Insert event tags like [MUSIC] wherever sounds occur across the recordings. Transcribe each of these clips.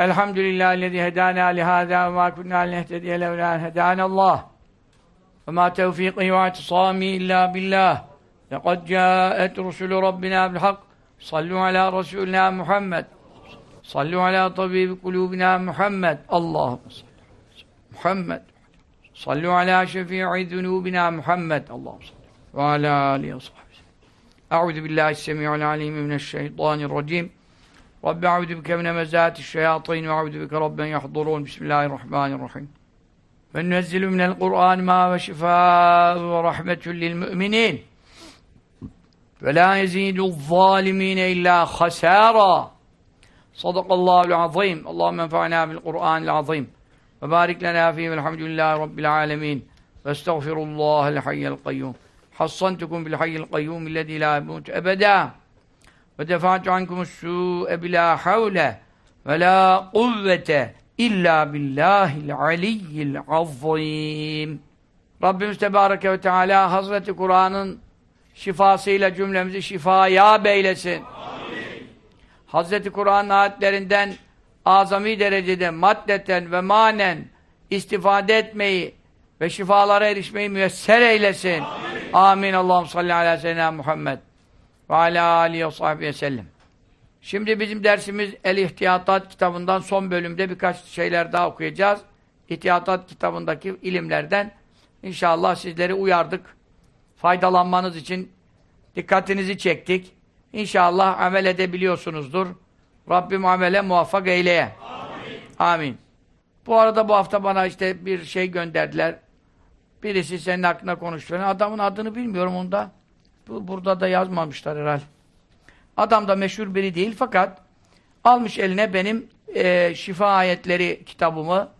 الحمد لله الذي هدانا لهذا وما كنا لنهتدي لولا أن هدانا الله. وما توفيقي واعتصامي إلا بالله. لقد جاءت رسل ربنا بالحق. صلوا على رسولنا محمد. صلوا على طبيب قلوبنا محمد. اللهم صل محمد. صلوا على شفيع ذنوبنا محمد. اللهم صل وعلى آله وصحبه أعوذ بالله السميع العليم من الشيطان الرجيم. رب أعوذ بك من مزات الشياطين وأعوذ بك رب يحضرون. بسم الله الرحمن الرحيم. وننزل من القرآن ما وشفاء ورحمة للمؤمنين. فلا يزيد الظالمين إلا خسارا. صدق الله العظيم. اللهم انفعنا بالقرآن العظيم. وبارك لنا فيه والحمد لله رب العالمين. واستغفر الله الحي القيوم. حصنتكم بالحي القيوم الذي لا يموت أبدا. ve defa'tu ankumus su'e bila havle ve la kuvvete illa billahil aliyyil azim. Rabbimiz Tebareke ve Teala Hazreti Kur'an'ın şifasıyla cümlemizi şifaya beylesin. Amin. Hazreti Kur'an'ın ayetlerinden azami derecede maddeten ve manen istifade etmeyi ve şifalara erişmeyi müyesser eylesin. Amin. Amin. Allah'ım salli ala seyyidina Muhammed ve ala alihi ve sahbihi sellem. Şimdi bizim dersimiz El İhtiyatat kitabından son bölümde birkaç şeyler daha okuyacağız. İhtiyatat kitabındaki ilimlerden inşallah sizleri uyardık. Faydalanmanız için dikkatinizi çektik. İnşallah amel edebiliyorsunuzdur. Rabbim amele muvaffak eyleye. Amin. Amin. Bu arada bu hafta bana işte bir şey gönderdiler. Birisi senin hakkında konuştu. Adamın adını bilmiyorum onda. Bu, burada da yazmamışlar herhalde. Adam da meşhur biri değil fakat almış eline benim e, şifa ayetleri kitabımı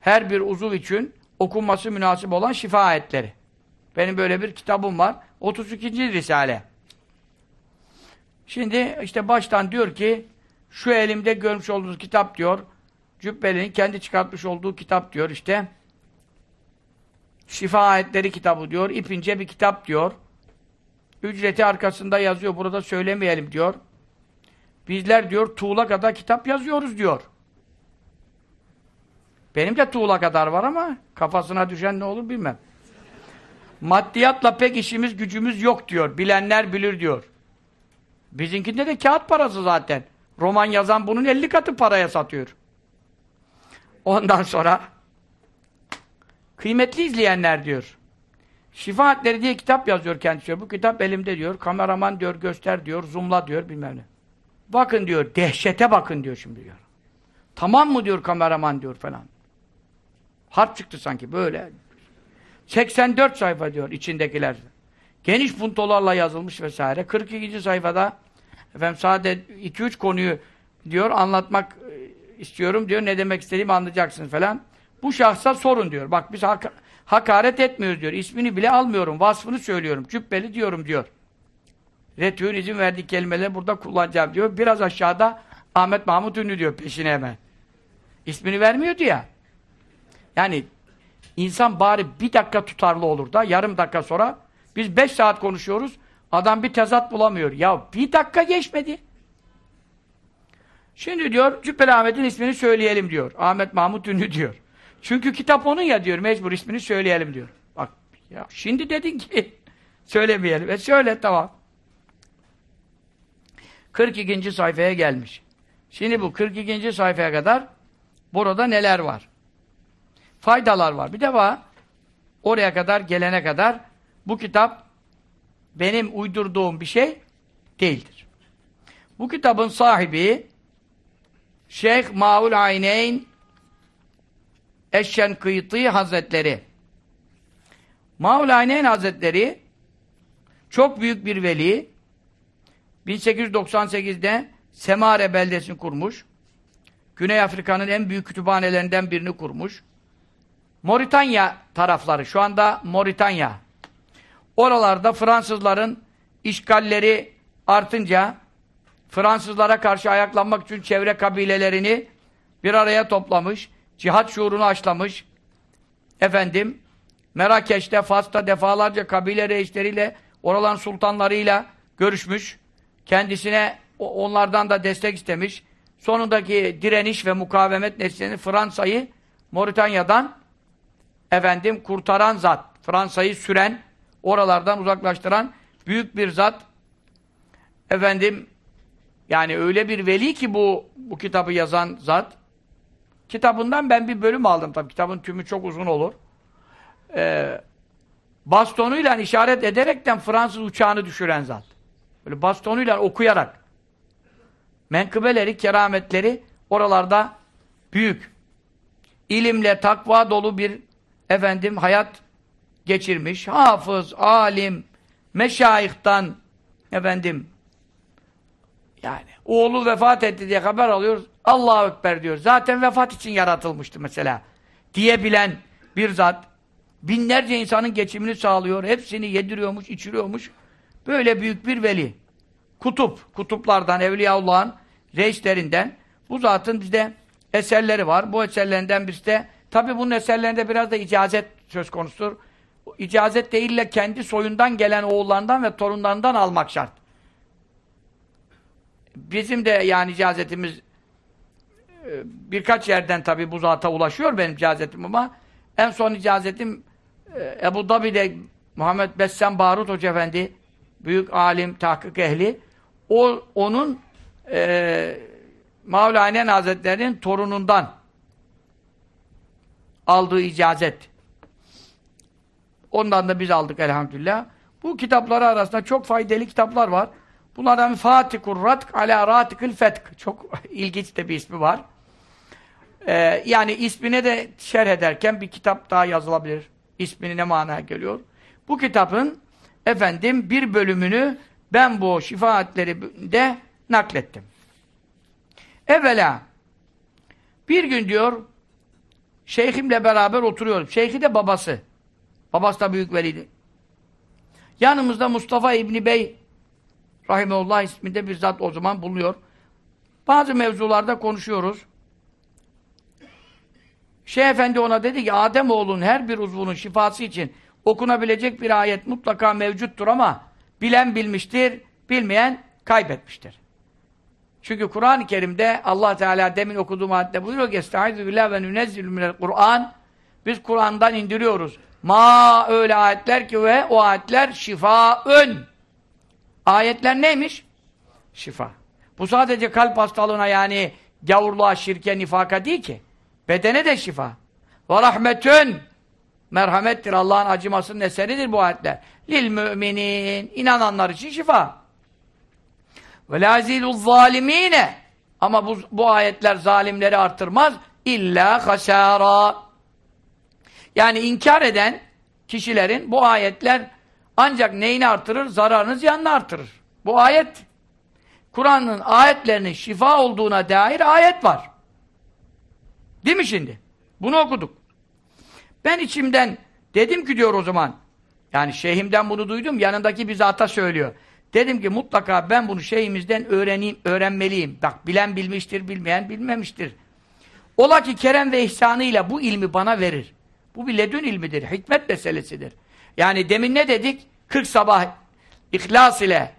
her bir uzuv için okunması münasip olan şifa ayetleri. Benim böyle bir kitabım var. 32. Risale. Şimdi işte baştan diyor ki şu elimde görmüş olduğunuz kitap diyor Cübbeli'nin kendi çıkartmış olduğu kitap diyor işte şifa ayetleri kitabı diyor. ipince bir kitap diyor. Ücreti arkasında yazıyor. Burada söylemeyelim diyor. Bizler diyor tuğla kadar kitap yazıyoruz diyor. Benim de tuğla kadar var ama kafasına düşen ne olur bilmem. Maddiyatla pek işimiz gücümüz yok diyor. Bilenler bilir diyor. Bizinkinde de kağıt parası zaten. Roman yazan bunun 50 katı paraya satıyor. Ondan sonra kıymetli izleyenler diyor. Şifaatleri diye kitap yazıyor kendisi diyor. Bu kitap elimde diyor. Kameraman diyor göster diyor. Zoomla diyor bilmem ne. Bakın diyor. Dehşete bakın diyor şimdi diyor. Tamam mı diyor kameraman diyor falan. Harp çıktı sanki böyle. 84 sayfa diyor içindekiler. Geniş puntolarla yazılmış vesaire. 42. sayfada efendim sadece 2-3 konuyu diyor anlatmak e, istiyorum diyor. Ne demek istediğimi anlayacaksınız falan. Bu şahsa sorun diyor. Bak biz hak hakaret etmiyoruz diyor. İsmini bile almıyorum. Vasfını söylüyorum. Cübbeli diyorum diyor. Retü'nün izin verdiği kelimeleri burada kullanacağım diyor. Biraz aşağıda Ahmet Mahmut Ünlü diyor peşine hemen. İsmini vermiyordu ya. Yani insan bari bir dakika tutarlı olur da yarım dakika sonra biz beş saat konuşuyoruz. Adam bir tezat bulamıyor. Ya bir dakika geçmedi. Şimdi diyor Cübbeli Ahmet'in ismini söyleyelim diyor. Ahmet Mahmut Ünlü diyor. Çünkü kitap onun ya diyor. Mecbur ismini söyleyelim diyor. Bak ya şimdi dedin ki [LAUGHS] söylemeyelim. E söyle tamam. 42. sayfaya gelmiş. Şimdi bu 42. sayfaya kadar burada neler var? Faydalar var. Bir de var oraya kadar gelene kadar bu kitap benim uydurduğum bir şey değildir. Bu kitabın sahibi Şeyh Maul Ayneyn Eşşenkıyti Hazretleri. Mevlana Hazretleri çok büyük bir veli. 1898'de Semare beldesini kurmuş. Güney Afrika'nın en büyük kütüphanelerinden birini kurmuş. Moritanya tarafları, şu anda Moritanya. Oralarda Fransızların işgalleri artınca Fransızlara karşı ayaklanmak için çevre kabilelerini bir araya toplamış cihat şuurunu aşlamış. Efendim, Merakeş'te, Fas'ta defalarca kabile reisleriyle, oraların sultanlarıyla görüşmüş. Kendisine onlardan da destek istemiş. sonundaki direniş ve mukavemet neticesinde Fransa'yı Moritanya'dan efendim kurtaran zat, Fransa'yı süren, oralardan uzaklaştıran büyük bir zat. Efendim yani öyle bir veli ki bu bu kitabı yazan zat. Kitabından ben bir bölüm aldım tabii. Kitabın tümü çok uzun olur. Ee, bastonuyla işaret ederekten Fransız uçağını düşüren zat. Böyle bastonuyla okuyarak. Menkıbeleri, kerametleri oralarda büyük. İlimle, takva dolu bir efendim hayat geçirmiş. Hafız, alim, meşayihtan efendim yani oğlu vefat etti diye haber alıyoruz. Allahu Ekber diyor. Zaten vefat için yaratılmıştı mesela. Diyebilen bir zat binlerce insanın geçimini sağlıyor. Hepsini yediriyormuş, içiriyormuş. Böyle büyük bir veli. Kutup, kutuplardan, Evliyaullah'ın reislerinden bu zatın bizde eserleri var. Bu eserlerinden birisi de tabi bunun eserlerinde biraz da icazet söz konusudur. İcazet değille kendi soyundan gelen oğullarından ve torunlarından almak şart. Bizim de yani icazetimiz birkaç yerden tabi bu zata ulaşıyor benim icazetim ama en son icazetim e, Ebu Dabi'de Muhammed Bessem Barut Hoca Efendi büyük alim, tahkik ehli o, onun e, Mevlana Hazretleri'nin torunundan aldığı icazet. Ondan da biz aldık elhamdülillah. Bu kitapları arasında çok faydalı kitaplar var. Bunlardan Fatikur Ratk ala Ratikil Fetk. Çok [LAUGHS] ilginç de bir ismi var. Ee, yani ismine de şerh ederken bir kitap daha yazılabilir. İsmini ne manaya geliyor? Bu kitabın efendim bir bölümünü ben bu şifaatleri naklettim. Evvela bir gün diyor şeyhimle beraber oturuyorum. Şeyhi de babası. Babası da büyük veliydi. Yanımızda Mustafa İbni Bey Rahimeullah isminde bir zat o zaman bulunuyor. Bazı mevzularda konuşuyoruz. Şeyh Efendi ona dedi ki Adem oğlunun her bir uzvunun şifası için okunabilecek bir ayet mutlaka mevcuttur ama bilen bilmiştir, bilmeyen kaybetmiştir. Çünkü Kur'an-ı Kerim'de Allah Teala demin okuduğum ayette buyuruyor ki Estaizu billah ve nünezzilü minel Kur'an Biz Kur'an'dan indiriyoruz. Ma öyle ayetler ki ve o ayetler şifaön. Ayetler neymiş? Şifa. Bu sadece kalp hastalığına yani gavurluğa, şirke, nifaka değil ki. Bedene de şifa. Ve rahmetün merhamettir. Allah'ın acımasının eseridir bu ayetler. Lil müminin inananlar için şifa. Ve lazilul zalimine ama bu, bu ayetler zalimleri artırmaz. İlla hasara. Yani inkar eden kişilerin bu ayetler ancak neyini artırır? Zararını ziyanını artırır. Bu ayet Kur'an'ın ayetlerinin şifa olduğuna dair ayet var. Değil mi şimdi? Bunu okuduk. Ben içimden dedim ki diyor o zaman yani şeyhimden bunu duydum yanındaki bir zata söylüyor. Dedim ki mutlaka ben bunu şeyhimizden öğreneyim, öğrenmeliyim. Bak bilen bilmiştir, bilmeyen bilmemiştir. Ola ki kerem ve ihsanıyla bu ilmi bana verir. Bu bir ledün ilmidir, hikmet meselesidir. Yani demin ne dedik? 40 sabah ihlas ile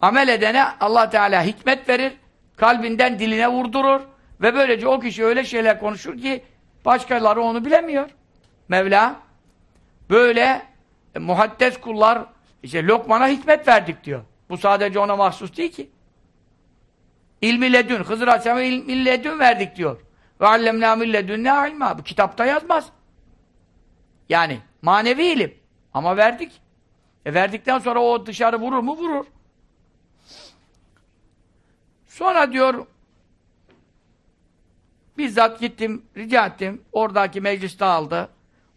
amel edene Allah Teala hikmet verir, kalbinden diline vurdurur ve böylece o kişi öyle şeyler konuşur ki başkaları onu bilemiyor. Mevla böyle e, muhaddes kullar işte Lokman'a hikmet verdik diyor. Bu sadece ona mahsus değil ki. İlmi ledün, Hızır Aleyhisselam'a ilmi ledün verdik diyor. Ve allemnâ milledün ne ilmâ. Bu kitapta yazmaz. Yani manevi ilim. Ama verdik. E verdikten sonra o dışarı vurur mu? Vurur. Sonra diyor bizzat gittim, rica ettim. Oradaki mecliste aldı.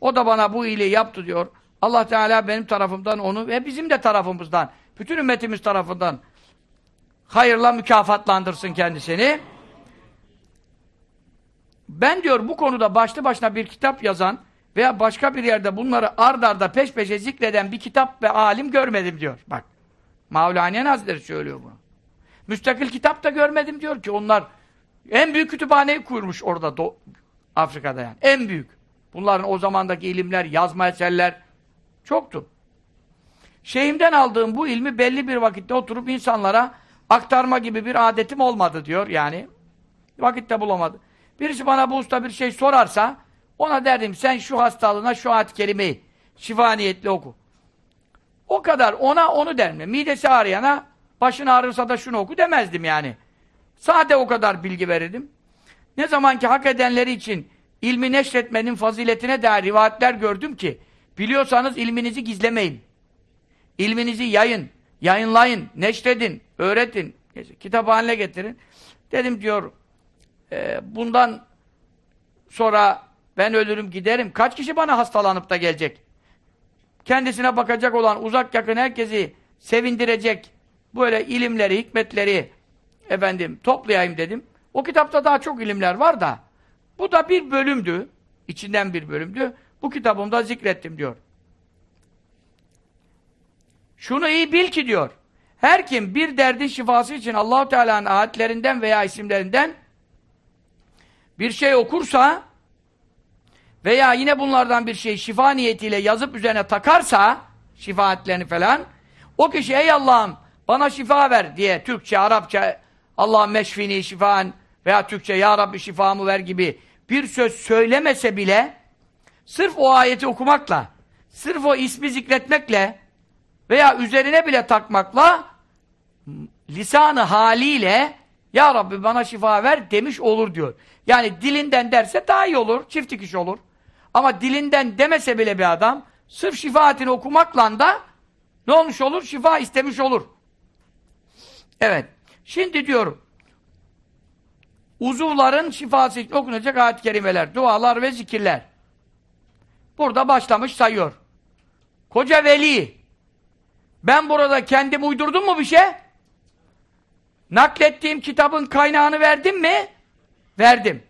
O da bana bu iyiliği yaptı diyor. Allah Teala benim tarafımdan onu ve bizim de tarafımızdan, bütün ümmetimiz tarafından hayırla mükafatlandırsın kendisini. Ben diyor bu konuda başlı başına bir kitap yazan veya başka bir yerde bunları ard arda peş peşe zikreden bir kitap ve alim görmedim diyor. Bak. Mevlana Hazretleri söylüyor bunu. Müstakil kitap da görmedim diyor ki onlar en büyük kütüphaneyi kurmuş orada Do Afrika'da yani. En büyük. Bunların o zamandaki ilimler, yazma eserler çoktu. Şeyhimden aldığım bu ilmi belli bir vakitte oturup insanlara aktarma gibi bir adetim olmadı diyor yani. Vakit de bulamadı. Birisi bana bu usta bir şey sorarsa ona derdim sen şu hastalığına şu ayet-i kerimeyi şifa niyetli oku. O kadar ona onu derim. Midesi ağrıyana başın ağrırsa da şunu oku demezdim yani. Sade o kadar bilgi verirdim. Ne zaman ki hak edenleri için ilmi neşretmenin faziletine dair rivayetler gördüm ki biliyorsanız ilminizi gizlemeyin. İlminizi yayın, yayınlayın, neşredin, öğretin, kitap haline getirin. Dedim diyor, e, bundan sonra ben ölürüm giderim. Kaç kişi bana hastalanıp da gelecek? Kendisine bakacak olan uzak yakın herkesi sevindirecek böyle ilimleri, hikmetleri efendim toplayayım dedim. O kitapta daha çok ilimler var da bu da bir bölümdü. içinden bir bölümdü. Bu kitabımda zikrettim diyor. Şunu iyi bil ki diyor. Her kim bir derdin şifası için Allahu Teala'nın ayetlerinden veya isimlerinden bir şey okursa veya yine bunlardan bir şey şifa niyetiyle yazıp üzerine takarsa şifaatlerini falan o kişi ey Allah'ım bana şifa ver diye Türkçe, Arapça Allah'ım meşfini şifan veya Türkçe Ya Rabbi şifamı ver gibi bir söz söylemese bile sırf o ayeti okumakla sırf o ismi zikretmekle veya üzerine bile takmakla lisanı haliyle Ya Rabbi bana şifa ver demiş olur diyor. Yani dilinden derse daha iyi olur, çift dikiş olur. Ama dilinden demese bile bir adam sırf şifaatini okumakla da ne olmuş olur? Şifa istemiş olur. Evet. Şimdi diyorum uzuvların şifası için okunacak ayet-i kerimeler, dualar ve zikirler. Burada başlamış sayıyor. Koca veli ben burada kendim uydurdum mu bir şey? Naklettiğim kitabın kaynağını verdim mi? Verdim.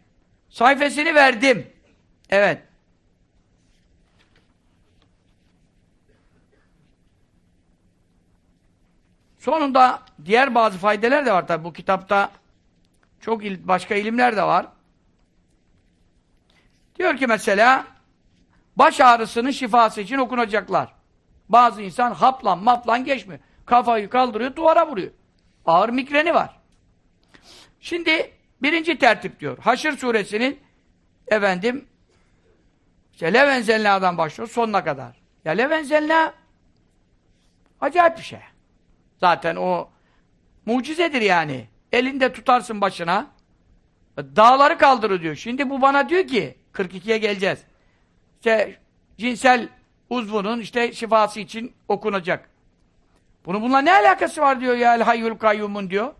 Sayfasını verdim. Evet. Sonunda diğer bazı faydeler de var tabi bu kitapta. Çok il, başka ilimler de var. Diyor ki mesela baş ağrısının şifası için okunacaklar. Bazı insan haplan maplan geçmiyor. Kafayı kaldırıyor duvara vuruyor. Ağır migreni var. Şimdi birinci tertip diyor. Haşr suresinin efendim işte Levenzelna'dan başlıyor sonuna kadar. Ya Levenzelna acayip bir şey. Zaten o mucizedir yani. Elinde tutarsın başına. Dağları kaldırır diyor. Şimdi bu bana diyor ki 42'ye geleceğiz. İşte cinsel uzvunun işte şifası için okunacak. Bunun bununla ne alakası var diyor ya El Hayyul Kayyumun diyor.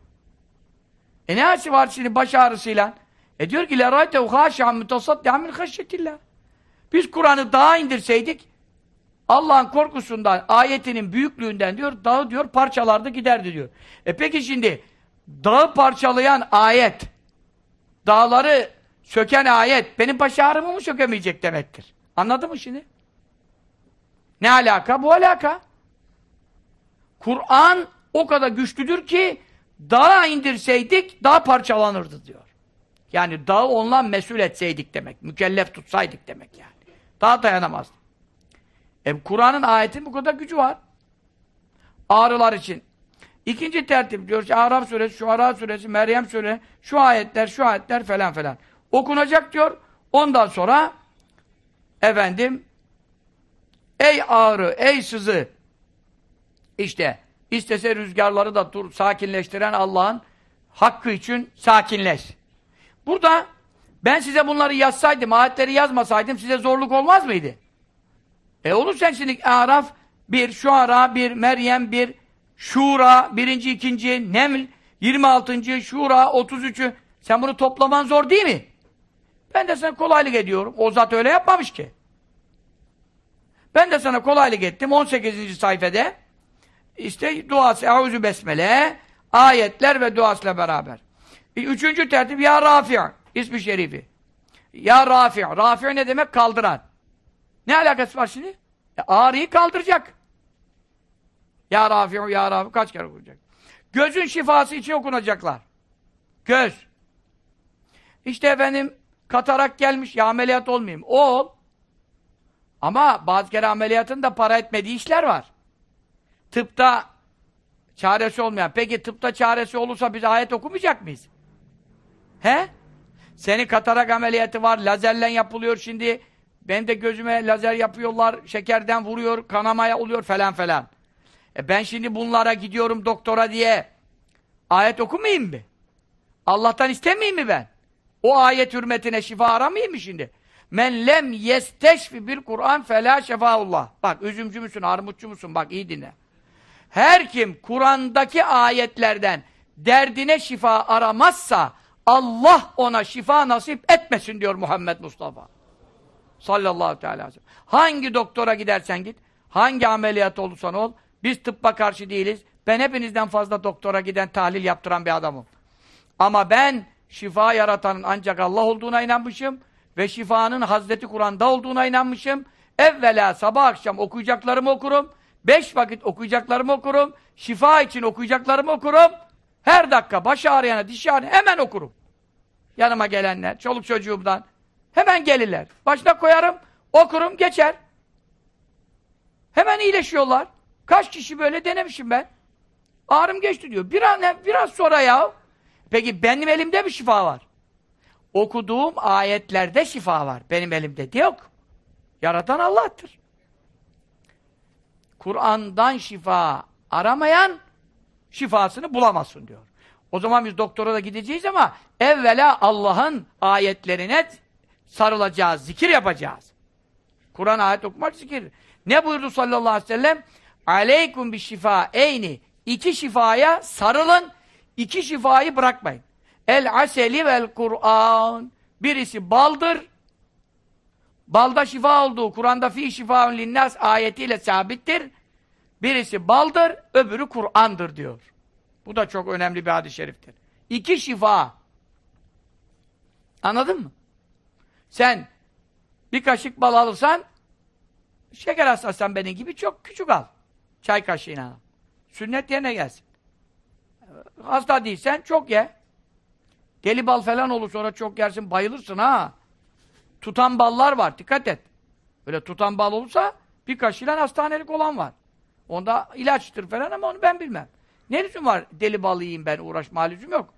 E ne alakası var şimdi baş ağrısıyla? E diyor ki لَرَيْتَوْ خَاشَعًا مُتَصَدِّعًا مِنْ خَشْيَةِ Biz Kur'an'ı dağa indirseydik Allah'ın korkusundan, ayetinin büyüklüğünden diyor, dağı diyor parçalarda giderdi diyor. E peki şimdi dağı parçalayan ayet, dağları söken ayet benim baş ağrımı mı sökemeyecek demektir. Anladın mı şimdi? Ne alaka? Bu alaka. Kur'an o kadar güçlüdür ki dağa indirseydik dağ parçalanırdı diyor. Yani dağı ondan mesul etseydik demek. Mükellef tutsaydık demek yani. Daha dayanamazdı. E Kur'an'ın ayetin bu kadar gücü var. Ağrılar için. İkinci tertip diyor ki Arap suresi, Şuara suresi, Meryem suresi, şu ayetler, şu ayetler falan falan. Okunacak diyor. Ondan sonra efendim ey ağrı, ey sızı işte istese rüzgarları da dur, sakinleştiren Allah'ın hakkı için sakinleş. Burada ben size bunları yazsaydım, ayetleri yazmasaydım size zorluk olmaz mıydı? E olur sen şimdi Araf bir, Şuara bir, Meryem bir, Şura birinci, ikinci, Neml 26. Şura 33'ü sen bunu toplaman zor değil mi? Ben de sana kolaylık ediyorum. O zat öyle yapmamış ki. Ben de sana kolaylık ettim 18. sayfada. İşte duası, Eûzü Besmele, ayetler ve duasıyla beraber. Üçüncü tertip Ya Rafi' ismi şerifi. Ya Rafi' Rafi' ne demek? Kaldıran. Ne alakası var şimdi? E, ağrıyı kaldıracak. Ya Rafi'u, Ya Rafi kaç kere okunacak? Gözün şifası için okunacaklar. Göz. İşte efendim katarak gelmiş, ya ameliyat olmayayım. Ol. Ama bazı kere ameliyatın da para etmediği işler var. Tıpta çaresi olmayan. Peki tıpta çaresi olursa biz ayet okumayacak mıyız? He? Senin katarak ameliyatı var, lazerle yapılıyor şimdi. Ben de gözüme lazer yapıyorlar, şekerden vuruyor, kanamaya oluyor falan falan. E ben şimdi bunlara gidiyorum doktora diye ayet okumayayım mı? Allah'tan istemeyeyim mi ben? O ayet hürmetine şifa aramayayım mı şimdi? Men lem yesteşfi bil Kur'an fela şefaullah. Bak üzümcü müsün, armutçu musun? Bak iyi dinle. Her kim Kur'an'daki ayetlerden derdine şifa aramazsa Allah ona şifa nasip etmesin diyor Muhammed Mustafa. Sallallahu teala aleyhi ve sellem. Hangi doktora gidersen git, hangi ameliyat olursan ol, biz tıbba karşı değiliz. Ben hepinizden fazla doktora giden, tahlil yaptıran bir adamım. Ama ben şifa yaratanın ancak Allah olduğuna inanmışım ve şifanın Hazreti Kur'an'da olduğuna inanmışım. Evvela sabah akşam okuyacaklarımı okurum. Beş vakit okuyacaklarımı okurum. Şifa için okuyacaklarımı okurum. Her dakika baş ağrıyana, diş ağrıyana hemen okurum. Yanıma gelenler, çoluk çocuğumdan hemen gelirler. Başına koyarım, okurum, geçer. Hemen iyileşiyorlar. Kaç kişi böyle denemişim ben. Ağrım geçti diyor. Bir an, biraz sonra ya. Peki benim elimde mi şifa var? Okuduğum ayetlerde şifa var. Benim elimde de yok. Yaratan Allah'tır. Kur'an'dan şifa aramayan şifasını bulamazsın diyor. O zaman biz doktora da gideceğiz ama evvela Allah'ın ayetlerine sarılacağız, zikir yapacağız. Kur'an ayet okumak zikir. Ne buyurdu sallallahu aleyhi ve sellem? Aleykum bi şifa eyni. İki şifaya sarılın, iki şifayı bırakmayın. El aseli vel Kur'an. Birisi baldır. Balda şifa olduğu Kur'an'da fi şifaun linnas ayetiyle sabittir. Birisi baldır, öbürü Kur'an'dır diyor. Bu da çok önemli bir hadis-i şeriftir. İki şifa. Anladın mı? Sen bir kaşık bal alırsan şeker hastası benim gibi çok küçük al. Çay kaşığına. Sünnet yerine gelsin. Hasta değilsen çok ye. Deli bal falan olur sonra çok yersin bayılırsın ha. Tutan ballar var dikkat et. Öyle tutan bal olursa bir kaşığıyla hastanelik olan var. Onda ilaçtır falan ama onu ben bilmem. Ne lüzum var deli bal yiyeyim ben uğraşma lüzum yok.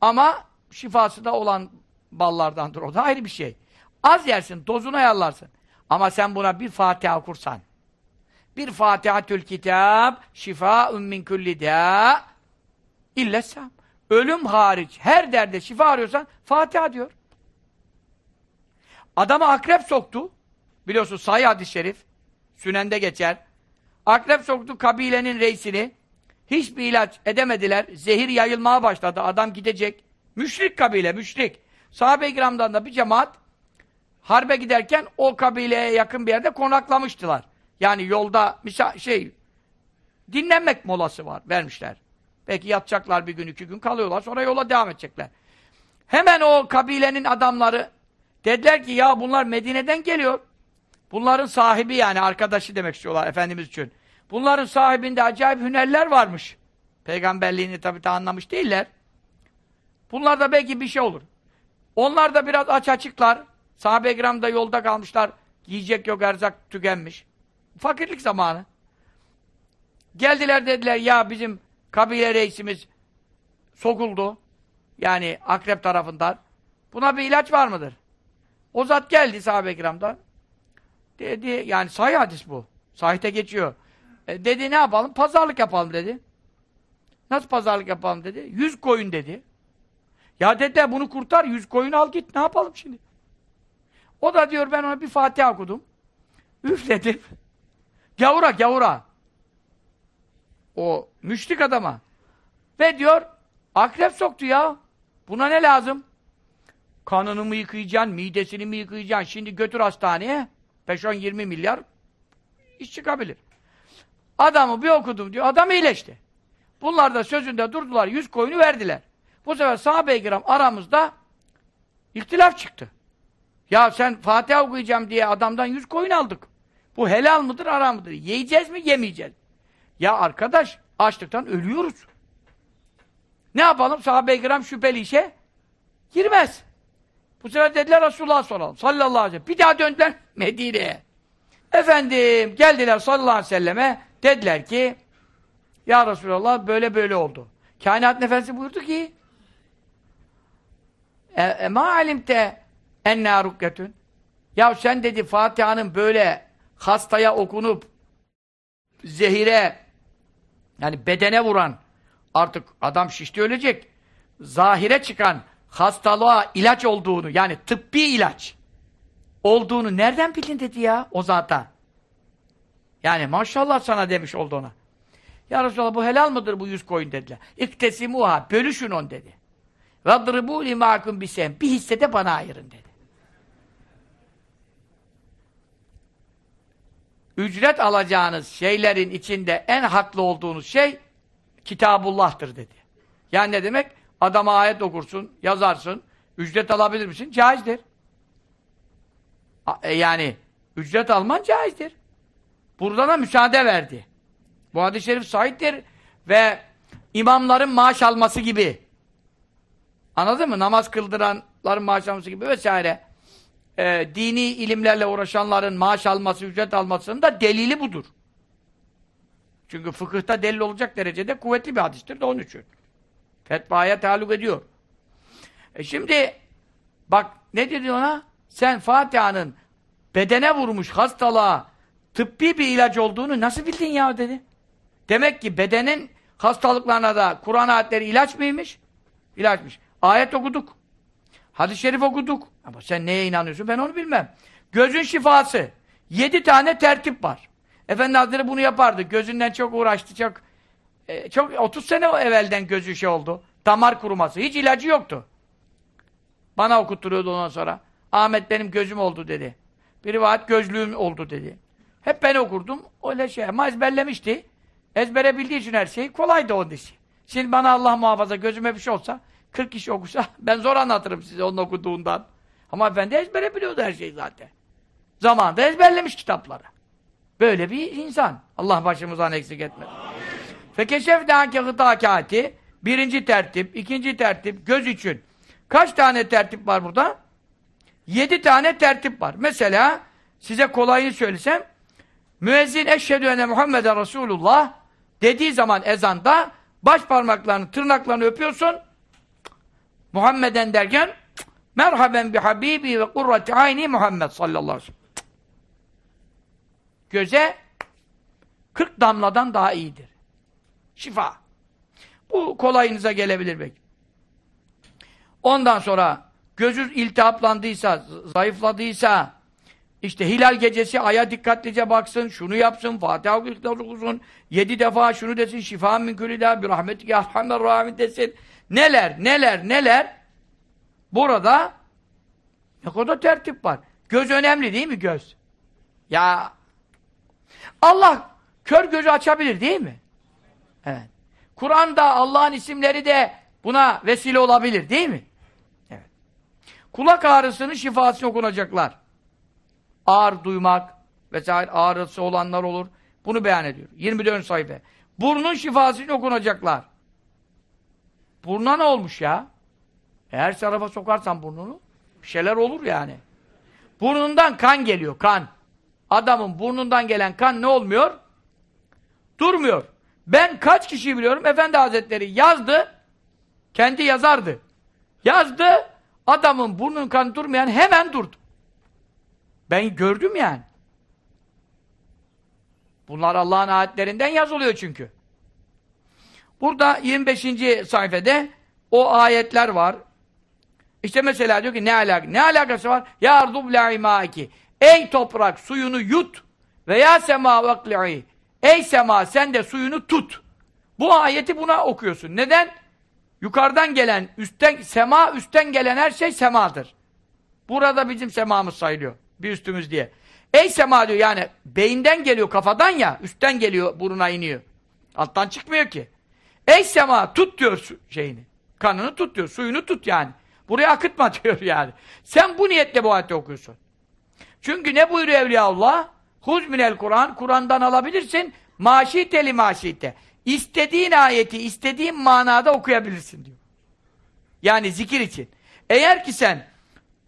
Ama şifası da olan ballardandır o da ayrı bir şey. Az yersin, dozunu ayarlarsın. Ama sen buna bir Fatiha okursan, bir Fatihatül Kitab, şifaun min kulli da illessam. Ölüm hariç her derde şifa arıyorsan Fatiha diyor. Adama akrep soktu. Biliyorsun sahih hadis-i şerif. Sünende geçer. Akrep soktu kabilenin reisini. Hiçbir ilaç edemediler. Zehir yayılmaya başladı. Adam gidecek. Müşrik kabile, müşrik. Sahabe-i kiramdan da bir cemaat harbe giderken o kabileye yakın bir yerde konaklamıştılar. Yani yolda misa şey dinlenmek molası var, vermişler. Belki yatacaklar bir gün, iki gün kalıyorlar. Sonra yola devam edecekler. Hemen o kabilenin adamları dediler ki ya bunlar Medine'den geliyor. Bunların sahibi yani arkadaşı demek istiyorlar Efendimiz için. Bunların sahibinde acayip hünerler varmış. Peygamberliğini tabii ta anlamış değiller. Bunlar da belki bir şey olur. Onlar da biraz aç açıklar. Sahabe-i kiram da yolda kalmışlar. Yiyecek yok, erzak tükenmiş. Fakirlik zamanı. Geldiler dediler ya bizim kabile reisimiz sokuldu. Yani akrep tarafından. Buna bir ilaç var mıdır? O zat geldi sahabe-i kiramdan. Dedi, yani sahih hadis bu. Sahite geçiyor. E, dedi ne yapalım? Pazarlık yapalım dedi. Nasıl pazarlık yapalım dedi. Yüz koyun dedi. Ya dediler bunu kurtar, yüz koyun al git. Ne yapalım şimdi? O da diyor ben ona bir Fatiha okudum. Üfledim. [LAUGHS] Gavura, gavura. O müşrik adama. Ve diyor, akrep soktu ya. Buna ne lazım? Kanını mı yıkayacaksın, midesini mi yıkayacaksın? Şimdi götür hastaneye. 5-10-20 milyar iş çıkabilir. Adamı bir okudum diyor. Adam iyileşti. Bunlar da sözünde durdular. Yüz koyunu verdiler. Bu sefer sahabe-i kiram aramızda ihtilaf çıktı. Ya sen Fatiha okuyacağım diye adamdan yüz koyun aldık. Bu helal mıdır, haram mıdır? Yiyeceğiz mi, yemeyeceğiz? Ya arkadaş, açlıktan ölüyoruz. Ne yapalım? Sahabe-i kiram şüpheli işe girmez. Bu sefer dediler Resulullah soralım. Sallallahu aleyhi ve sellem. Bir daha döndüler Medine'ye. Efendim geldiler sallallahu aleyhi ve selleme. Dediler ki Ya Resulallah böyle böyle oldu. Kainat nefesi buyurdu ki E, e ma alimte enna rukketün. Ya sen dedi Fatiha'nın böyle hastaya okunup zehire yani bedene vuran artık adam şişti ölecek. Zahire çıkan hastalığa ilaç olduğunu yani tıbbi ilaç olduğunu nereden bildin dedi ya o zaten. Yani maşallah sana demiş oldu ona. Ya Resulallah bu helal mıdır bu yüz koyun dediler. İktesimuha bölüşün on dedi. Vadribu limâküm bisem bir hisse de bana ayırın dedi. Ücret alacağınız şeylerin içinde en haklı olduğunuz şey Kitabullah'tır dedi. Yani ne demek? Adama ayet okursun, yazarsın, ücret alabilir misin? Caizdir. E, yani ücret alman caizdir. Burada da müsaade verdi. Bu hadis-i şerif sahiptir ve imamların maaş alması gibi anladın mı? Namaz kıldıranların maaş alması gibi vesaire e, dini ilimlerle uğraşanların maaş alması, ücret almasının da delili budur. Çünkü fıkıhta delil olacak derecede kuvvetli bir hadistir de onun için. Fetvaya taluk ediyor. E şimdi bak ne dedi ona? Sen Fatiha'nın bedene vurmuş hastalığa tıbbi bir ilaç olduğunu nasıl bildin ya dedi. Demek ki bedenin hastalıklarına da Kur'an ayetleri ilaç mıymış? İlaçmış. Ayet okuduk. Hadis-i şerif okuduk. Ama sen neye inanıyorsun ben onu bilmem. Gözün şifası. Yedi tane tertip var. Efendi Hazretleri bunu yapardı. Gözünden çok uğraştı. Çok e, çok 30 sene evvelden gözü şey oldu. Damar kuruması. Hiç ilacı yoktu. Bana okutturuyordu ondan sonra. Ahmet benim gözüm oldu dedi. Bir rivayet gözlüğüm oldu dedi. Hep ben okurdum. Öyle şey ama ezberlemişti. Ezbere bildiği için her şey kolaydı onun işi. Şimdi bana Allah muhafaza gözüme bir şey olsa 40 kişi okusa [LAUGHS] ben zor anlatırım size onun okuduğundan. Ama efendi ezbere biliyordu her şeyi zaten. Zamanında ezberlemiş kitapları. Böyle bir insan. Allah başımızdan eksik etmesin. Fekeşef dâke hıtâkâti birinci tertip, ikinci tertip, göz için. Kaç tane tertip var burada? Yedi tane tertip var. Mesela size kolayını söylesem müezzin eşhedü ene Muhammeden Resulullah dediği zaman ezanda baş parmaklarını, tırnaklarını öpüyorsun Muhammeden derken merhaben bi habibi ve kurrati ayni Muhammed sallallahu aleyhi ve sellem. Göze 40 damladan daha iyidir. Şifa. Bu kolayınıza gelebilir belki. Ondan sonra gözü iltihaplandıysa, zayıfladıysa, işte hilal gecesi aya dikkatlice baksın, şunu yapsın, Fatiha okusun, yedi defa şunu desin, şifa min külida, bir rahmetike rahmet desin. Neler, neler, neler? Burada ne kadar tertip var. Göz önemli değil mi göz? Ya Allah kör gözü açabilir değil mi? Evet. Kur'an'da Allah'ın isimleri de buna vesile olabilir değil mi? Evet. Kulak ağrısının şifasını okunacaklar. Ağır duymak vesaire ağrısı olanlar olur. Bunu beyan ediyor. 24 sayfa. Burnun şifasını okunacaklar. Buruna ne olmuş ya? Her tarafa sokarsan burnunu bir şeyler olur yani. Burnundan kan geliyor, kan. Adamın burnundan gelen kan ne olmuyor? Durmuyor. Ben kaç kişi biliyorum? Efendi Hazretleri yazdı, kendi yazardı. Yazdı, adamın burnunun kan durmayan hemen durdu. Ben gördüm yani. Bunlar Allah'ın ayetlerinden yazılıyor çünkü. Burada 25. sayfede o ayetler var. İşte mesela diyor ki ne alaka? Ne alakası var? Ya ardub la'imâki. Ey toprak suyunu yut veya sema vakli'i. Ey sema sen de suyunu tut. Bu ayeti buna okuyorsun. Neden? Yukarıdan gelen, üstten sema üstten gelen her şey semadır. Burada bizim semamız sayılıyor. Bir üstümüz diye. Ey sema diyor yani beyinden geliyor kafadan ya üstten geliyor buruna iniyor. Alttan çıkmıyor ki. Ey sema tut diyor şeyini. Kanını tut diyor. Suyunu tut yani. Buraya akıtma [LAUGHS] diyor yani. Sen bu niyetle bu ayette okuyorsun. Çünkü ne buyuruyor Evliyaullah? Huz minel Kur'an. Kur'an'dan alabilirsin. Maşite li maşite. İstediğin ayeti istediğin manada okuyabilirsin diyor. Yani zikir için. Eğer ki sen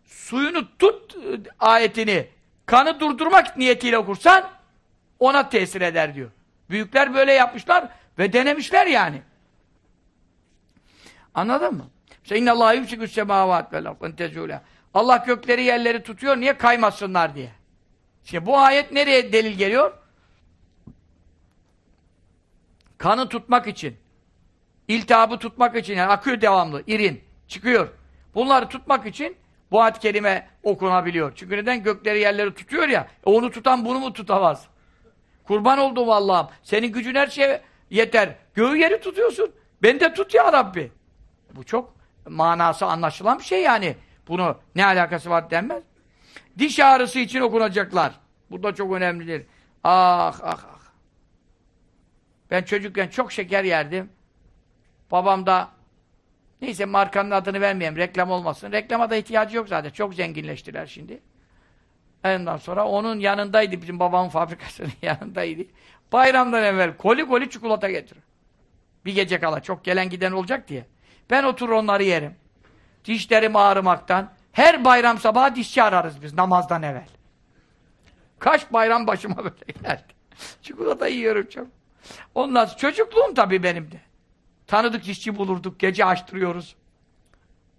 suyunu tut ayetini kanı durdurmak niyetiyle okursan ona tesir eder diyor. Büyükler böyle yapmışlar ve denemişler yani. Anladın mı? inna Allah yumsikü's semavat vel ardın. Allah gökleri yerleri tutuyor niye kaymasınlar diye. Şimdi bu ayet nereye delil geliyor? Kanı tutmak için. İltihabı tutmak için yani akıyor devamlı, irin, çıkıyor. Bunları tutmak için bu ayet kelime okunabiliyor. Çünkü neden? Gökleri yerleri tutuyor ya. E onu tutan bunu mu tutamaz? Kurban olduğum Allah'ım. Senin gücün her şeye yeter. Göğü yeri tutuyorsun. Beni de tut ya Rabbi. Bu çok manası anlaşılan bir şey yani. Bunu ne alakası var denmez. Diş ağrısı için okunacaklar. Bu da çok önemlidir. Ah ah ah. Ben çocukken çok şeker yerdim. Babam da neyse markanın adını vermeyeyim reklam olmasın. Reklama da ihtiyacı yok zaten. Çok zenginleştiler şimdi. Ondan sonra onun yanındaydı. Bizim babamın fabrikasının [LAUGHS] yanındaydı. Bayramdan evvel koli koli çikolata getirir. Bir gece kala. Çok gelen giden olacak diye. Ben oturur onları yerim. Dişlerim ağrımaktan. Her bayram sabahı dişçi ararız biz namazdan evvel. Kaç bayram başıma [LAUGHS] böyle geldi. Çikolata yiyorum çok. Ondan sonra çocukluğum tabii benim de. Tanıdık dişçi bulurduk, gece açtırıyoruz.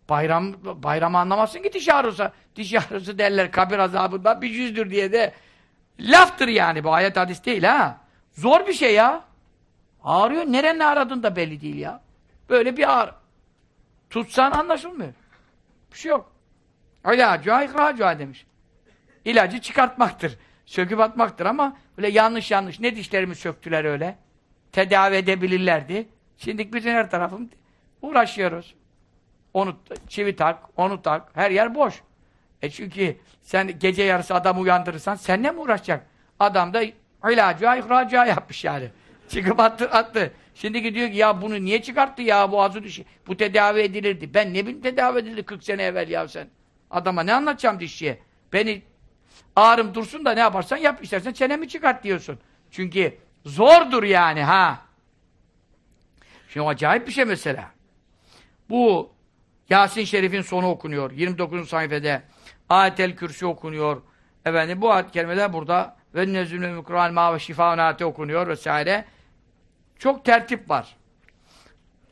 Bayram, bayramı anlamazsın ki diş ağrısı. Diş ağrısı derler kabir azabından bir yüzdür diye de laftır yani bu ayet hadis değil ha. Zor bir şey ya. Ağrıyor. Nerenin aradığın da belli değil ya. Böyle bir ağrı. Tutsan anlaşılmıyor. Bir şey yok. İlacı ihracı demiş. İlacı çıkartmaktır. Söküp atmaktır ama öyle yanlış yanlış. Ne dişlerimi söktüler öyle. Tedavi edebilirlerdi. Şimdi bizim her tarafım uğraşıyoruz. Onu çivi tak, onu tak. Her yer boş. E çünkü sen gece yarısı adam uyandırırsan sen ne mi uğraşacak? Adam da ilacı ihracı yapmış yani. Çıkıp attı, attı. Şimdi gidiyor ki ya bunu niye çıkarttı ya boğazı dişi? Bu tedavi edilirdi. Ben ne bileyim tedavi edildi 40 sene evvel ya sen. Adama ne anlatacağım dişçiye? Beni ağrım dursun da ne yaparsan yap istersen çenemi çıkart diyorsun. Çünkü zordur yani ha. Şimdi acayip bir şey mesela. Bu Yasin Şerif'in sonu okunuyor. 29. sayfede. Ayetel Kürsi okunuyor. Efendim bu ayet kelimeler burada ve nezülü mükral ma ve şifaunate okunuyor vesaire. Çok tertip var.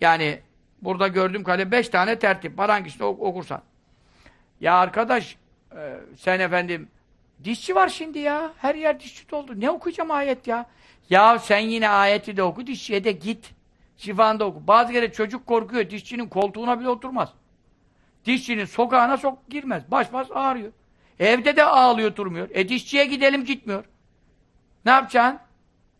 Yani burada gördüğüm kadarıyla beş tane tertip var. Hangisini okursan. Ya arkadaş e, sen efendim dişçi var şimdi ya. Her yer dişçi doldu. Ne okuyacağım ayet ya? Ya sen yine ayeti de oku, dişçiye de git. Şifanı da oku. Bazı kere çocuk korkuyor. Dişçinin koltuğuna bile oturmaz. Dişçinin sokağına sok girmez. Baş baş ağrıyor. Evde de ağlıyor durmuyor. E dişçiye gidelim gitmiyor. Ne yapacaksın?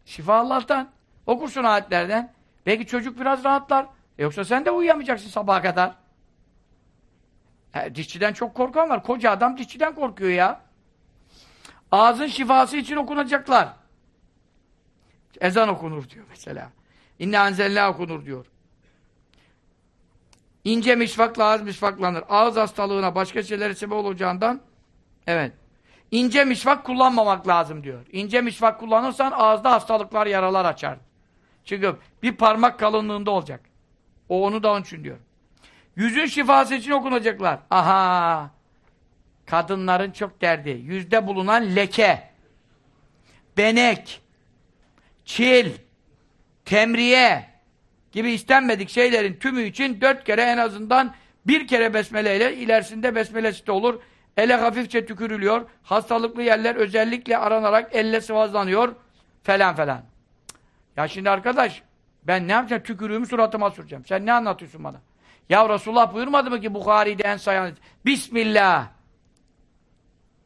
Şifa Allah'tan. Okursun ayetlerden. Belki çocuk biraz rahatlar. E yoksa sen de uyuyamayacaksın sabaha kadar. E, dişçiden çok korkan var. Koca adam dişçiden korkuyor ya. Ağzın şifası için okunacaklar. Ezan okunur diyor mesela. İnne anzella okunur diyor. İnce misvakla ağız misvaklanır. Ağız hastalığına başka şeylere sebep olacağından evet. İnce misvak kullanmamak lazım diyor. İnce misvak kullanırsan ağızda hastalıklar, yaralar açar. Çünkü bir parmak kalınlığında olacak. O onu da onun için diyor. Yüzün şifası için okunacaklar. Aha! Kadınların çok derdi. Yüzde bulunan leke, benek, çil, temriye gibi istenmedik şeylerin tümü için dört kere en azından bir kere besmele ile ilerisinde besmelesi de olur. Ele hafifçe tükürülüyor. Hastalıklı yerler özellikle aranarak elle sıvazlanıyor. Falan falan. Ya şimdi arkadaş ben ne yapacağım? Tükürüğümü suratıma süreceğim. Sen ne anlatıyorsun bana? Ya Resulullah buyurmadı mı ki Bukhari'de en sayan Bismillah.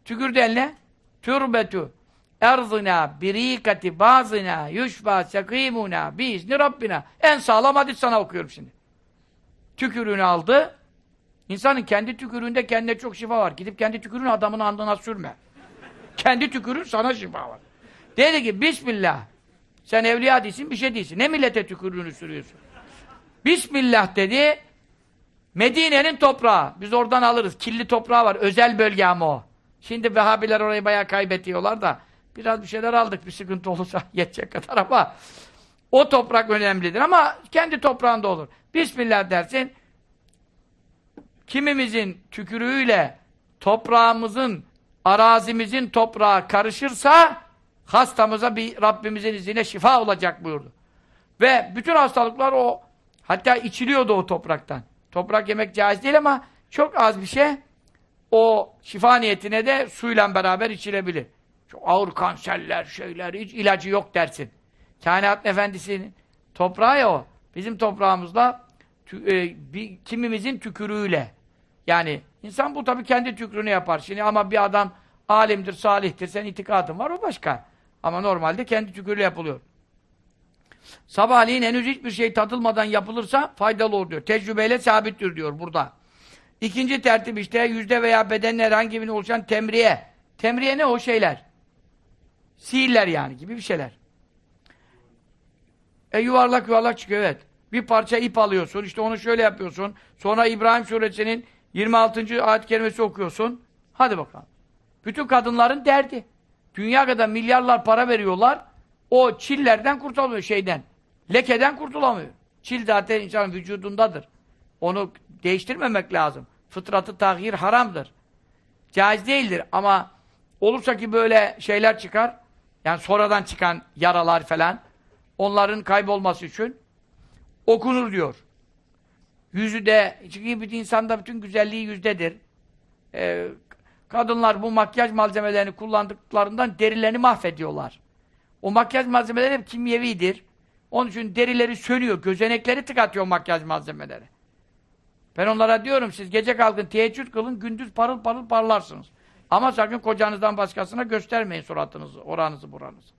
Tükürdü eline. Türbetu erzına birikati bazına yuşfa sekimuna biizni Rabbina. En sağlam hadis sana okuyorum şimdi. Tükürüğünü aldı. İnsanın kendi tükürüğünde kendine çok şifa var. Gidip kendi tükürüğünü adamın andına sürme. kendi tükürüğün sana şifa var. Dedi ki Bismillah. Sen evliya değilsin, bir şey değilsin. Ne millete tükürüğünü sürüyorsun? Bismillah dedi. Medine'nin toprağı. Biz oradan alırız. Kirli toprağı var. Özel bölge ama o. Şimdi Vehhabiler orayı bayağı kaybediyorlar da Biraz bir şeyler aldık bir sıkıntı olursa [LAUGHS] yetecek kadar ama o toprak önemlidir ama kendi toprağında olur. Bismillah dersin kimimizin tükürüğüyle toprağımızın arazimizin toprağı karışırsa hastamıza bir Rabbimizin izniyle şifa olacak buyurdu. Ve bütün hastalıklar o hatta içiliyordu o topraktan. Toprak yemek caiz değil ama çok az bir şey o şifa niyetine de suyla beraber içilebilir. Çok ağır kanserler, şeyler, hiç ilacı yok dersin. Kainat Efendisi'nin toprağı ya o. Bizim toprağımızla tü, e, bir, kimimizin tükürüğüyle. Yani insan bu tabii kendi tükrüğünü yapar. Şimdi ama bir adam alimdir, salihtir, sen itikadın var o başka. Ama normalde kendi tükürüğüyle yapılıyor. Sabahleyin henüz hiçbir şey tadılmadan yapılırsa faydalı olur diyor. Tecrübeyle sabittir diyor burada. İkinci tertip işte yüzde veya bedenin herhangi birine oluşan temriye. Temriye ne o şeyler? Sihirler yani gibi bir şeyler. E yuvarlak yuvarlak çıkıyor evet. Bir parça ip alıyorsun işte onu şöyle yapıyorsun. Sonra İbrahim suresinin 26. ayet kerimesi okuyorsun. Hadi bakalım. Bütün kadınların derdi. Dünya kadar milyarlar para veriyorlar. O çillerden kurtulamıyor şeyden. Lekeden kurtulamıyor. Çil zaten insanın vücudundadır. Onu değiştirmemek lazım. Fıtratı tahhir haramdır. Caiz değildir ama olursa ki böyle şeyler çıkar, yani sonradan çıkan yaralar falan, onların kaybolması için okunur diyor. Yüzü de, çünkü bir insanda bütün güzelliği yüzdedir. Ee, kadınlar bu makyaj malzemelerini kullandıklarından derilerini mahvediyorlar. O makyaj malzemeleri hep kimyevidir. Onun için derileri sönüyor, gözenekleri tıkatıyor makyaj malzemeleri. Ben onlara diyorum siz gece kalkın teheccüd kılın gündüz parıl parıl parlarsınız. Ama sakın kocanızdan başkasına göstermeyin suratınızı, oranızı buranızı.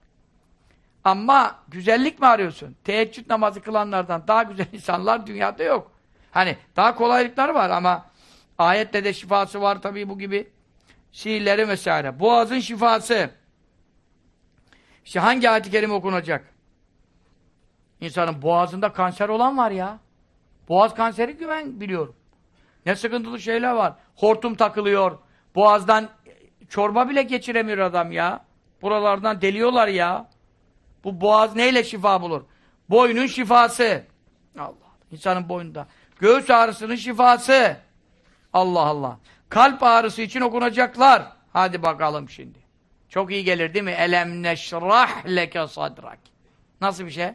Ama güzellik mi arıyorsun? Teheccüd namazı kılanlardan daha güzel [LAUGHS] insanlar dünyada yok. Hani daha kolaylıklar var ama ayette de şifası var tabii bu gibi şiirleri vesaire. Boğazın şifası. İşte hangi ayet-i kerime okunacak? İnsanın boğazında kanser olan var ya. Boğaz kanseri ben biliyorum. Ne sıkıntılı şeyler var. Hortum takılıyor. Boğazdan çorba bile geçiremiyor adam ya. Buralardan deliyorlar ya. Bu boğaz neyle şifa bulur? Boynun şifası. Allah. İnsanın boynunda. Göğüs ağrısının şifası. Allah Allah. Kalp ağrısı için okunacaklar. Hadi bakalım şimdi. Çok iyi gelir değil mi? Elem neşrah leke sadrak. Nasıl bir şey?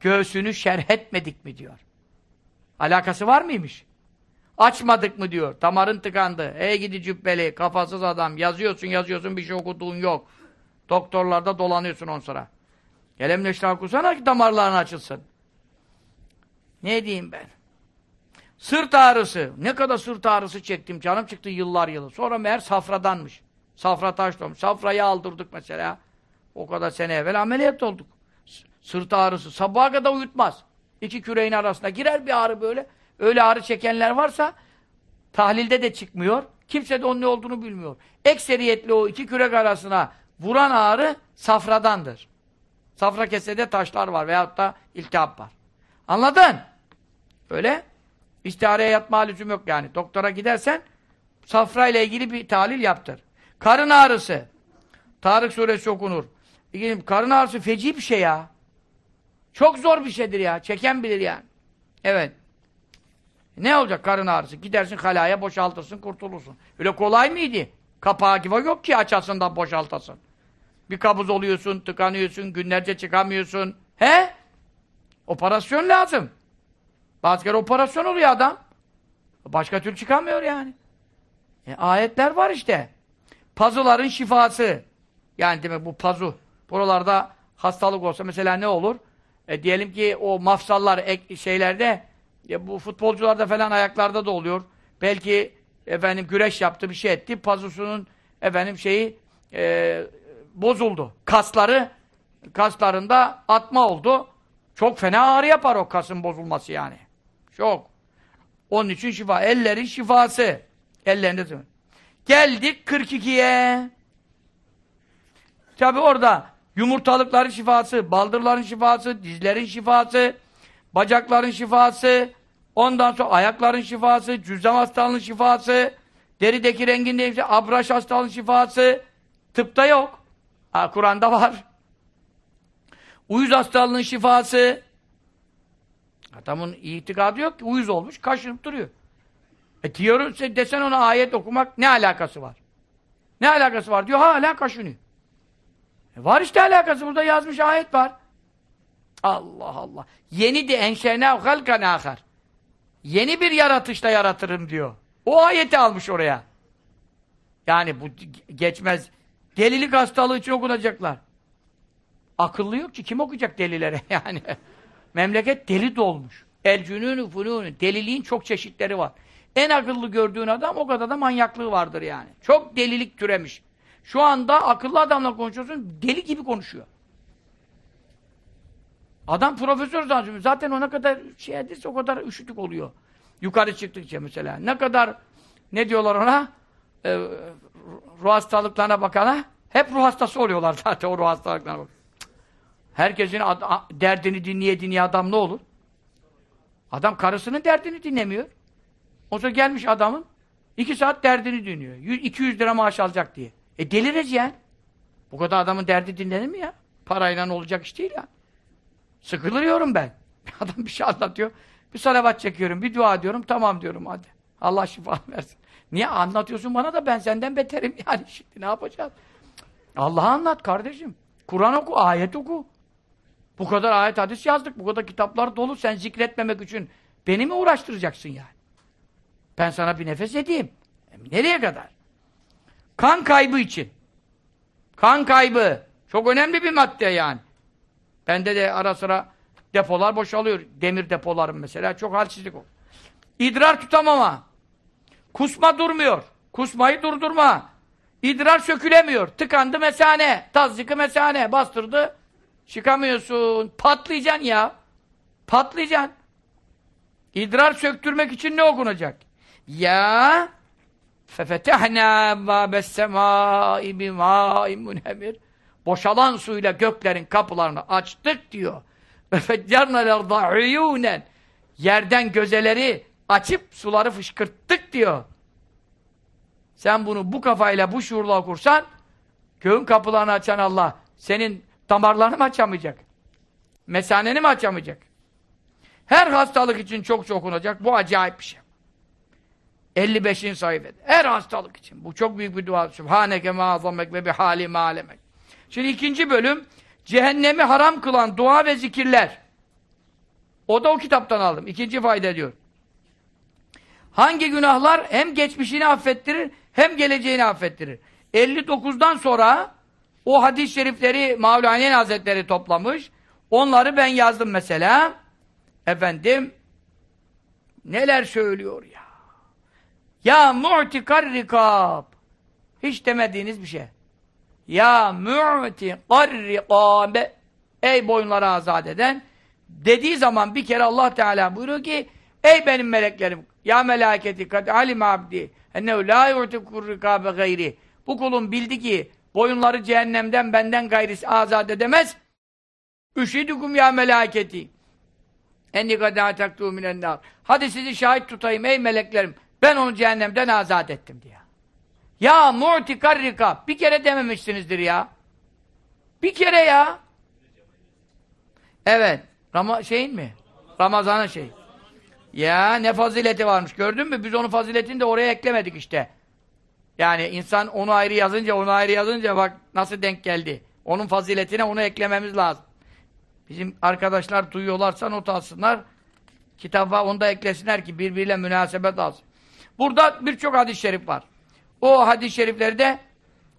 Göğsünü şerh etmedik mi diyor. Alakası var mıymış? Açmadık mı diyor. Damarın tıkandı. Ey gidi cübbeli, kafasız adam. Yazıyorsun yazıyorsun bir şey okuduğun yok. Doktorlarda dolanıyorsun on sıra. Gelem neşrah okusana ki damarların açılsın. Ne diyeyim ben? Sırt ağrısı. Ne kadar sırt ağrısı çektim. Canım çıktı yıllar yılı. Sonra meğer safradanmış. Safra taş olmuş. Safrayı aldırdık mesela. O kadar sene evvel ameliyat olduk. Sırt ağrısı. Sabaha kadar uyutmaz. İki küreğin arasında girer bir ağrı böyle. Öyle ağrı çekenler varsa tahlilde de çıkmıyor. Kimse de onun ne olduğunu bilmiyor. Ekseriyetle o iki kürek arasına vuran ağrı safradandır. Safra kesede taşlar var veyahut da iltihap var. Anladın? Öyle. İstihareye yatma lüzum yok yani. Doktora gidersen safra ile ilgili bir tahlil yaptır. Karın ağrısı. Tarık suresi okunur. Karın ağrısı feci bir şey ya. Çok zor bir şeydir ya. Çeken bilir yani. Evet. Ne olacak karın ağrısı? Gidersin halaya boşaltırsın, kurtulursun. Öyle kolay mıydı? Kapağı gibi yok ki açasın da boşaltasın. Bir kabuz oluyorsun, tıkanıyorsun, günlerce çıkamıyorsun. He? Operasyon lazım. Bazı kere operasyon oluyor adam. Başka türlü çıkamıyor yani. E, ayetler var işte. Pazuların şifası. Yani demek bu pazu. Buralarda hastalık olsa mesela ne olur? E, diyelim ki o mafsallar ek, şeylerde ya bu futbolcularda falan ayaklarda da oluyor. Belki efendim güreş yaptı bir şey etti. Pazusunun efendim şeyi e, bozuldu. Kasları kaslarında atma oldu. Çok fena ağrı yapar o kasın bozulması yani. Çok. Onun için şifa. Ellerin şifası. Ellerinde Geldik 42'ye. Tabi orada Yumurtalıkların şifası, baldırların şifası, dizlerin şifası, bacakların şifası, ondan sonra ayakların şifası, cüzdan hastalığının şifası, derideki rengin değişti, abraş hastalığının şifası, tıpta yok. Kur'an'da var. Uyuz hastalığının şifası. Adamın itikadı yok ki, uyuz olmuş, kaşınıp duruyor. E diyorum, desen ona ayet okumak ne alakası var? Ne alakası var diyor, hala kaşınıyor. E var işte alakası. Burada yazmış ayet var. Allah Allah. Yeni de enşenav halkan ahar. Yeni bir yaratışla yaratırım diyor. O ayeti almış oraya. Yani bu geçmez. Delilik hastalığı için okunacaklar. Akıllı yok ki kim okuyacak delilere [LAUGHS] yani. Memleket deli dolmuş. El cününü funûnü. Deliliğin çok çeşitleri var. En akıllı gördüğün adam o kadar da manyaklığı vardır yani. Çok delilik türemiş. Şu anda akıllı adamla konuşuyorsun, deli gibi konuşuyor. Adam profesör zannediyor. Zaten ona kadar şey edilse o kadar üşütük oluyor. Yukarı çıktıkça mesela. Ne kadar ne diyorlar ona? Ee, ruh hastalıklarına bakana hep ruh hastası oluyorlar [LAUGHS] zaten o ruh hastalıklarına bak. Herkesin derdini dinleye dinleye adam ne olur? Adam karısının derdini dinlemiyor. O zaman gelmiş adamın iki saat derdini dinliyor. 100, 200 lira maaş alacak diye. E delireceksin. Bu kadar adamın derdi dinlenir mi ya? Parayla olacak iş değil ya. Sıkılıyorum ben. [LAUGHS] Adam bir şey anlatıyor. Bir salavat çekiyorum, bir dua diyorum. Tamam diyorum hadi. Allah şifa versin. Niye anlatıyorsun bana da ben senden beterim [LAUGHS] yani şimdi ne yapacağız? Allah'a anlat kardeşim. Kur'an oku, ayet oku. Bu kadar ayet hadis yazdık, bu kadar kitaplar dolu. Sen zikretmemek için beni mi uğraştıracaksın yani? Ben sana bir nefes edeyim. Nereye kadar? Kan kaybı için. Kan kaybı. Çok önemli bir madde yani. Bende de ara sıra depolar boşalıyor. Demir depolarım mesela. Çok halsizlik o. İdrar tutamama. Kusma durmuyor. Kusmayı durdurma. İdrar sökülemiyor. Tıkandı mesane. Tazyıkı mesane. Bastırdı. Çıkamıyorsun. Patlayacaksın ya. Patlayacaksın. İdrar söktürmek için ne okunacak? Ya fefetehna ebbâbes semâi bimâin münhemir boşalan suyla göklerin kapılarını açtık diyor. Yerden gözeleri açıp suları fışkırttık diyor. Sen bunu bu kafayla, bu şuurla okursan göğün kapılarını açan Allah senin damarlarını mı açamayacak? Mesaneni mi açamayacak? Her hastalık için çok çok okunacak. Bu acayip bir şey. 55. sayfada. Her hastalık için. Bu çok büyük bir dua. Sübhaneke ma'azamek ve bihali ma'alemek. Şimdi ikinci bölüm cehennemi haram kılan dua ve zikirler. O da o kitaptan aldım. İkinci fayda diyor. Hangi günahlar hem geçmişini affettirir hem geleceğini affettirir. 59'dan sonra o hadis-i şerifleri Mevlana Hazretleri toplamış. Onları ben yazdım mesela. Efendim neler söylüyor ya. Ya mu'tikar rikab. Hiç demediğiniz bir şey. Ya mu'tikar rikab. Ey boyunları azat eden. Dediği zaman bir kere Allah Teala buyuruyor ki Ey benim meleklerim. Ya melaketi kad alim abdi. Ennehu la yu'tikur rikabe gayri. Bu kulum bildi ki boyunları cehennemden benden gayrisi azat edemez. Üşidukum ya melaketi. Enni kad ataktu minennar. Hadi sizi şahit tutayım ey meleklerim. Ben onu cehennemden azat ettim diye. Ya mu'tikar. Bir kere dememişsinizdir ya. Bir kere ya. Evet. Rama şeyin mi? Ramazan'ın şey. Ya ne fazileti varmış. Gördün mü? Biz onun faziletini de oraya eklemedik işte. Yani insan onu ayrı yazınca, onu ayrı yazınca bak nasıl denk geldi. Onun faziletine onu eklememiz lazım. Bizim arkadaşlar duyuyorlarsa not alsınlar. Kitaba onu da eklesinler ki birbiriyle münasebet alsın. Burada birçok hadis-i şerif var. O hadis-i şerifleri de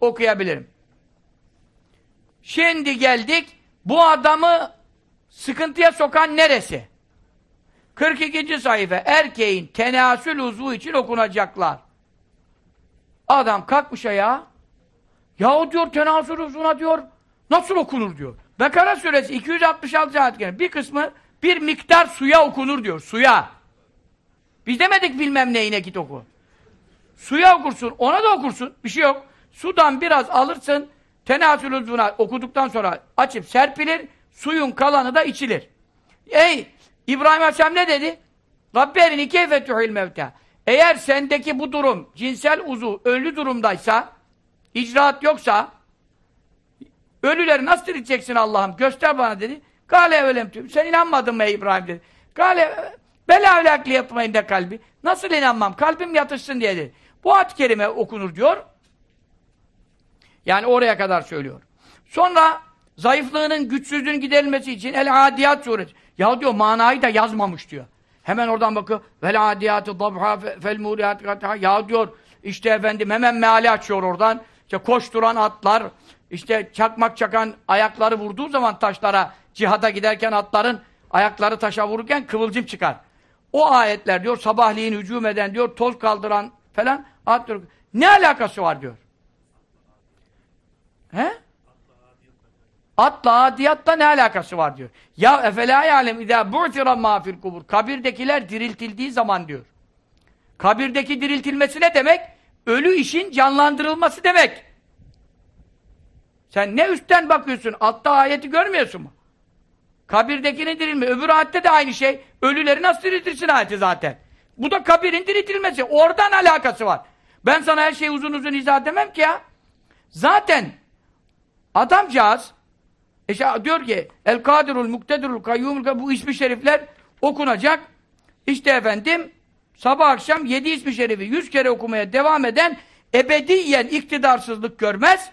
okuyabilirim. Şimdi geldik, bu adamı sıkıntıya sokan neresi? 42. sayfa, erkeğin tenasül uzvu için okunacaklar. Adam kalkmış ya. Yahu diyor tenasül uzvuna diyor, nasıl okunur diyor. Bekara suresi 266 ayet Bir kısmı bir miktar suya okunur diyor, suya. Biz demedik bilmem neyine git oku. Suya okursun, ona da okursun. Bir şey yok. Sudan biraz alırsın, tenasül uzvuna okuduktan sonra açıp serpilir, suyun kalanı da içilir. Ey! İbrahim Aleyhisselam ne dedi? Rabberini keyfetühil mevta. Eğer sendeki bu durum, cinsel uzu, ölü durumdaysa, icraat yoksa, ölüleri nasıl dirilteceksin Allah'ım? Göster bana dedi. Gale evvelem tüm. Sen inanmadın mı İbrahim dedi. Gale Bela evlakli yapmayın da kalbi. Nasıl inanmam? Kalbim yatışsın diye dedi. Bu ad kerime okunur diyor. Yani oraya kadar söylüyor. Sonra zayıflığının, güçsüzlüğün giderilmesi için El Adiyat suresi. Ya diyor manayı da yazmamış diyor. Hemen oradan bakıyor. Vel adiyatı dabha fel muriyat Ya diyor işte efendim hemen meali açıyor oradan. İşte koşturan atlar, işte çakmak çakan ayakları vurduğu zaman taşlara cihada giderken atların ayakları taşa vururken kıvılcım çıkar. O ayetler diyor sabahleyin hücum eden diyor toz kaldıran falan at diyor. Ne alakası var diyor. He? Atla adiyatla ne alakası var diyor. Ya efela ya'lem idâ bu'tira mâ fil kubur. Kabirdekiler diriltildiği zaman diyor. Kabirdeki diriltilmesi ne demek? Ölü işin canlandırılması demek. Sen ne üstten bakıyorsun? Altta ayeti görmüyorsun mu? Kabirdekini dirilme. Öbür ayette de aynı şey. Ölüleri nasıl diriltirsin ayeti zaten. Bu da kabirin diriltilmesi. Oradan alakası var. Ben sana her şeyi uzun uzun izah edemem ki ya. Zaten adamcağız işte diyor ki El Kadirul Muktedirul Kayyumul bu ismi şerifler okunacak. İşte efendim sabah akşam yedi ismi şerifi yüz kere okumaya devam eden ebediyen iktidarsızlık görmez.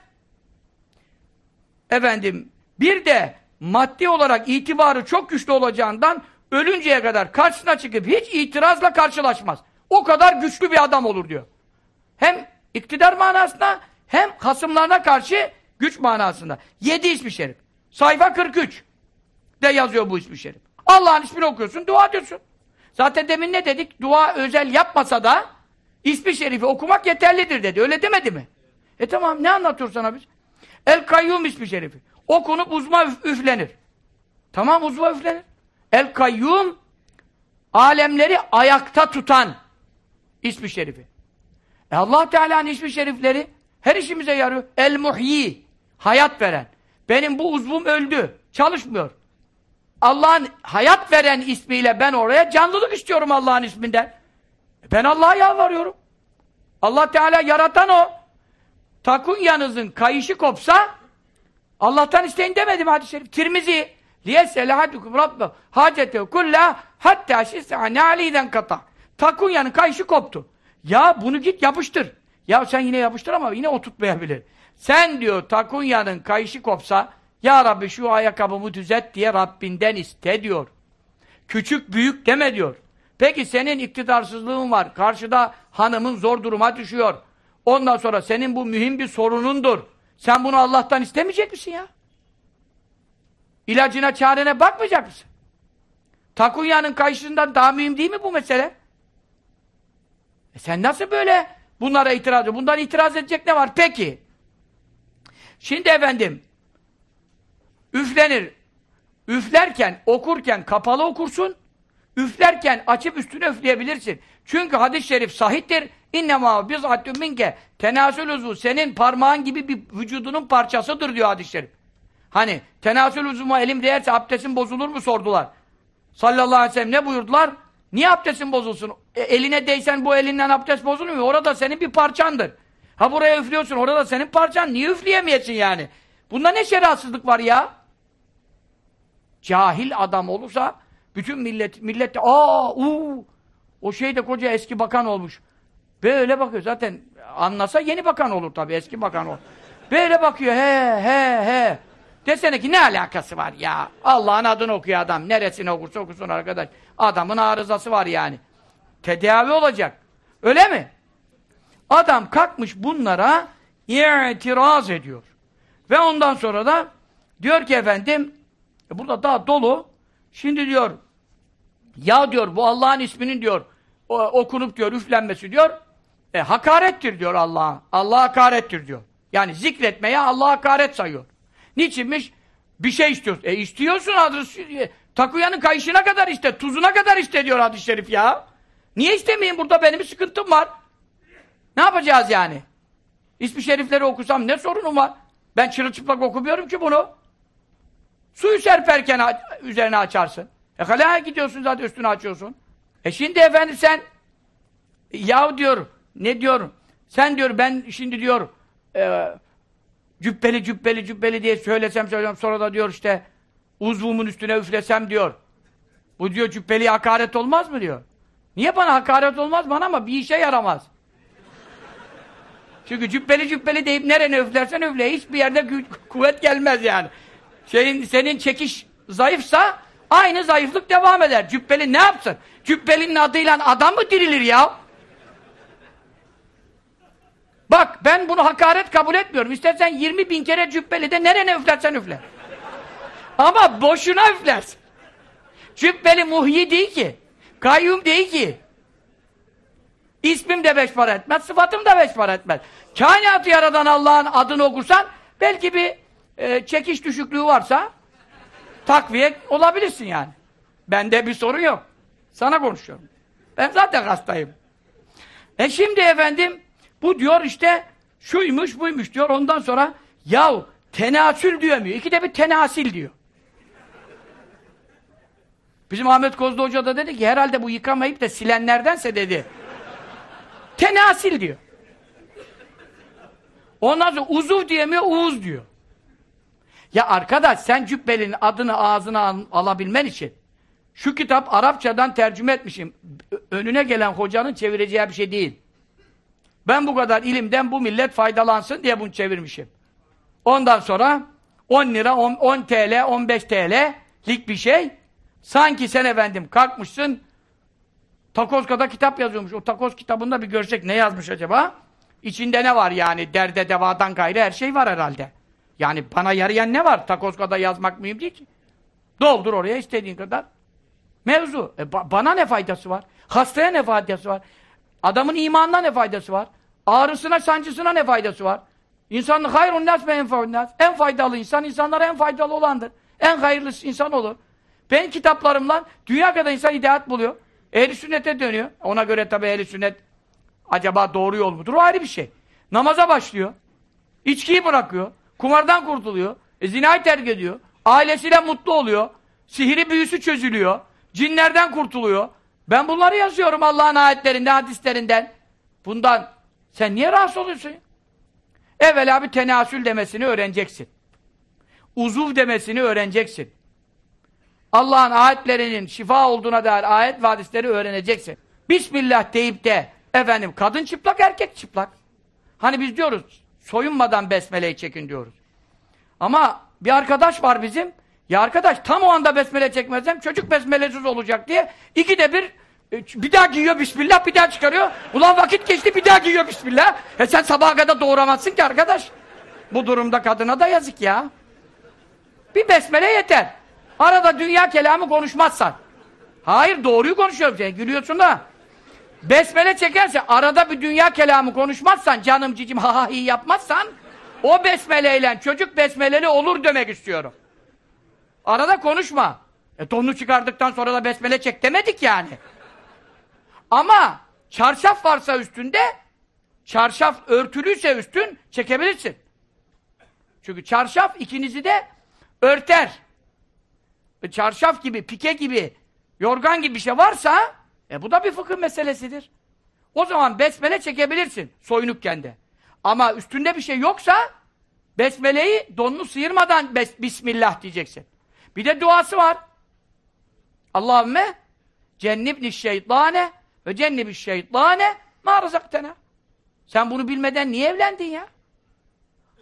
Efendim bir de maddi olarak itibarı çok güçlü olacağından ölünceye kadar karşısına çıkıp hiç itirazla karşılaşmaz. O kadar güçlü bir adam olur diyor. Hem iktidar manasında hem hasımlarına karşı güç manasında. Yedi ismi şerif. Sayfa 43 de yazıyor bu ismi şerif. Allah'ın ismini okuyorsun, dua ediyorsun. Zaten demin ne dedik? Dua özel yapmasa da ismi şerifi okumak yeterlidir dedi. Öyle demedi mi? E tamam ne anlatıyor sana biz? El Kayyum ismi şerifi. Okunup uzma üf üflenir. Tamam uzma üflenir. El Kayyum alemleri ayakta tutan ismi şerifi. E Allah Teala'nın ismi şerifleri her işimize yarıyor. El Muhyi hayat veren. Benim bu uzvum öldü. Çalışmıyor. Allah'ın hayat veren ismiyle ben oraya canlılık istiyorum Allah'ın isminden. Ben Allah'a yalvarıyorum. Allah Teala yaratan o. Takunyanızın kayışı kopsa Allah'tan isteyin demedim hadis-i şerif. Tirmizi liyesele hadukum rabbe hacetehu kulla hatta şis'ane aliden kata. Takunyanın kayışı koptu. Ya bunu git yapıştır. Ya sen yine yapıştır ama yine oturtmayabilir. Sen diyor takunyanın kayışı kopsa ya Rabbi şu ayakkabımı düzelt diye Rabbinden iste diyor. Küçük büyük deme diyor. Peki senin iktidarsızlığın var. Karşıda hanımın zor duruma düşüyor. Ondan sonra senin bu mühim bir sorunundur. Sen bunu Allah'tan istemeyecek misin ya? İlacına, çarene bakmayacak mısın? Takunyanın kayışından daha mühim değil mi bu mesele? E sen nasıl böyle bunlara itiraz ediyorsun? Bundan itiraz edecek ne var? Peki. Şimdi efendim üflenir. Üflerken, okurken kapalı okursun. Üflerken açıp üstüne üfleyebilirsin. Çünkü hadis-i şerif sahittir. İnnemâ biz'attüm minke tenasül uzvu senin parmağın gibi bir vücudunun parçasıdır diyor hadis-i şerif. Hani tenasül uzvuma elim değerse abdestin bozulur mu sordular. Sallallahu aleyhi ve sellem ne buyurdular? Niye abdestin bozulsun? E, eline değsen bu elinden abdest bozulmuyor. Orada senin bir parçandır. Ha buraya üflüyorsun orada senin parçan. Niye üfleyemeyesin yani? Bunda ne şeriatsızlık var ya? Cahil adam olursa bütün millet millet de aa uu o şey de koca eski bakan olmuş. Böyle bakıyor. Zaten anlasa yeni bakan olur tabii. Eski bakan olur. Böyle bakıyor. He he he. Desene ki ne alakası var ya? Allah'ın adını okuyor adam. Neresini okursa okusun arkadaş. Adamın arızası var yani. Tedavi olacak. Öyle mi? Adam kalkmış bunlara itiraz ediyor. Ve ondan sonra da diyor ki efendim e burada daha dolu şimdi diyor ya diyor bu Allah'ın isminin diyor okunup diyor üflenmesi diyor e, hakarettir diyor Allah'a. Allah hakarettir diyor. Yani zikretmeye Allah hakaret sayıyor. Niçinmiş? Bir şey istiyorsun. E istiyorsun hadis e, Takuyanın kayışına kadar iste, tuzuna kadar iste diyor hadis-i şerif ya. Niye istemeyeyim? Burada benim sıkıntım var. Ne yapacağız yani? İsmi şerifleri okusam ne sorunum var? Ben çırılçıplak okumuyorum ki bunu. Suyu serperken üzerine açarsın. E kalaya gidiyorsun zaten üstüne açıyorsun. E şimdi efendim sen yahu diyor ne diyor? Sen diyor ben şimdi diyor e, cübbeli cübbeli cübbeli diye söylesem söylesem sonra da diyor işte uzvumun üstüne üflesem diyor. Bu diyor cübbeli hakaret olmaz mı diyor. Niye bana hakaret olmaz bana ama bir işe yaramaz. Çünkü cübbeli cübbeli deyip nerene üflersen üfle hiçbir yerde kuvvet gelmez yani. Şeyin, senin çekiş zayıfsa Aynı zayıflık devam eder. Cübbeli ne yapsın? Cübbelinin adıyla adam mı dirilir ya? Bak ben bunu hakaret kabul etmiyorum. İstersen 20 bin kere cübbeli de nerene üflersen üfle. Ama boşuna üflersin. Cübbeli muhyi değil ki. Kayyum değil ki. İsmim de beş para etmez, sıfatım da beş para etmez. Kainatı yaradan Allah'ın adını okursan belki bir e, çekiş düşüklüğü varsa takviye olabilirsin yani. Bende bir sorun yok. Sana konuşuyorum. Ben zaten hastayım. E şimdi efendim bu diyor işte şuymuş buymuş diyor ondan sonra yahu tenasül diyemiyor. İki de bir tenasil diyor. Bizim Ahmet Kozlu Hoca da dedi ki herhalde bu yıkamayıp da silenlerdense dedi. Tenasil diyor. Ondan sonra uzuv diyemiyor, uuz diyor. Ya arkadaş sen cübbelinin adını ağzına al alabilmen için şu kitap Arapçadan tercüme etmişim. Önüne gelen hocanın çevireceği bir şey değil. Ben bu kadar ilimden bu millet faydalansın diye bunu çevirmişim. Ondan sonra 10 lira, 10, 10 TL, 15 TL'lik bir şey. Sanki sen efendim kalkmışsın Takozka'da kitap yazıyormuş. O Takoz kitabında bir görsek ne yazmış acaba? İçinde ne var yani? Derde devadan gayrı her şey var herhalde. Yani bana yarayan ne var? Takozka'da yazmak mühim değil ki. Doldur oraya istediğin kadar. Mevzu. E, ba bana ne faydası var? Hastaya ne faydası var? Adamın imanına ne faydası var? Ağrısına, sancısına ne faydası var? İnsanın hayrun nas ve enfa'un En faydalı insan, insanlara en faydalı olandır. En hayırlısı insan olur. Ben kitaplarımla dünya kadar insan hidayet buluyor. Ehli sünnete dönüyor. Ona göre tabi ehli sünnet acaba doğru yol mudur? O ayrı bir şey. Namaza başlıyor. İçkiyi bırakıyor. Kumardan kurtuluyor. E, zinayı terk ediyor. Ailesiyle mutlu oluyor. Sihiri büyüsü çözülüyor. Cinlerden kurtuluyor. Ben bunları yazıyorum Allah'ın ayetlerinden, hadislerinden. Bundan sen niye rahatsız oluyorsun? Evvela bir tenasül demesini öğreneceksin. Uzuv demesini öğreneceksin. Allah'ın ayetlerinin şifa olduğuna dair ayet ve hadisleri öğreneceksin. Bismillah deyip de efendim kadın çıplak erkek çıplak. Hani biz diyoruz soyunmadan besmeleyi çekin diyoruz. Ama bir arkadaş var bizim. Ya arkadaş tam o anda besmele çekmezsem çocuk besmelesiz olacak diye iki de bir e, bir daha giyiyor Bismillah bir daha çıkarıyor. Ulan vakit geçti bir daha giyiyor Bismillah. E sen sabaha kadar doğuramazsın ki arkadaş. Bu durumda kadına da yazık ya. Bir besmele yeter. Arada dünya kelamı konuşmazsan. Hayır doğruyu konuşuyorum sen gülüyorsun da. Besmele çekerse arada bir dünya kelamı konuşmazsan canım cicim ha ha iyi yapmazsan o besmeleyle çocuk besmeleli olur demek istiyorum. Arada konuşma. E donunu çıkardıktan sonra da besmele çek demedik yani. Ama çarşaf varsa üstünde çarşaf örtülüyse üstün çekebilirsin. Çünkü çarşaf ikinizi de örter. E, çarşaf gibi, pike gibi, yorgan gibi bir şey varsa e bu da bir fıkıh meselesidir. O zaman besmele çekebilirsin soyunukken de. Ama üstünde bir şey yoksa besmeleyi donunu sıyırmadan bes Bismillah diyeceksin. Bir de duası var. Allahümme cennibni şeytane ve cennibi şeytane ma rızaktena. Sen bunu bilmeden niye evlendin ya?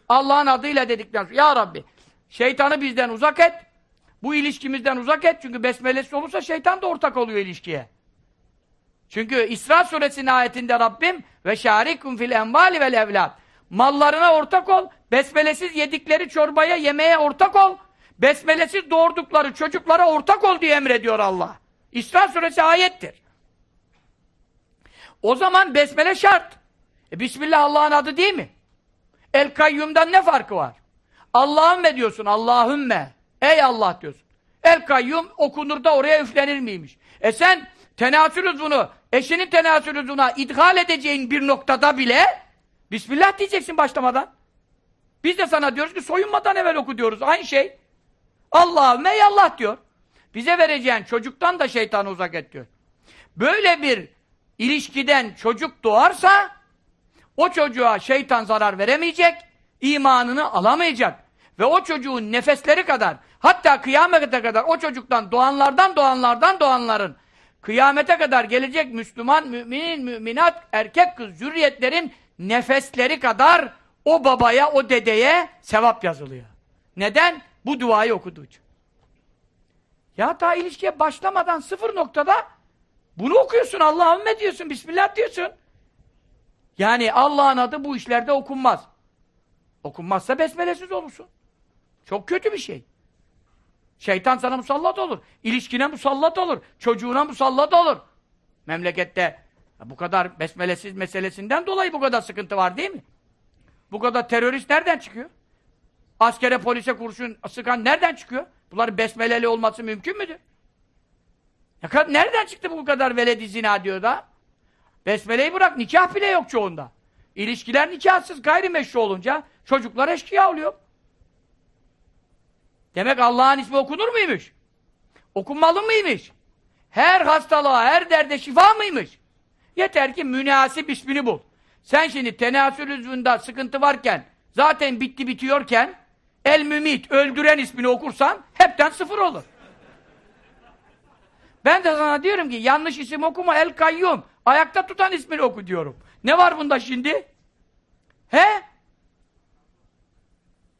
Allah'ın adıyla dedikten sonra Ya Rabbi şeytanı bizden uzak et bu ilişkimizden uzak et. Çünkü besmelesi olursa şeytan da ortak oluyor ilişkiye. Çünkü İsra suresinin ayetinde Rabbim ve şarikum fil envali vel evlad. Mallarına ortak ol. Besmelesiz yedikleri çorbaya, yemeğe ortak ol. Besmelesiz doğurdukları çocuklara ortak ol diye emrediyor Allah. İsra suresi ayettir. O zaman besmele şart. E, Bismillah Allah'ın adı değil mi? El kayyumdan ne farkı var? Allahümme diyorsun, Allahümme. Ey Allah diyorsun. El kayyum okunur da oraya üflenir miymiş? E sen tenasül bunu, eşinin tenasül uzvuna idhal edeceğin bir noktada bile Bismillah diyeceksin başlamadan. Biz de sana diyoruz ki soyunmadan evvel oku diyoruz. Aynı şey. Allahümme ey Allah diyor. Bize vereceğin çocuktan da şeytanı uzak et diyor. Böyle bir ilişkiden çocuk doğarsa o çocuğa şeytan zarar veremeyecek, imanını alamayacak. Ve o çocuğun nefesleri kadar Hatta kıyamete kadar o çocuktan doğanlardan doğanlardan doğanların kıyamete kadar gelecek Müslüman, müminin, müminat, erkek kız, zürriyetlerin nefesleri kadar o babaya, o dedeye sevap yazılıyor. Neden? Bu duayı okuduğu için. Ya daha ilişkiye başlamadan sıfır noktada bunu okuyorsun. Allahümme diyorsun. Bismillah diyorsun. Yani Allah'ın adı bu işlerde okunmaz. Okunmazsa besmelesiz olursun. Çok kötü bir şey. Şeytan sana musallat olur. İlişkine musallat olur. Çocuğuna musallat olur. Memlekette bu kadar besmelesiz meselesinden dolayı bu kadar sıkıntı var değil mi? Bu kadar terörist nereden çıkıyor? Askere, polise kurşun sıkan nereden çıkıyor? Bunların besmeleli olması mümkün müdür? Nereden çıktı bu kadar veledi zina diyor da? Besmeleyi bırak, nikah bile yok çoğunda. İlişkiler nikahsız, gayrimeşru olunca çocuklar eşkıya oluyor. Demek Allah'ın ismi okunur muymuş? Okunmalı mıymış? Her hastalığa, her derde şifa mıymış? Yeter ki münasip ismini bul. Sen şimdi tenasül üzvünde sıkıntı varken, zaten bitti bitiyorken, el mümit, öldüren ismini okursan, hepten sıfır olur. Ben de sana diyorum ki, yanlış isim okuma, el kayyum. Ayakta tutan ismini oku diyorum. Ne var bunda şimdi? He?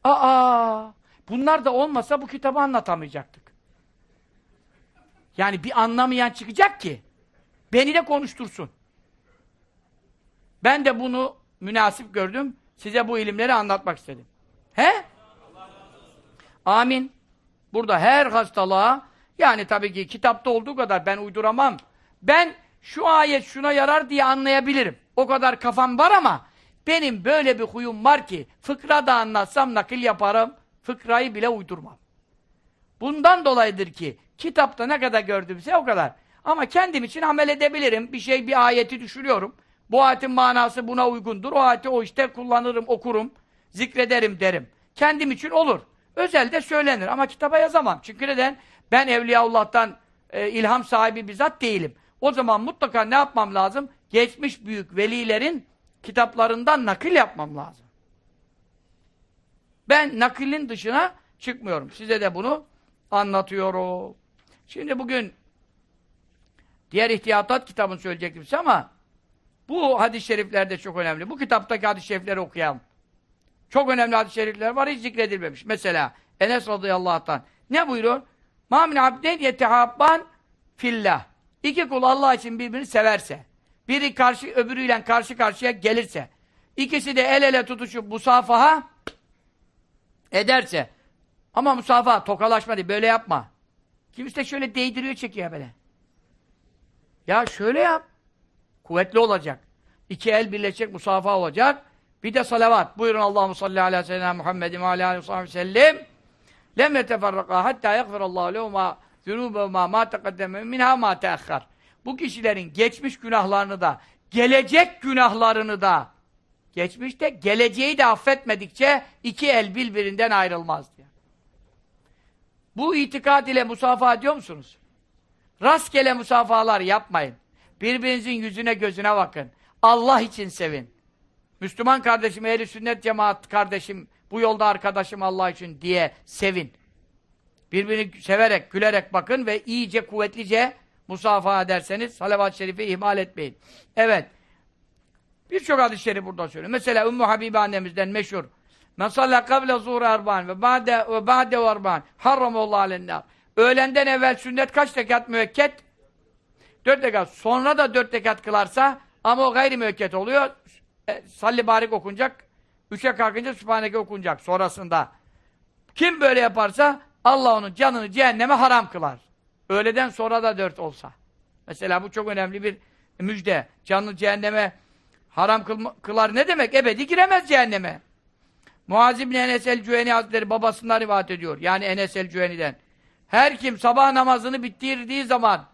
Aa! Bunlar da olmasa bu kitabı anlatamayacaktık. Yani bir anlamayan çıkacak ki beni de konuştursun. Ben de bunu münasip gördüm. Size bu ilimleri anlatmak istedim. He? Amin. Burada her hastalığa yani tabii ki kitapta olduğu kadar ben uyduramam. Ben şu ayet şuna yarar diye anlayabilirim. O kadar kafam var ama benim böyle bir huyum var ki fıkra da anlatsam nakil yaparım. Fıkrayı bile uydurmam. Bundan dolayıdır ki kitapta ne kadar gördümse o kadar. Ama kendim için amel edebilirim. Bir şey, bir ayeti düşürüyorum. Bu ayetin manası buna uygundur. O ayeti o işte kullanırım, okurum, zikrederim derim. Kendim için olur. Özelde söylenir ama kitaba yazamam. Çünkü neden? Ben Evliyaullah'tan e, ilham sahibi bizzat değilim. O zaman mutlaka ne yapmam lazım? Geçmiş büyük velilerin kitaplarından nakil yapmam lazım. Ben nakilin dışına çıkmıyorum. Size de bunu anlatıyorum. Şimdi bugün diğer ihtiyatat kitabını söyleyecektim size ama bu hadis-i şerifler de çok önemli. Bu kitaptaki hadis-i şerifleri okuyalım. Çok önemli hadis-i şerifler var, hiç zikredilmemiş. Mesela Enes radıyallahu anh ne buyuruyor? مَا مِنْ عَبْدَيْنْ يَتَحَابَّانْ fillah. İki kul Allah için birbirini severse, biri karşı öbürüyle karşı karşıya gelirse, ikisi de el ele tutuşup musafaha ederse, ama musafaha, tokalaşma değil, böyle yapma. Kimisi de şöyle değdiriyor, çekiyor böyle. Ya şöyle yap. Kuvvetli olacak. İki el birleşecek, musafaha olacak. Bir de salavat. Buyurun Allahu salli ala seyyidina Muhammedin ve ala aleyhi ve sellem. Lem yeteferraka hatta yagfirallahu lehu ma zunubu ma taqaddeme minha ma. Bu kişilerin geçmiş günahlarını da, gelecek günahlarını da, geçmişte geleceği de affetmedikçe iki el birbirinden ayrılmaz diyor. Bu itikad ile musafaha ediyor musunuz? Rastgele musafahalar yapmayın. Birbirinizin yüzüne gözüne bakın. Allah için sevin. Müslüman kardeşim, ehli sünnet cemaat kardeşim, bu yolda arkadaşım Allah için diye sevin. Birbirini severek, gülerek bakın ve iyice, kuvvetlice musafaha ederseniz salavat-ı şerifi ihmal etmeyin. Evet. Birçok hadis-i şerif burada söylüyor. Mesela Ümmü Habibe annemizden meşhur. Men salla kavle zuhur erban ve ba'de ve ba'de ve erban harramallahu alennâr. Öğlenden evvel sünnet kaç rekat müekket? Dört rekat. Sonra da dört rekat kılarsa ama o gayri müekket oluyor. E, salli barik okunacak. Üçe kalkınca Sübhaneke okunacak sonrasında. Kim böyle yaparsa Allah onun canını cehenneme haram kılar. Öğleden sonra da dört olsa. Mesela bu çok önemli bir müjde. Canını cehenneme haram kılar ne demek? Ebedi giremez cehenneme. Muaz İbni Enes el-Cüheni Hazretleri babasından rivayet ediyor. Yani Enes el-Cüheni'den. Her kim sabah namazını bitirdiği zaman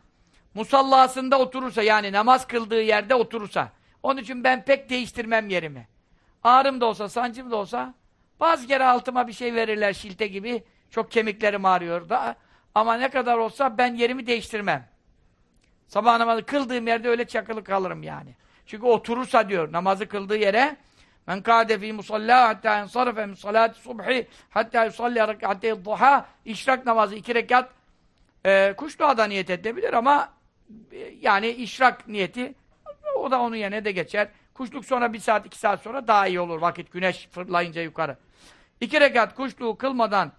musallasında oturursa yani namaz kıldığı yerde oturursa onun için ben pek değiştirmem yerimi. Ağrım da olsa, sancım da olsa bazı kere altıma bir şey verirler şilte gibi. Çok kemiklerim ağrıyor da. Ama ne kadar olsa ben yerimi değiştirmem. Sabah namazı kıldığım yerde öyle çakılı kalırım yani. Çünkü oturursa diyor namazı kıldığı yere men kâde fî musallâ hattâ ensarife min salâti subhi hattâ yusalli rekâte duha işrak namazı iki rekat e, kuş doğada niyet edebilir ama e, yani işrak niyeti o da onun yerine de geçer. Kuşluk sonra bir saat, iki saat sonra daha iyi olur vakit güneş fırlayınca yukarı. İki rekat kuşluğu kılmadan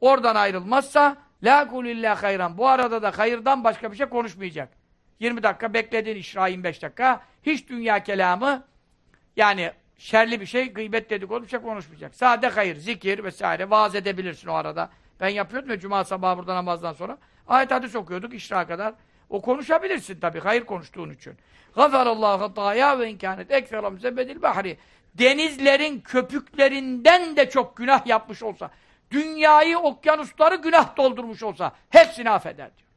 oradan ayrılmazsa La kulillah hayran. Bu arada da hayırdan başka bir şey konuşmayacak. 20 dakika bekledin işra 25 dakika. Hiç dünya kelamı yani şerli bir şey, gıybet dedikodu bir şey konuşmayacak. Sade hayır, zikir vesaire vaaz edebilirsin o arada. Ben yapıyordum ya cuma sabahı burada namazdan sonra. Ayet hadis okuyorduk işra kadar. O konuşabilirsin tabii hayır konuştuğun için. Gafarallahu hataya ve inkânet ekferam zebedil bahri. Denizlerin köpüklerinden de çok günah yapmış olsa, dünyayı, okyanusları günah doldurmuş olsa hepsini affeder diyor.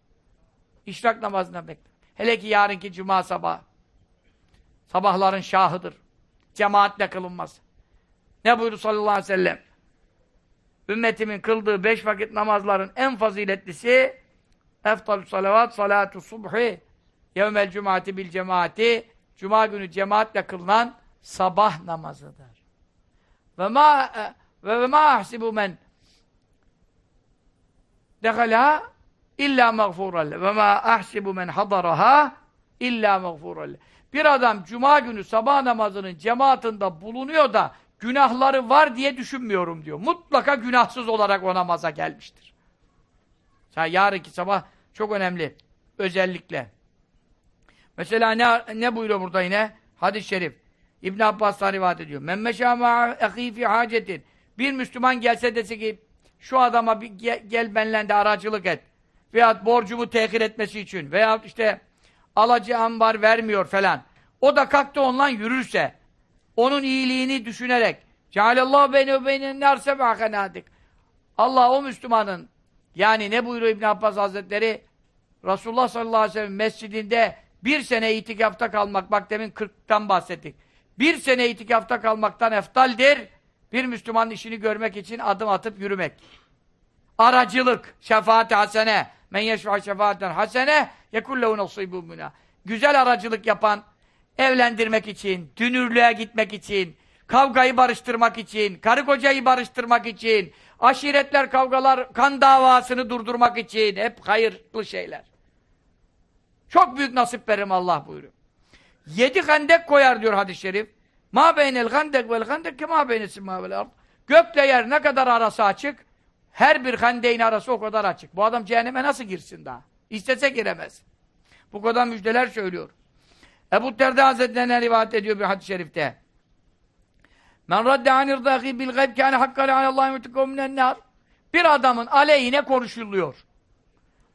İşrak namazından bekle. Hele ki yarınki cuma sabahı. Sabahların şahıdır. Cemaatle kılınmaz. Ne buyurdu sallallahu aleyhi ve sellem? Ümmetimin kıldığı beş vakit namazların en faziletlisi eftalü salavat salatu subhi yevmel cumati bil cemaati cuma günü cemaatle kılınan sabah namazıdır. Ve ma ve, ve ma ahsibu men dekhala illa mağfuralle ve ma ahsibu men hadaraha illa mağfuralle. Bir adam cuma günü sabah namazının cemaatinde bulunuyor da günahları var diye düşünmüyorum diyor. Mutlaka günahsız olarak o namaza gelmiştir. Sen yarınki sabah çok önemli. Özellikle. Mesela ne, ne buyuruyor burada yine? Hadis-i şerif. İbn Abbas'tan rivayet ediyor. Men meşâ fi hacetin. Bir Müslüman gelse dese ki şu adama bir gel, gel benimle de aracılık et. Veyahut borcumu tehir etmesi için. Veyahut işte alacağım var vermiyor falan. O da kalktı ondan yürürse onun iyiliğini düşünerek Cealallahu beyne beynen nar sebâ Allah o Müslümanın yani ne buyuruyor İbn Abbas Hazretleri Resulullah sallallahu aleyhi ve sellem mescidinde bir sene itikafta kalmak bak demin 40'tan bahsettik. Bir sene itikafta kalmaktan eftaldir. Bir Müslümanın işini görmek için adım atıp yürümek. Aracılık, şefaat-i hasene. Men yeşfa şefaaten hasene yekullehu nasibun mina. Güzel aracılık yapan, evlendirmek için, dünürlüğe gitmek için, kavgayı barıştırmak için, karı kocayı barıştırmak için, aşiretler kavgalar, kan davasını durdurmak için hep hayırlı şeyler. Çok büyük nasip verim Allah buyuruyor. Yedi hendek koyar diyor hadis-i şerif. Ma beynel hendek vel hendek ki ma beynesin ma vel ard. Gökle yer ne kadar arası açık, her bir hendeğin arası o kadar açık. Bu adam cehenneme nasıl girsin daha? İstese giremez. Bu kadar müjdeler söylüyor. Ebu Derda Hazretlerinden rivayet ediyor bir hadis-i şerifte. Men radde anirdahi bil gayb kâne hakkale alallâhi mutikû nar. Bir adamın aleyhine konuşuluyor.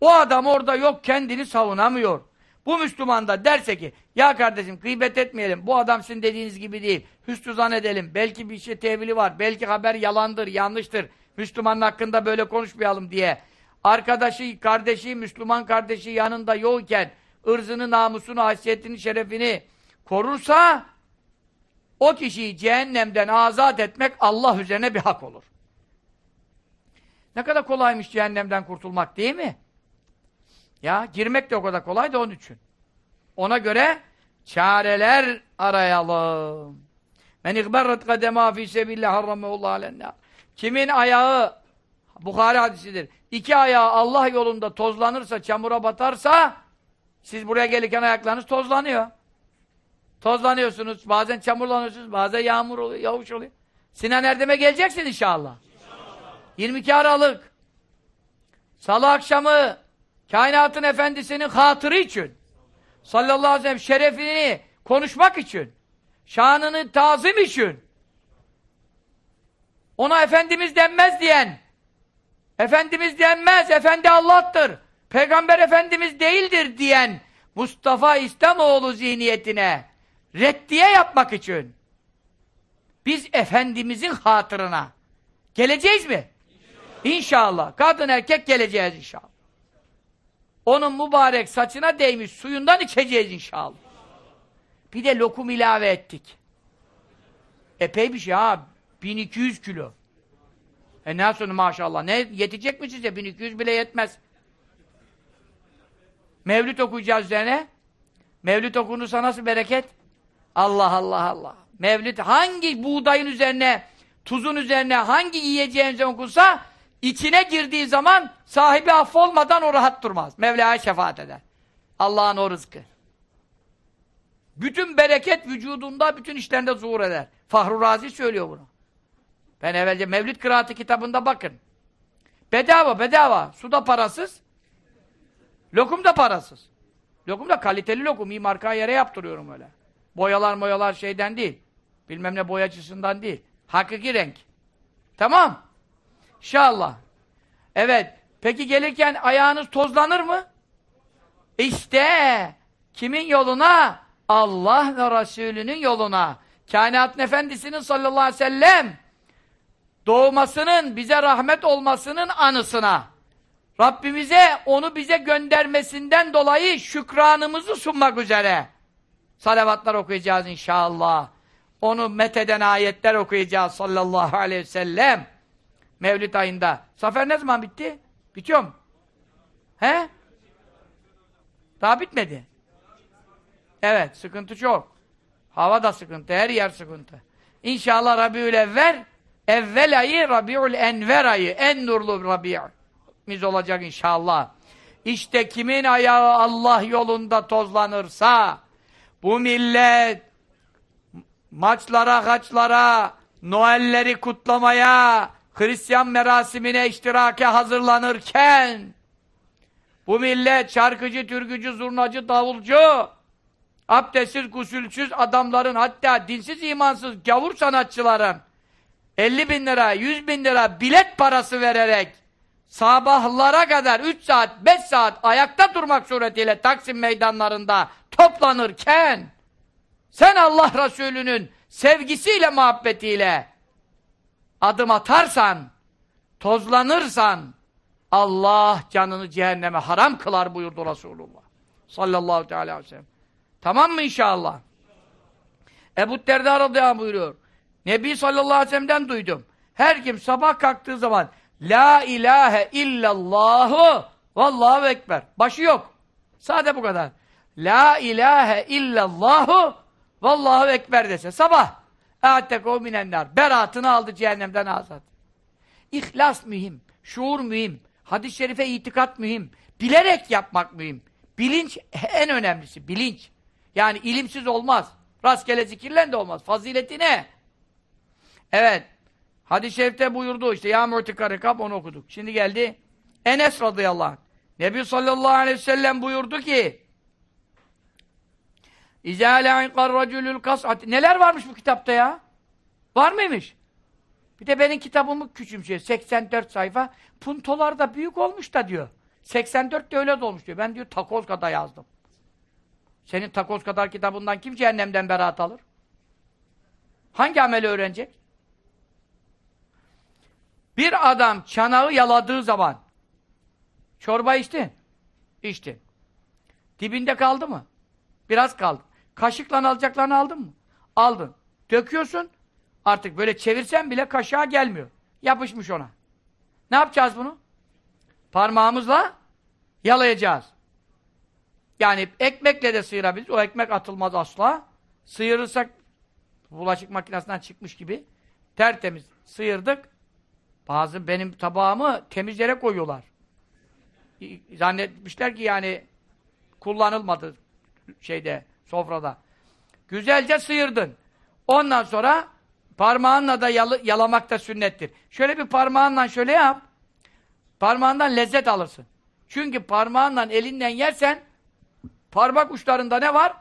O adam orada yok kendini savunamıyor. Bu Müslüman da derse ki ya kardeşim gıybet etmeyelim. Bu adam sizin dediğiniz gibi değil. Hüsnü zan edelim. Belki bir şey tevili var. Belki haber yalandır, yanlıştır. Müslümanın hakkında böyle konuşmayalım diye. Arkadaşı, kardeşi, Müslüman kardeşi yanında yokken ırzını, namusunu, haysiyetini, şerefini korursa o kişiyi cehennemden azat etmek Allah üzerine bir hak olur. Ne kadar kolaymış cehennemden kurtulmak değil mi? Ya girmek de o kadar kolay da onun için. Ona göre çareler arayalım. Men ihberret kadema fi sebillah harrameullah alennâr. Kimin ayağı Bukhari hadisidir. İki ayağı Allah yolunda tozlanırsa, çamura batarsa siz buraya gelirken ayaklarınız tozlanıyor. Tozlanıyorsunuz. Bazen çamurlanıyorsunuz. Bazen yağmur oluyor, yavuş oluyor. Sinan Erdem'e geleceksin inşallah. inşallah. 22 Aralık. Salı akşamı kainatın efendisinin hatırı için sallallahu aleyhi ve sellem şerefini konuşmak için şanını tazim için ona Efendimiz denmez diyen Efendimiz denmez, Efendi Allah'tır Peygamber Efendimiz değildir diyen Mustafa İslamoğlu zihniyetine reddiye yapmak için biz Efendimizin hatırına geleceğiz mi? İnşallah. İnşallah. Kadın erkek geleceğiz inşallah. Onun mübarek saçına değmiş suyundan içeceğiz inşallah. Bir de lokum ilave ettik. Epey bir şey ha. 1200 kilo. E ne sonra maşallah. Ne yetecek mi size? 1200 bile yetmez. Mevlüt okuyacağız üzerine. Mevlüt okunursa nasıl bereket? Allah Allah Allah. Mevlüt hangi buğdayın üzerine, tuzun üzerine, hangi yiyeceğin üzerine okunsa içine girdiği zaman sahibi affolmadan o rahat durmaz. Mevla'ya şefaat eder. Allah'ın o rızkı. Bütün bereket vücudunda, bütün işlerinde zuhur eder. Fahru Razi söylüyor bunu. Ben evvelce Mevlid Kıraatı kitabında bakın. Bedava bedava. Su da parasız. Lokum da parasız. Lokum da kaliteli lokum. İyi marka yere yaptırıyorum öyle. Boyalar boyalar şeyden değil. Bilmem ne boyacısından değil. Hakiki renk. Tamam. İnşallah. Evet. Peki gelirken ayağınız tozlanır mı? İşte kimin yoluna? Allah ve Resulünün yoluna. Kainatın Efendisi'nin sallallahu aleyhi ve sellem doğmasının, bize rahmet olmasının anısına. Rabbimize onu bize göndermesinden dolayı şükranımızı sunmak üzere. Salavatlar okuyacağız inşallah. Onu metheden ayetler okuyacağız sallallahu aleyhi ve sellem. Mevlid ayında. Zafer ne zaman bitti? Bitiyor mu? He? Daha bitmedi. Evet, sıkıntı çok. Hava da sıkıntı, her yer sıkıntı. İnşallah Rabiül Evvel, evvel ayı Rabiül Enver ayı, en nurlu Rabi'miz olacak inşallah. İşte kimin ayağı Allah yolunda tozlanırsa, bu millet maçlara, kaçlara, Noelleri kutlamaya, Hristiyan merasimine iştirake hazırlanırken, bu millet şarkıcı, türkücü, zurnacı, davulcu, abdestsiz, gusülsüz adamların, hatta dinsiz, imansız, gavur sanatçıların 50 bin lira, 100 bin lira bilet parası vererek sabahlara kadar 3 saat, 5 saat ayakta durmak suretiyle Taksim meydanlarında toplanırken sen Allah Resulü'nün sevgisiyle, muhabbetiyle adım atarsan, tozlanırsan Allah canını cehenneme haram kılar buyurdu Resulullah. Sallallahu aleyhi ve sellem. Tamam mı inşallah? Ebu Derda radıyallahu buyuruyor. Nebi sallallahu aleyhi ve sellem'den duydum. Her kim sabah kalktığı zaman La ilahe illallahu vallahu ekber. Başı yok. Sade bu kadar. La ilahe illallahu vallahu ekber dese sabah. E'attekû minennar. Beratını aldı cehennemden azat. İhlas mühim. Şuur mühim. Hadis-i şerife itikat mühim. Bilerek yapmak mühim. Bilinç en önemlisi. Bilinç. Yani ilimsiz olmaz. Rastgele zikirlen de olmaz. Fazileti ne? Evet. Hadis-i şerifte buyurdu işte ya mu'tikar kap onu okuduk. Şimdi geldi Enes radıyallahu anh. Nebi sallallahu aleyhi ve sellem buyurdu ki İzâ le'inkar racülül kas'ati Neler varmış bu kitapta ya? Var mıymış? Bir de benim kitabımı küçümsüyor. 84 sayfa. Puntolar da büyük olmuş da diyor. 84 de öyle dolmuş diyor. Ben diyor takoz kadar yazdım. Senin takoz kadar kitabından kim cehennemden beraat alır? Hangi ameli öğrenecek? Bir adam çanağı yaladığı zaman çorba içti. İçti. Dibinde kaldı mı? Biraz kaldı. Kaşıkla alacaklarını aldın mı? Aldın. Döküyorsun. Artık böyle çevirsen bile kaşığa gelmiyor. Yapışmış ona. Ne yapacağız bunu? Parmağımızla yalayacağız. Yani ekmekle de sıyırabiliriz. O ekmek atılmaz asla. Sıyırırsak bulaşık makinesinden çıkmış gibi tertemiz sıyırdık. Bazı benim tabağımı temiz yere koyuyorlar. Zannetmişler ki yani kullanılmadı şeyde, sofrada. Güzelce sıyırdın. Ondan sonra parmağınla da yalı, yalamak da sünnettir. Şöyle bir parmağınla şöyle yap. Parmağından lezzet alırsın. Çünkü parmağınla elinden yersen parmak uçlarında ne var?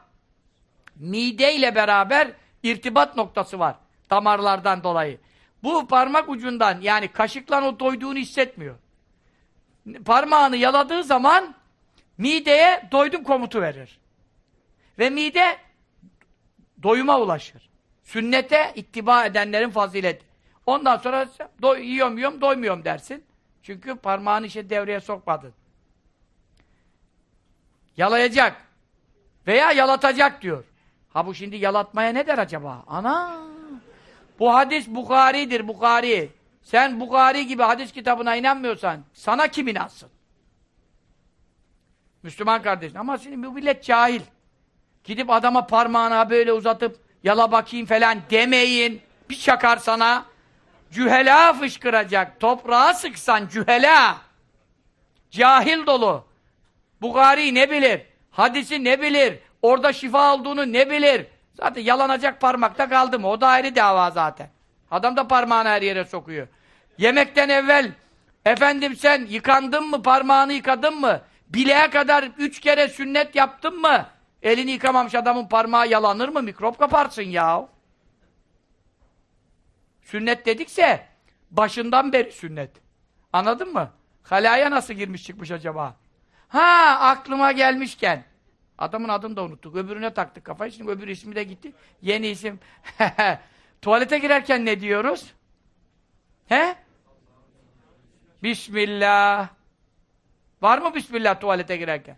Mide ile beraber irtibat noktası var. Damarlardan dolayı. Bu parmak ucundan yani kaşıkla o doyduğunu hissetmiyor. Parmağını yaladığı zaman mideye doydum komutu verir. Ve mide doyuma ulaşır. Sünnete ittiba edenlerin fazileti. Ondan sonra do yiyorum yiyorum doymuyorum dersin. Çünkü parmağını işe devreye sokmadın. Yalayacak. Veya yalatacak diyor. Ha bu şimdi yalatmaya ne der acaba? Ana! Bu hadis Bukhari'dir, Bukhari. Sen Bukhari gibi hadis kitabına inanmıyorsan sana kim inansın? Müslüman kardeş. Ama şimdi bu millet cahil. Gidip adama parmağına böyle uzatıp yala bakayım falan demeyin. Bir çakar sana. Cühela fışkıracak. Toprağa sıksan cühela. Cahil dolu. Bukhari ne bilir? Hadisi ne bilir? Orada şifa olduğunu ne bilir? Zaten yalanacak parmakta kaldı mı? O da ayrı dava zaten. Adam da parmağını her yere sokuyor. Yemekten evvel Efendim sen yıkandın mı, parmağını yıkadın mı? Bileğe kadar üç kere sünnet yaptın mı? Elini yıkamamış adamın parmağı yalanır mı? Mikrop kaparsın ya. Sünnet dedikse başından beri sünnet. Anladın mı? Halaya nasıl girmiş çıkmış acaba? Ha aklıma gelmişken. Adamın adını da unuttuk. Öbürüne taktık kafayı. Şimdi öbür ismi de gitti. Yeni isim. [LAUGHS] Tuvalete girerken ne diyoruz? He? Bismillah. Var mı Bismillah tuvalete girerken?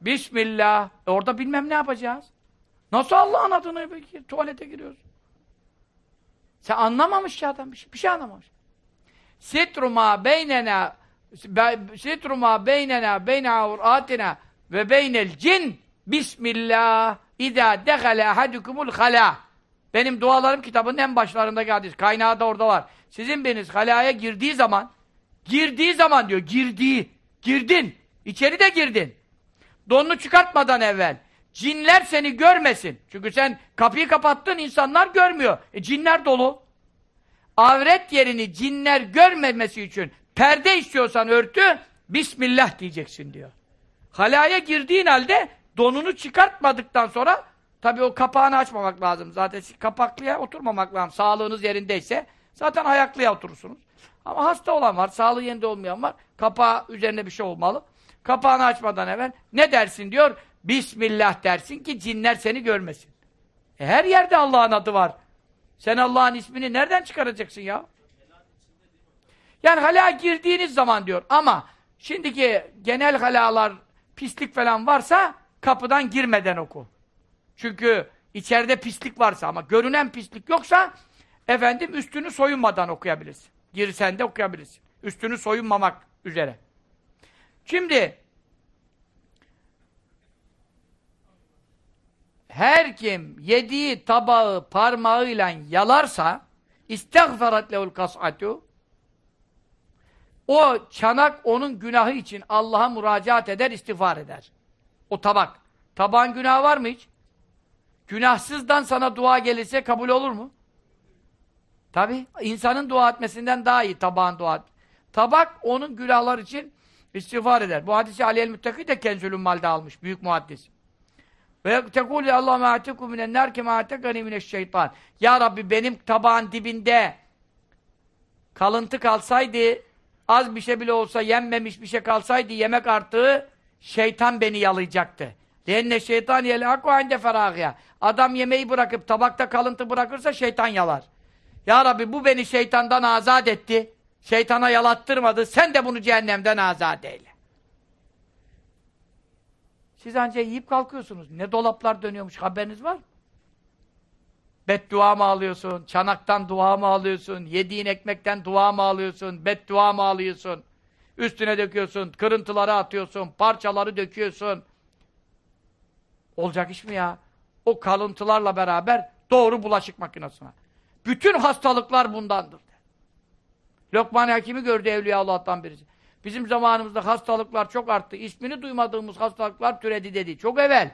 Bismillah. E orada bilmem ne yapacağız. Nasıl Allah'ın adını peki tuvalete giriyoruz? Sen anlamamış ki adam bir şey, bir şey anlamamış. Sitru ma beynena sitru ma beynena beyne avratina ve beynel cin Bismillah İzâ dehale ahadukumul halâ Benim dualarım kitabının en başlarındaki hadis. Kaynağı da orada var. Sizin biriniz halaya girdiği zaman girdiği zaman diyor, girdiği girdin. İçeri de girdin. Donunu çıkartmadan evvel. Cinler seni görmesin. Çünkü sen kapıyı kapattın, insanlar görmüyor. E cinler dolu. Avret yerini cinler görmemesi için perde istiyorsan örtü, Bismillah diyeceksin diyor. Halaya girdiğin halde donunu çıkartmadıktan sonra tabii o kapağını açmamak lazım. Zaten kapaklıya oturmamak lazım. Sağlığınız yerindeyse zaten ayaklıya oturursunuz. Ama hasta olan var, sağlığı yerinde olmayan var. Kapağı üzerine bir şey olmalı. Kapağını açmadan evvel ne dersin diyor? Bismillah dersin ki cinler seni görmesin. E her yerde Allah'ın adı var. Sen Allah'ın ismini nereden çıkaracaksın ya? Yani hala girdiğiniz zaman diyor ama şimdiki genel halalar pislik falan varsa kapıdan girmeden oku. Çünkü içeride pislik varsa ama görünen pislik yoksa efendim üstünü soyunmadan okuyabilirsin. Girsen de okuyabilirsin. Üstünü soyunmamak üzere. Şimdi her kim yediği tabağı parmağıyla yalarsa istagfarat lehul kas'atu o çanak onun günahı için Allah'a müracaat eder, istiğfar eder. O tabak. Tabağın günahı var mı hiç? Günahsızdan sana dua gelirse kabul olur mu? Tabi. insanın dua etmesinden daha iyi tabağın dua et. Tabak onun günahlar için istiğfar eder. Bu hadisi Ali el-Müttaki de Kenzülün Mal'de almış. Büyük muhaddis. Ve tekul ya Allah ma'atikum minen nar kema atekani mineşşeytan. Ya Rabbi benim tabağın dibinde kalıntı kalsaydı az bir şey bile olsa yenmemiş bir şey kalsaydı yemek artığı şeytan beni yalayacaktı. Lenne şeytan yelâku inde ferâgıya. Adam yemeği bırakıp tabakta kalıntı bırakırsa şeytan yalar. Ya Rabbi bu beni şeytandan azat etti. Şeytana yalattırmadı. Sen de bunu cehennemden azat eyle. Siz ancak yiyip kalkıyorsunuz. Ne dolaplar dönüyormuş haberiniz var mı? Beddua mı alıyorsun? Çanaktan dua mı alıyorsun? Yediğin ekmekten dua mı alıyorsun? Beddua mı alıyorsun? Üstüne döküyorsun, kırıntıları atıyorsun, parçaları döküyorsun. Olacak iş mi ya? O kalıntılarla beraber doğru bulaşık makinesine. Bütün hastalıklar bundandır. Lokman Hakim'i gördü Evliya Allah'tan birisi. Bizim zamanımızda hastalıklar çok arttı. İsmini duymadığımız hastalıklar türedi dedi. Çok evvel.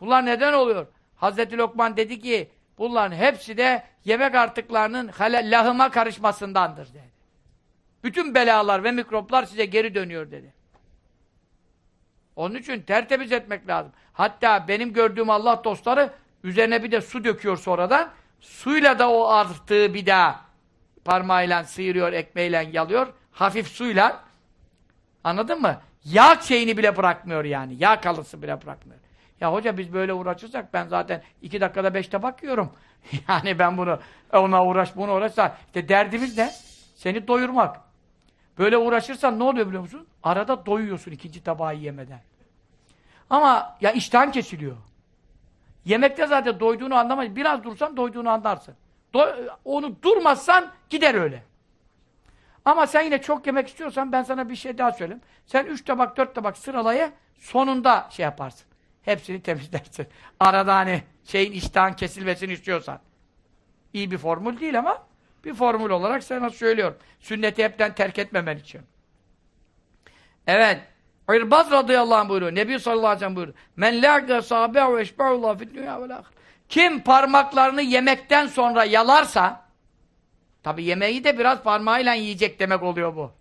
Bunlar neden oluyor? Hazreti Lokman dedi ki bunların hepsi de yemek artıklarının lahıma karışmasındandır dedi. Bütün belalar ve mikroplar size geri dönüyor dedi. Onun için tertemiz etmek lazım. Hatta benim gördüğüm Allah dostları üzerine bir de su döküyor sonradan. Suyla da o artığı bir daha parmağıyla sıyırıyor, ekmeğiyle yalıyor. Hafif suyla. Anladın mı? Yağ şeyini bile bırakmıyor yani. Yağ kalısı bile bırakmıyor. Ya hoca biz böyle uğraşırsak ben zaten iki dakikada beş tabak yiyorum. [LAUGHS] yani ben bunu ona uğraş, bunu uğraşsa işte derdimiz ne? Seni doyurmak. Böyle uğraşırsan ne oluyor biliyor musun? Arada doyuyorsun ikinci tabağı yemeden. Ama ya iştahın kesiliyor. Yemekte zaten doyduğunu anlamayız. Biraz dursan doyduğunu anlarsın. Do onu durmazsan gider öyle. Ama sen yine çok yemek istiyorsan ben sana bir şey daha söyleyeyim. Sen üç tabak, dört tabak sıralaya sonunda şey yaparsın. Hepsini temizlersin. Arada hani şeyin iştahın kesilmesini istiyorsan. İyi bir formül değil ama bir formül olarak sana söylüyorum. Sünneti hepten terk etmemen için. Evet. İrbaz radıyallahu anh buyuruyor. Nebi sallallahu aleyhi ve sellem buyuruyor. Men lâgâ sâbe'u eşbe'ullâh fid dünyâ. Kim parmaklarını yemekten sonra yalarsa tabi yemeği de biraz parmağıyla yiyecek demek oluyor bu.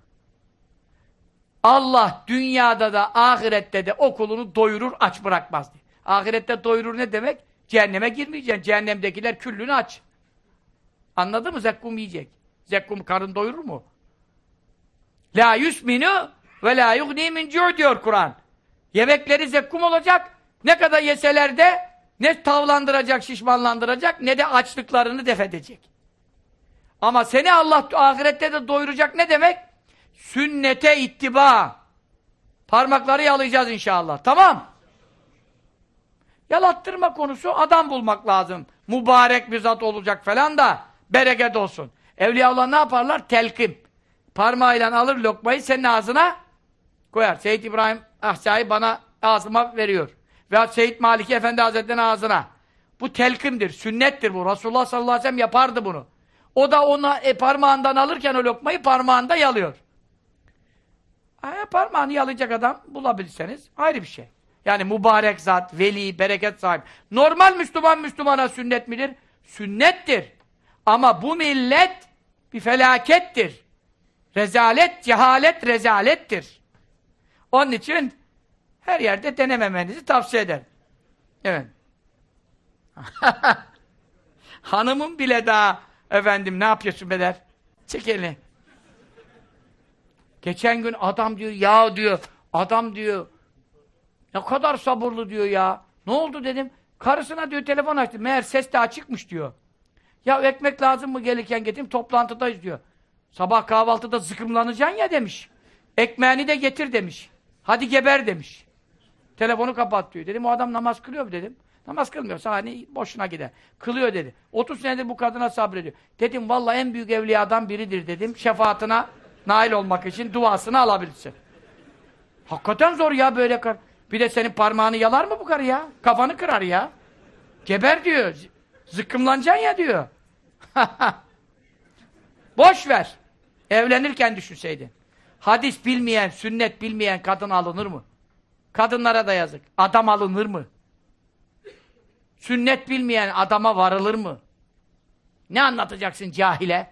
Allah dünyada da ahirette de o kulunu doyurur, aç bırakmaz diye. Ahirette doyurur ne demek? Cehenneme girmeyeceksin. Cehennemdekiler küllünü aç. Anladın mı? Zekkum yiyecek. Zekkum karın doyurur mu? La yusminu ve la yugni min diyor Kur'an. Yemekleri zekkum olacak. Ne kadar yeseler de ne tavlandıracak, şişmanlandıracak ne de açlıklarını def edecek. Ama seni Allah ahirette de doyuracak ne demek? Sünnete ittiba. Parmakları yalayacağız inşallah. Tamam. Yalattırma konusu adam bulmak lazım. Mübarek bir zat olacak falan da bereket olsun. Evliyaullah ne yaparlar? Telkim. Parmağıyla alır lokmayı senin ağzına koyar. Seyyid İbrahim Ahsai bana ağzıma veriyor. Veya Seyyid Maliki Efendi Hazretleri'nin ağzına. Bu telkimdir, sünnettir bu. Resulullah sallallahu aleyhi ve sellem yapardı bunu. O da ona e, parmağından alırken o lokmayı parmağında yalıyor. E, parmağını yalayacak adam bulabilirseniz ayrı bir şey. Yani mübarek zat, veli, bereket sahibi. Normal Müslüman Müslümana sünnet midir? Sünnettir. Ama bu millet bir felakettir. Rezalet, cehalet, rezalettir. Onun için her yerde denememenizi tavsiye ederim. Evet. [LAUGHS] Hanımım bile daha efendim ne yapıyorsun be der. Çek. Geçen gün adam diyor ya diyor adam diyor ne kadar sabırlı diyor ya. Ne oldu dedim. Karısına diyor telefon açtı. Meğer ses de açıkmış diyor. Ya ekmek lazım mı gelirken getireyim toplantıdayız diyor. Sabah kahvaltıda zıkımlanacaksın ya demiş. Ekmeğini de getir demiş. Hadi geber demiş. Telefonu kapat diyor. Dedim o adam namaz kılıyor mu dedim. Namaz kılmıyorsa hani boşuna gider. Kılıyor dedi. 30 senedir bu kadına sabrediyor. Dedim vallahi en büyük evliyadan biridir dedim. Şefaatine nail olmak için duasını alabilirsin. Hakikaten zor ya böyle kar. Bir de senin parmağını yalar mı bu karı ya? Kafanı kırar ya. Geber diyor. Zıkkımlanacaksın ya diyor. [LAUGHS] Boş ver. Evlenirken düşünseydin. Hadis bilmeyen, sünnet bilmeyen kadın alınır mı? Kadınlara da yazık. Adam alınır mı? Sünnet bilmeyen adama varılır mı? Ne anlatacaksın cahile?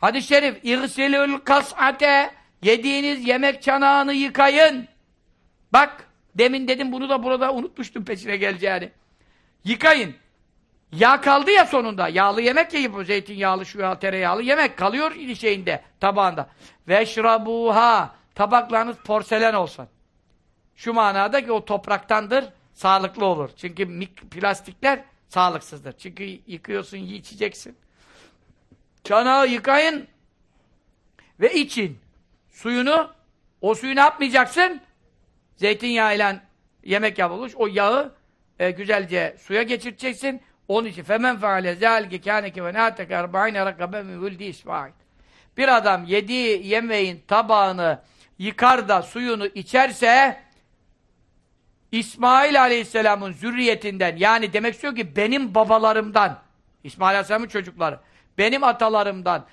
Hadis-i şerif İğsilül kas'ate Yediğiniz yemek çanağını yıkayın. Bak, demin dedim bunu da burada unutmuştum peşine geleceğini. Yıkayın. Yağ kaldı ya sonunda. Yağlı yemek yiyip zeytinyağlı, şu yağ, tereyağlı yemek kalıyor şeyinde, tabağında. Veşrabuha. Tabaklarınız porselen olsun. Şu manada ki o topraktandır, sağlıklı olur. Çünkü plastikler sağlıksızdır. Çünkü yıkıyorsun, içeceksin. Çanağı yıkayın ve için. Suyunu, o suyu ne yapmayacaksın? Zeytinyağıyla yemek yapılmış. O yağı e, güzelce suya geçireceksin. Onun için femen feale zâlike kâneke ve nâteke erba'ine rakabe min vüldi İsmail. Bir adam yediği yemeğin tabağını yıkar da suyunu içerse İsmail Aleyhisselam'ın zürriyetinden yani demek istiyor ki benim babalarımdan İsmail Aleyhisselam'ın çocukları benim atalarımdan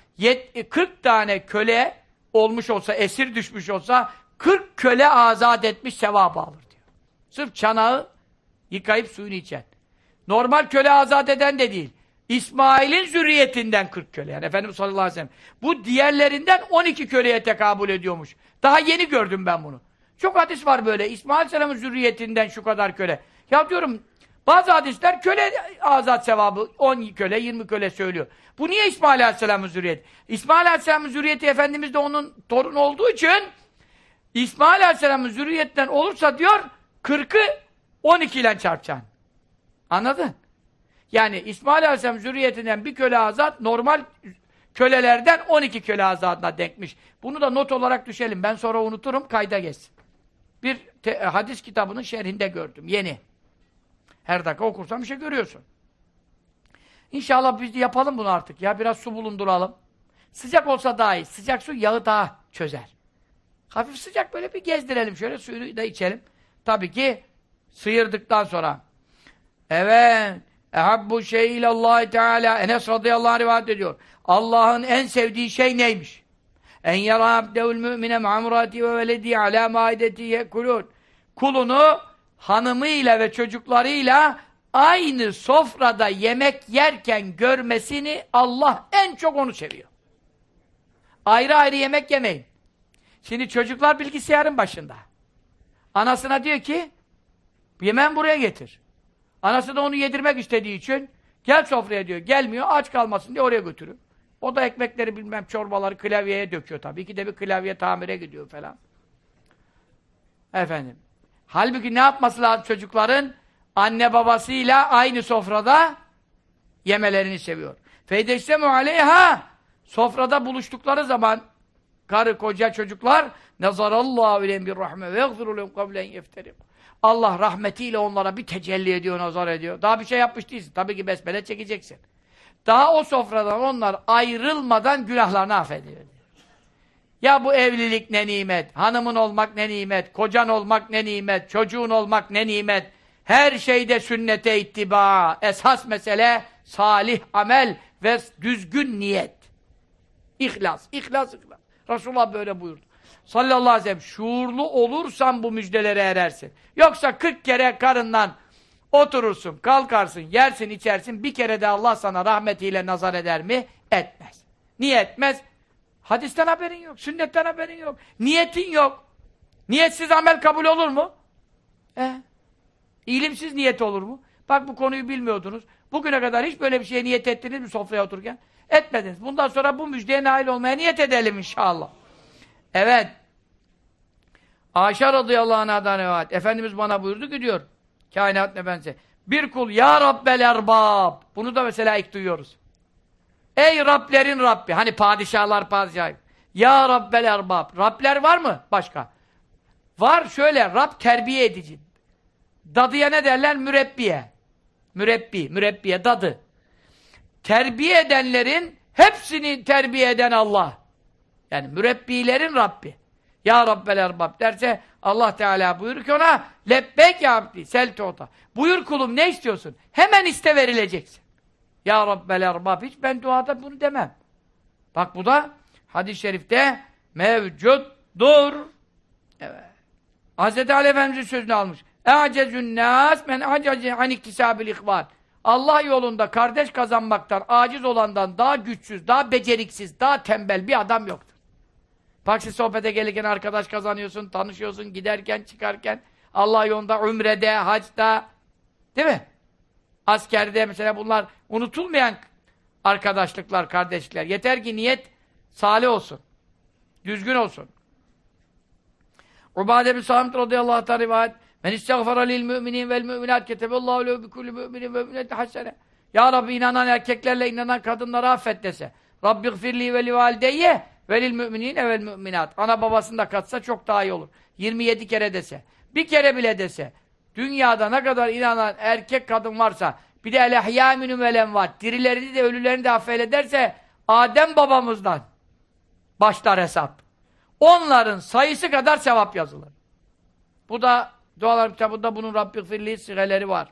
40 tane köle olmuş olsa, esir düşmüş olsa 40 köle azat etmiş sevabı alır diyor. Sırf çanağı yıkayıp suyunu içen. Normal köle azat eden de değil. İsmail'in zürriyetinden 40 köle. Yani Efendimiz sallallahu aleyhi ve sellem. Bu diğerlerinden 12 köleye tekabül ediyormuş. Daha yeni gördüm ben bunu. Çok hadis var böyle. İsmail aleyhisselamın zürriyetinden şu kadar köle. Ya diyorum bazı hadisler köle azat sevabı 10 köle 20 köle söylüyor. Bu niye İsmail aleyhisselamın zürriyeti? İsmail aleyhisselamın zürriyeti Efendimiz de onun torun olduğu için İsmail aleyhisselamın zürriyetinden olursa diyor 40'ı 12 ile çarpacaksın. Anladın? Yani İsmail Aleyhisselam zürriyetinden bir köle azat normal kölelerden 12 köle azadına denkmiş. Bunu da not olarak düşelim. Ben sonra unuturum kayda geçsin. Bir te, hadis kitabının şerhinde gördüm. Yeni. Her dakika okursan bir şey görüyorsun. İnşallah biz de yapalım bunu artık. Ya biraz su bulunduralım. Sıcak olsa daha iyi. Sıcak su yağı daha çözer. Hafif sıcak böyle bir gezdirelim. Şöyle suyunu da içelim. Tabii ki sıyırdıktan sonra. Evet. Ehabbu şey ilallahi teala Enes radıyallahu anh rivayet ediyor. Allah'ın en sevdiği şey neymiş? En yara abdevül mümine ma'murati ve veledi ala maideti yekulun. Kulunu hanımıyla ve çocuklarıyla aynı sofrada yemek yerken görmesini Allah en çok onu seviyor. Ayrı ayrı yemek yemeyin. Şimdi çocuklar bilgisayarın başında. Anasına diyor ki yemen buraya getir. Anası da onu yedirmek istediği için gel sofraya diyor. Gelmiyor aç kalmasın diye oraya götürüyor. O da ekmekleri bilmem çorbaları klavyeye döküyor tabii. ki de bir klavye tamire gidiyor falan. Efendim. Halbuki ne yapması lazım çocukların? Anne babasıyla aynı sofrada yemelerini seviyor. Feydeştemu aleyha sofrada buluştukları zaman karı, koca, çocuklar nazarallahu ileyhim bir rahme ve yagfiru lehum kablen yefterik. Allah rahmetiyle onlara bir tecelli ediyor, nazar ediyor. Daha bir şey yapmış değilsin. Tabii ki besmele çekeceksin. Daha o sofradan onlar ayrılmadan günahlarını affediyor. Ya bu evlilik ne nimet, hanımın olmak ne nimet, kocan olmak ne nimet, çocuğun olmak ne nimet. Her şeyde sünnete ittiba. Esas mesele salih amel ve düzgün niyet. İhlas, ihlas, ihlas. Resulullah böyle buyurdu. Sallallahu aleyhi ve sellem şuurlu olursan bu müjdelere erersin. Yoksa 40 kere karından oturursun, kalkarsın, yersin, içersin. Bir kere de Allah sana rahmetiyle nazar eder mi? Etmez. Niye etmez? Hadisten haberin yok, sünnetten haberin yok. Niyetin yok. Niyetsiz amel kabul olur mu? E, İlimsiz niyet olur mu? Bak bu konuyu bilmiyordunuz. Bugüne kadar hiç böyle bir şeye niyet ettiniz mi sofraya otururken? Etmediniz. Bundan sonra bu müjdeye nail olmaya niyet edelim inşallah. Evet. Ayşe radıyallahu anh'dan rivayet. Efendimiz bana buyurdu ki diyor. Kainat bense. Bir kul ya Rabbel erbab. Bunu da mesela ilk duyuyoruz. Ey Rablerin Rabbi. Hani padişahlar padişah. Ya Rabbel erbab. Rabler var mı? Başka. Var şöyle. Rab terbiye edici. Dadıya ne derler? Mürebbiye. Mürebbi, mürebbiye, dadı. Terbiye edenlerin hepsini terbiye eden Allah. Yani mürebbilerin Rabbi. Ya Rabbel Erbab derse Allah Teala buyurur ki ona lebbek ya abdi seltota. Buyur kulum ne istiyorsun? Hemen iste verileceksin. Ya Rabbel Erbab hiç ben duada bunu demem. Bak bu da hadis-i şerifte mevcuttur. Evet. Hz. Ali Efendimiz'in sözünü almış. E'acezün nâs men acezi an iktisâbil ihvan. Allah yolunda kardeş kazanmaktan aciz olandan daha güçsüz, daha beceriksiz, daha tembel bir adam yoktur. Bak siz sohbete gelirken arkadaş kazanıyorsun, tanışıyorsun, giderken, çıkarken, Allah yolunda, ümrede, hacda, değil mi? Askerde mesela bunlar unutulmayan arkadaşlıklar, kardeşlikler. Yeter ki niyet salih olsun. Düzgün olsun. Ubade bin Samit radıyallahu ta'ala rivayet Men istagfara lil müminin vel müminat keteballahu lehu bi kulli müminin ve müminati hasene. Ya Rabbi inanan erkeklerle inanan kadınları affet dese. Rabbi gfirli ve li valideyye ve lil müminine vel müminat. Ana babasını da katsa çok daha iyi olur. 27 kere dese. Bir kere bile dese. Dünyada ne kadar inanan erkek kadın varsa bir de el-ehyâ minümelen var. Dirilerini de ölülerini de affederse Adem babamızdan başlar hesap. Onların sayısı kadar sevap yazılır. Bu da Dualar kitabında bunun Rabbi gfirli sigeleri var.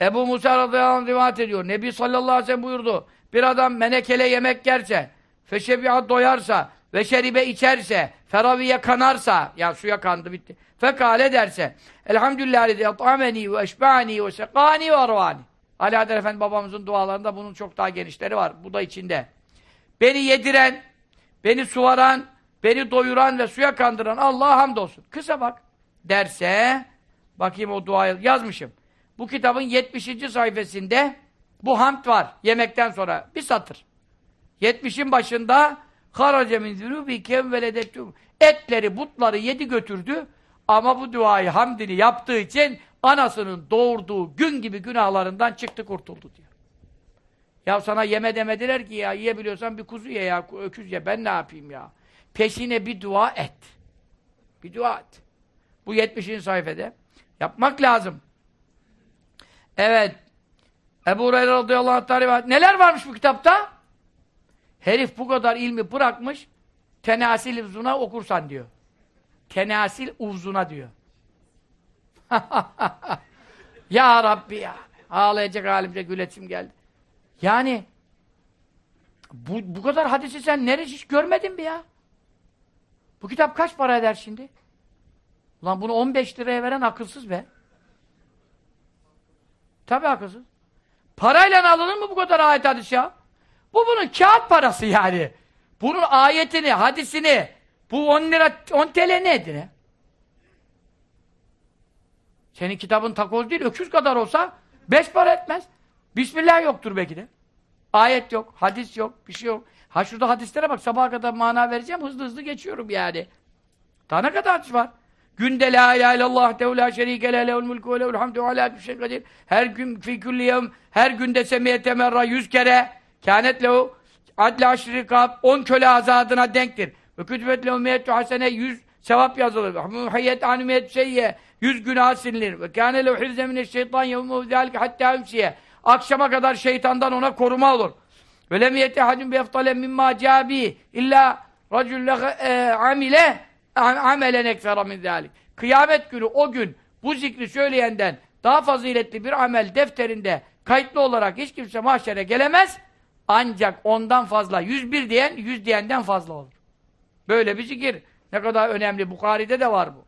Ebu Musa radıyallahu anh rivayet ediyor. Nebi sallallahu aleyhi ve sellem buyurdu. Bir adam menekele yemek yerse, feşebihat doyarsa, ve şeribe içerse, feraviye kanarsa, ya suya kandı bitti. Fekale derse, Elhamdülillahi yat'ameni ve eşba'ni ve sekani ve arvani. Ali Adel Efendi babamızın dualarında bunun çok daha genişleri var. Bu da içinde. Beni yediren, beni suvaran, beni doyuran ve suya kandıran Allah'a hamdolsun. Kısa bak derse bakayım o duayı yazmışım. Bu kitabın 70. sayfasında bu hamd var. Yemekten sonra bir satır. 70'in başında harace min zunubikem veledettum. Etleri, butları yedi götürdü ama bu duayı hamdini yaptığı için anasının doğurduğu gün gibi günahlarından çıktı kurtuldu diyor. Ya sana yeme demediler ki ya yiyebiliyorsan bir kuzu ye ya, öküz ye ben ne yapayım ya. Peşine bir dua et. Bir dua et. Bu 70. sayfede. Yapmak lazım. Evet. Ebu Hureyre radıyallahu anh Neler varmış bu kitapta? Herif bu kadar ilmi bırakmış, tenasil uzuna okursan diyor. Tenasil uzuna diyor. [LAUGHS] ya Rabbi ya. Ağlayacak halimce gülesim geldi. Yani bu, bu kadar hadisi sen neresi hiç görmedin mi ya? Bu kitap kaç para eder şimdi? Ulan bunu 15 liraya veren akılsız be. Tabi akılsız. Parayla alınır mı bu kadar ayet hadis ya? Bu bunun kağıt parası yani. Bunun ayetini, hadisini Bu 10 lira, 10 TL nedir ya? Senin kitabın takoz değil, öküz kadar olsa beş para etmez. Bismillah yoktur belki de. Ayet yok, hadis yok, bir şey yok. Ha şurada hadislere bak, sabaha kadar mana vereceğim, hızlı hızlı geçiyorum yani. Daha ne kadar hadis var? Günde la ilahe illallah tehu la şerike le lehul mulku ve lehul hamdu ala şey kadir. Her gün fi kulli yevm her günde semiyete merra yüz kere kânet lehu adle aşri kab on köle azadına denktir. Ve kütübet lehu miyettü hasene yüz sevap yazılır. Muhayyet anu miyet şeyye yüz günah sililir. Ve kâne lehu hirze mineşşeytan yevmuhu zâlike hattâ ümsiye. Akşama kadar şeytandan ona koruma olur. Ve lem yetehadun bi eftale mimma cabi illa racülle e, amile amelen ekfera min zâlik. Kıyamet günü o gün bu zikri söyleyenden daha faziletli bir amel defterinde kayıtlı olarak hiç kimse mahşere gelemez. Ancak ondan fazla, 101 diyen, 100 diyenden fazla olur. Böyle bir zikir. Ne kadar önemli. Bukhari'de de var bu.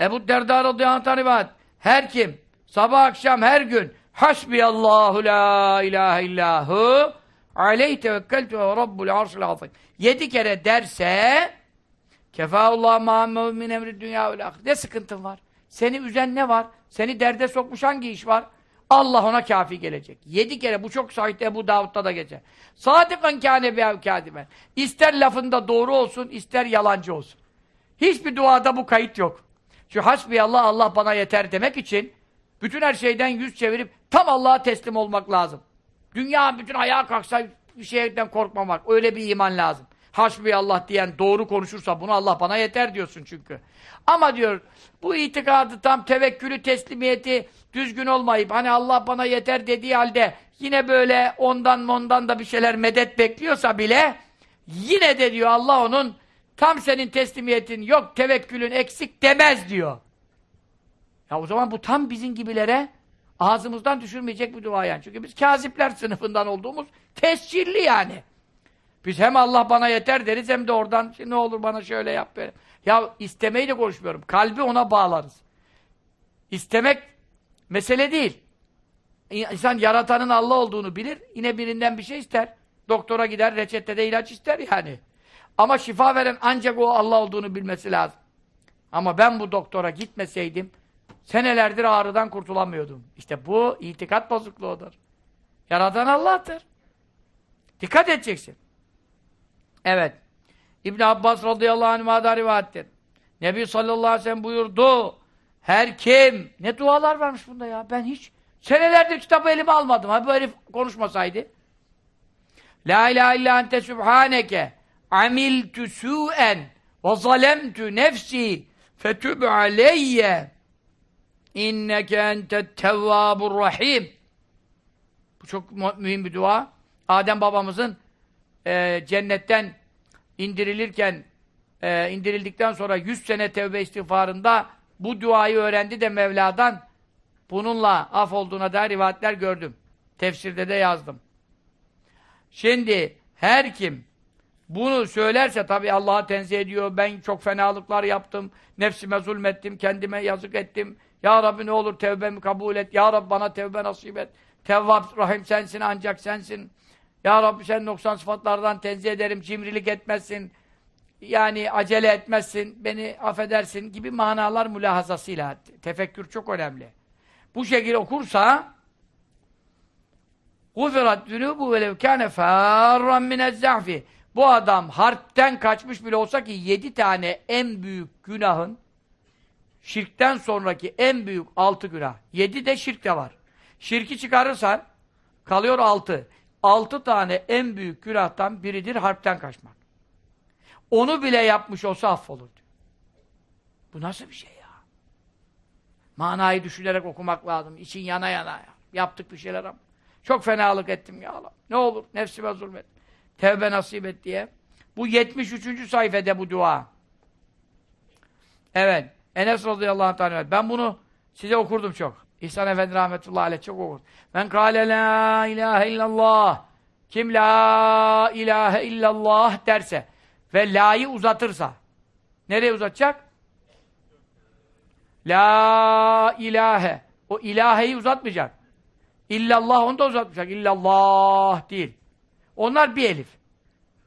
Ebu Derda radıyallahu anh rivayet. Her kim sabah akşam her gün Hasbiyallahu la ilahe illahu aleyhi tevekkeltu ve rabbul arşil azim. Yedi kere derse Kefaullah ma'ammehu min emri dünya ve Ne sıkıntın var? Seni üzen ne var? Seni derde sokmuş hangi iş var? Allah ona kafi gelecek. Yedi kere bu çok sahih Ebu Davud'da da geçer. Sadıkan kâne bi kâdimen. İster lafında doğru olsun, ister yalancı olsun. Hiçbir duada bu kayıt yok. Şu hasbiyallah Allah bana yeter demek için bütün her şeyden yüz çevirip tam Allah'a teslim olmak lazım. Dünya bütün ayağa kalksa bir şeyden korkmamak. Öyle bir iman lazım. Allah diyen doğru konuşursa bunu Allah bana yeter diyorsun çünkü. Ama diyor bu itikadı tam tevekkülü teslimiyeti düzgün olmayıp hani Allah bana yeter dediği halde yine böyle ondan ondan da bir şeyler medet bekliyorsa bile yine de diyor Allah onun tam senin teslimiyetin yok tevekkülün eksik demez diyor. Ya o zaman bu tam bizim gibilere ağzımızdan düşürmeyecek bir dua yani. Çünkü biz kazipler sınıfından olduğumuz tescilli yani. Biz hem Allah bana yeter deriz hem de oradan ne olur bana şöyle yap böyle. Ya istemeyi de konuşmuyorum. Kalbi ona bağlarız. İstemek mesele değil. İnsan yaratanın Allah olduğunu bilir. Yine birinden bir şey ister. Doktora gider, reçetede ilaç ister yani. Ama şifa veren ancak o Allah olduğunu bilmesi lazım. Ama ben bu doktora gitmeseydim senelerdir ağrıdan kurtulamıyordum. İşte bu itikat bozukluğudur. Yaratan Allah'tır. Dikkat edeceksin. Evet. İbn Abbas radıyallahu anh'a rivayettir. Nebi sallallahu aleyhi ve sellem buyurdu. Her kim, ne dualar varmış bunda ya. Ben hiç senelerdir kitabı elime almadım. Ha bu herif konuşmasaydı. La ilahe illa ente subhaneke amiltu su'en ve zalemtu nefsi fetub aleyye inneke entet tevvabur rahim. Bu çok mühim bir dua. Adem babamızın e, cennetten indirilirken e, indirildikten sonra 100 sene tevbe istiğfarında bu duayı öğrendi de Mevla'dan bununla af olduğuna dair rivayetler gördüm. Tefsirde de yazdım. Şimdi her kim bunu söylerse tabi Allah'a tenzih ediyor. Ben çok fenalıklar yaptım. Nefsime zulmettim. Kendime yazık ettim. Ya Rabbi ne olur tevbemi kabul et. Ya Rabbi bana tevbe nasip et. Tevvab Rahim sensin ancak sensin. Ya Rabbi sen 90 sıfatlardan tenzih ederim, cimrilik etmezsin, yani acele etmezsin, beni affedersin gibi manalar mülahazasıyla. Tefekkür çok önemli. Bu şekilde okursa غُفِرَتْ ذُنُوبُ وَلَوْ كَانَ فَارًّا مِنَ الزَّعْفِ Bu adam harpten kaçmış bile olsa ki yedi tane en büyük günahın şirkten sonraki en büyük altı günah. Yedi de şirk de var. Şirki çıkarırsan kalıyor altı altı tane en büyük günahtan biridir harpten kaçmak. Onu bile yapmış olsa affolur diyor. Bu nasıl bir şey ya? Manayı düşünerek okumak lazım. İçin yana yana ya. Yaptık bir şeyler ama. Çok fenalık ettim ya Allah. Ne olur nefsime zulmet. Tevbe nasip et diye. Bu 73. sayfede bu dua. Evet. Enes radıyallahu anh. Ben bunu size okurdum çok. İhsan Efendi rahmetullahi aleyh çok okur. Men kâle la ilahe illallah kim la ilahe illallah derse ve la'yı uzatırsa nereye uzatacak? La ilahe o ilaheyi uzatmayacak. İllallah onu da uzatmayacak. İllallah değil. Onlar bir elif.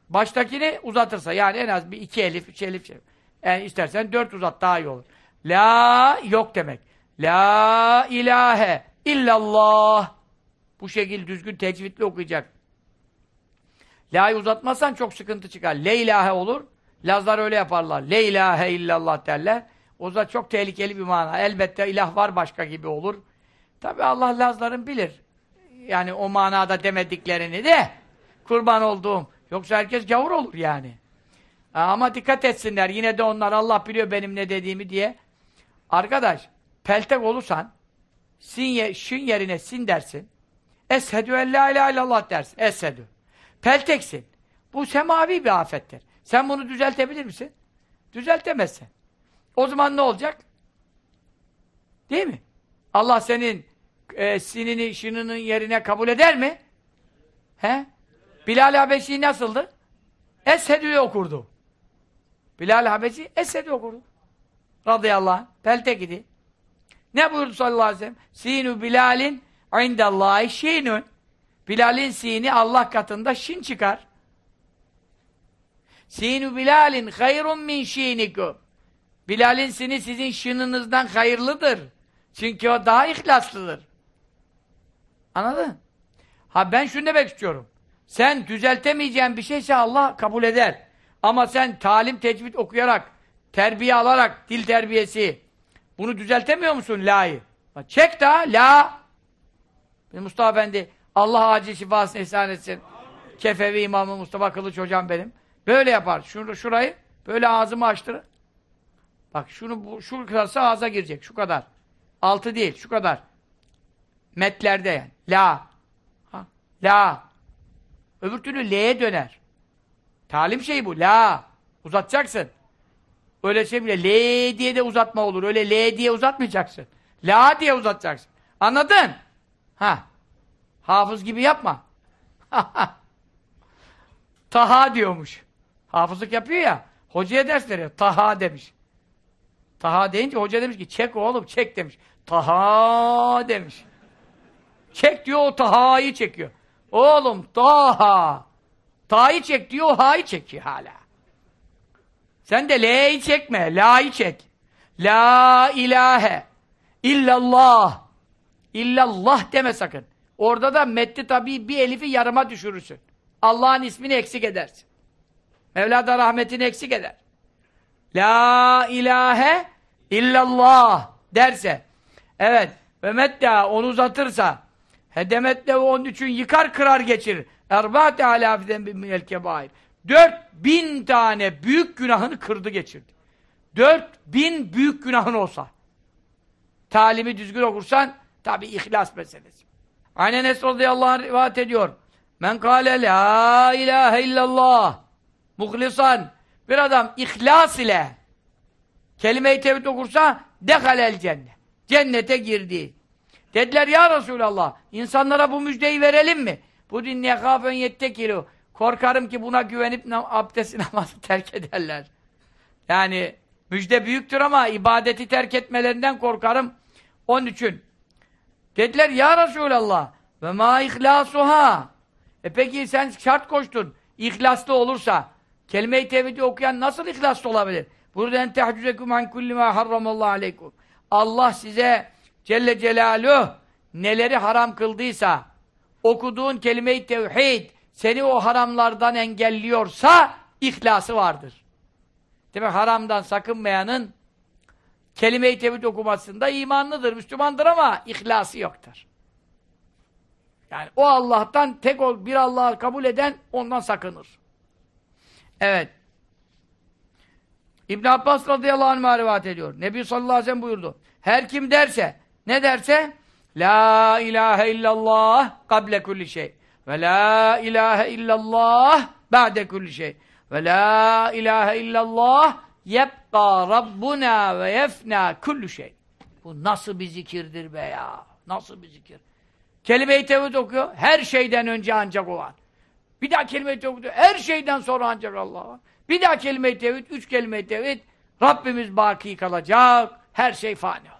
Baştakini uzatırsa yani en az bir iki elif, üç elif şey. Yani istersen dört uzat daha iyi olur. La yok demek. La ilahe illallah. Bu şekil düzgün tecvidli okuyacak. La'yı uzatmazsan çok sıkıntı çıkar. Le ilahe olur. Lazlar öyle yaparlar. Le ilahe illallah derler. O da çok tehlikeli bir mana. Elbette ilah var başka gibi olur. Tabi Allah Lazların bilir. Yani o manada demediklerini de kurban olduğum. Yoksa herkes gavur olur yani. Ama dikkat etsinler. Yine de onlar Allah biliyor benim ne dediğimi diye. Arkadaş, peltek olursan sin ye, şin yerine sin dersin. Eshedü en la ilahe illallah dersin. Eshedü. Pelteksin. Bu semavi bir afettir. Sen bunu düzeltebilir misin? Düzeltemezsin. O zaman ne olacak? Değil mi? Allah senin e, sinini, şınının yerine kabul eder mi? He? Bilal Habeşi nasıldı? Eshedü'yü okurdu. Bilal Habeşi Eshedü okurdu. Radıyallahu anh. Peltek idi. Ne buyurdu sallallahu aleyhi ve sellem? Sinu Bilal'in indallahi şinun. Bilal'in sini Allah katında şin çıkar. Sinu Bilal'in hayrun min şinikum. Bilal'in sini sizin şınınızdan hayırlıdır. Çünkü o daha ihlaslıdır. Anladın? Ha ben şunu demek istiyorum. Sen düzeltemeyeceğin bir şeyse Allah kabul eder. Ama sen talim tecvid okuyarak, terbiye alarak, dil terbiyesi bunu düzeltemiyor musun la'yı? Çek daha la. Mustafa Efendi Allah acil şifasını ihsan etsin. Kefevi imamı Mustafa Kılıç hocam benim. Böyle yapar. Şunu, şurayı böyle ağzımı açtırır. Bak şunu bu, şu kırarsa ağza girecek. Şu kadar. Altı değil. Şu kadar. Metlerde yani. La. Ha. La. Öbür türlü L'ye döner. Talim şeyi bu. La. Uzatacaksın. Öyle şey bile L diye de uzatma olur. Öyle L diye uzatmayacaksın. La diye uzatacaksın. Anladın? Ha. Hafız gibi yapma. [LAUGHS] Taha diyormuş. Hafızlık yapıyor ya. Hocaya ders veriyor. Taha demiş. Taha deyince hoca demiş ki çek oğlum çek demiş. Taha demiş. Çek diyor o Taha'yı çekiyor. Oğlum Taha. Ta'yı çek diyor o Ha'yı çekiyor hala. Sen de L'yi çekme. La'yı çek. La ilahe illallah. İllallah deme sakın. Orada da metni tabii bir elifi yarıma düşürürsün. Allah'ın ismini eksik edersin. Mevla da rahmetini eksik eder. La ilahe illallah derse evet ve medda onu uzatırsa hedemetle onun için yıkar kırar geçirir. Erbâte alâfiden bin minel kebair. Dört bin tane büyük günahını kırdı geçirdi. Dört bin büyük günahın olsa. Talimi düzgün okursan tabi ihlas meselesi. Aynen Enes radıyallahu anh rivayet ediyor. Men kâle la ilahe illallah muhlisan bir adam ihlas ile kelime-i tevhid okursa dehalel cennet. Cennete girdi. Dediler ya Resulallah insanlara bu müjdeyi verelim mi? Bu din yekâfen yettekilu. Korkarım ki buna güvenip abdest [LAUGHS] namazı terk ederler. Yani müjde büyüktür ama ibadeti terk etmelerinden korkarım. Onun için. Dediler ya Resulallah ve ma ihlasuha. E peki sen şart koştun. İhlaslı olursa kelime-i tevhidi okuyan nasıl ihlaslı olabilir? Burada en tehcüzekum an kulli ma harramallahu aleykum. Allah size Celle Celaluhu neleri haram kıldıysa okuduğun kelime-i tevhid seni o haramlardan engelliyorsa ihlası vardır. Demek haramdan sakınmayanın kelime-i tevhid okumasında imanlıdır, Müslümandır ama ihlası yoktur. Yani o Allah'tan tek ol, bir Allah'ı kabul eden ondan sakınır. Evet. İbn Abbas radıyallahu anh rivayet ediyor. Nebi sallallahu aleyhi ve sellem buyurdu. Her kim derse, ne derse? La ilahe illallah kable kulli şey. Ve la ilahe illallah ba'de kulli şey. Ve la ilahe illallah yebqa rabbuna ve yefna kulli şey. Bu nasıl bir zikirdir be ya? Nasıl bir zikir? Kelime-i tevhid okuyor. Her şeyden önce ancak o var. Bir daha kelime-i tevhid. Her şeyden sonra ancak Allah. Bir daha kelime-i tevhid, üç kelime-i tevhid. Rabbimiz baki kalacak. Her şey fani.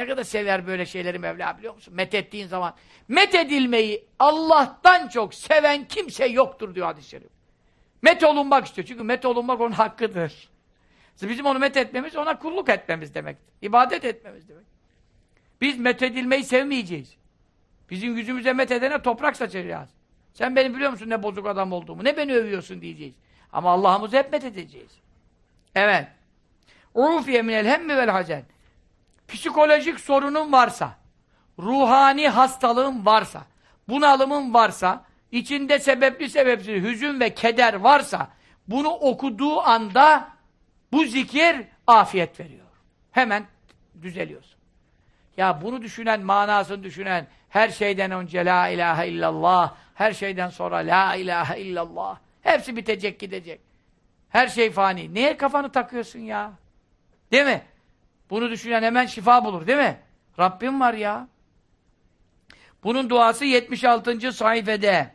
Ne kadar sever böyle şeyleri Mevla biliyor musun? Met ettiğin zaman. Met edilmeyi Allah'tan çok seven kimse yoktur diyor hadis-i şerif. Met olunmak istiyor. Çünkü met olunmak onun hakkıdır. Bizim onu met etmemiz ona kulluk etmemiz demektir. İbadet etmemiz demek. Biz met edilmeyi sevmeyeceğiz. Bizim yüzümüze met edene toprak saçacağız. Sen beni biliyor musun ne bozuk adam olduğumu? Ne beni övüyorsun diyeceğiz. Ama Allah'ımızı hep met edeceğiz. Evet. Ufiye minel hemmi vel hazen. Psikolojik sorunun varsa, ruhani hastalığın varsa, bunalımın varsa, içinde sebepli sebepsiz hüzün ve keder varsa, bunu okuduğu anda bu zikir afiyet veriyor. Hemen düzeliyorsun. Ya bunu düşünen, manasını düşünen, her şeyden önce la ilahe illallah, her şeyden sonra la ilahe illallah. Hepsi bitecek, gidecek. Her şey fani. Niye kafanı takıyorsun ya? Değil mi? Bunu düşünen hemen şifa bulur, değil mi? Rabbim var ya. Bunun duası 76. sayfede.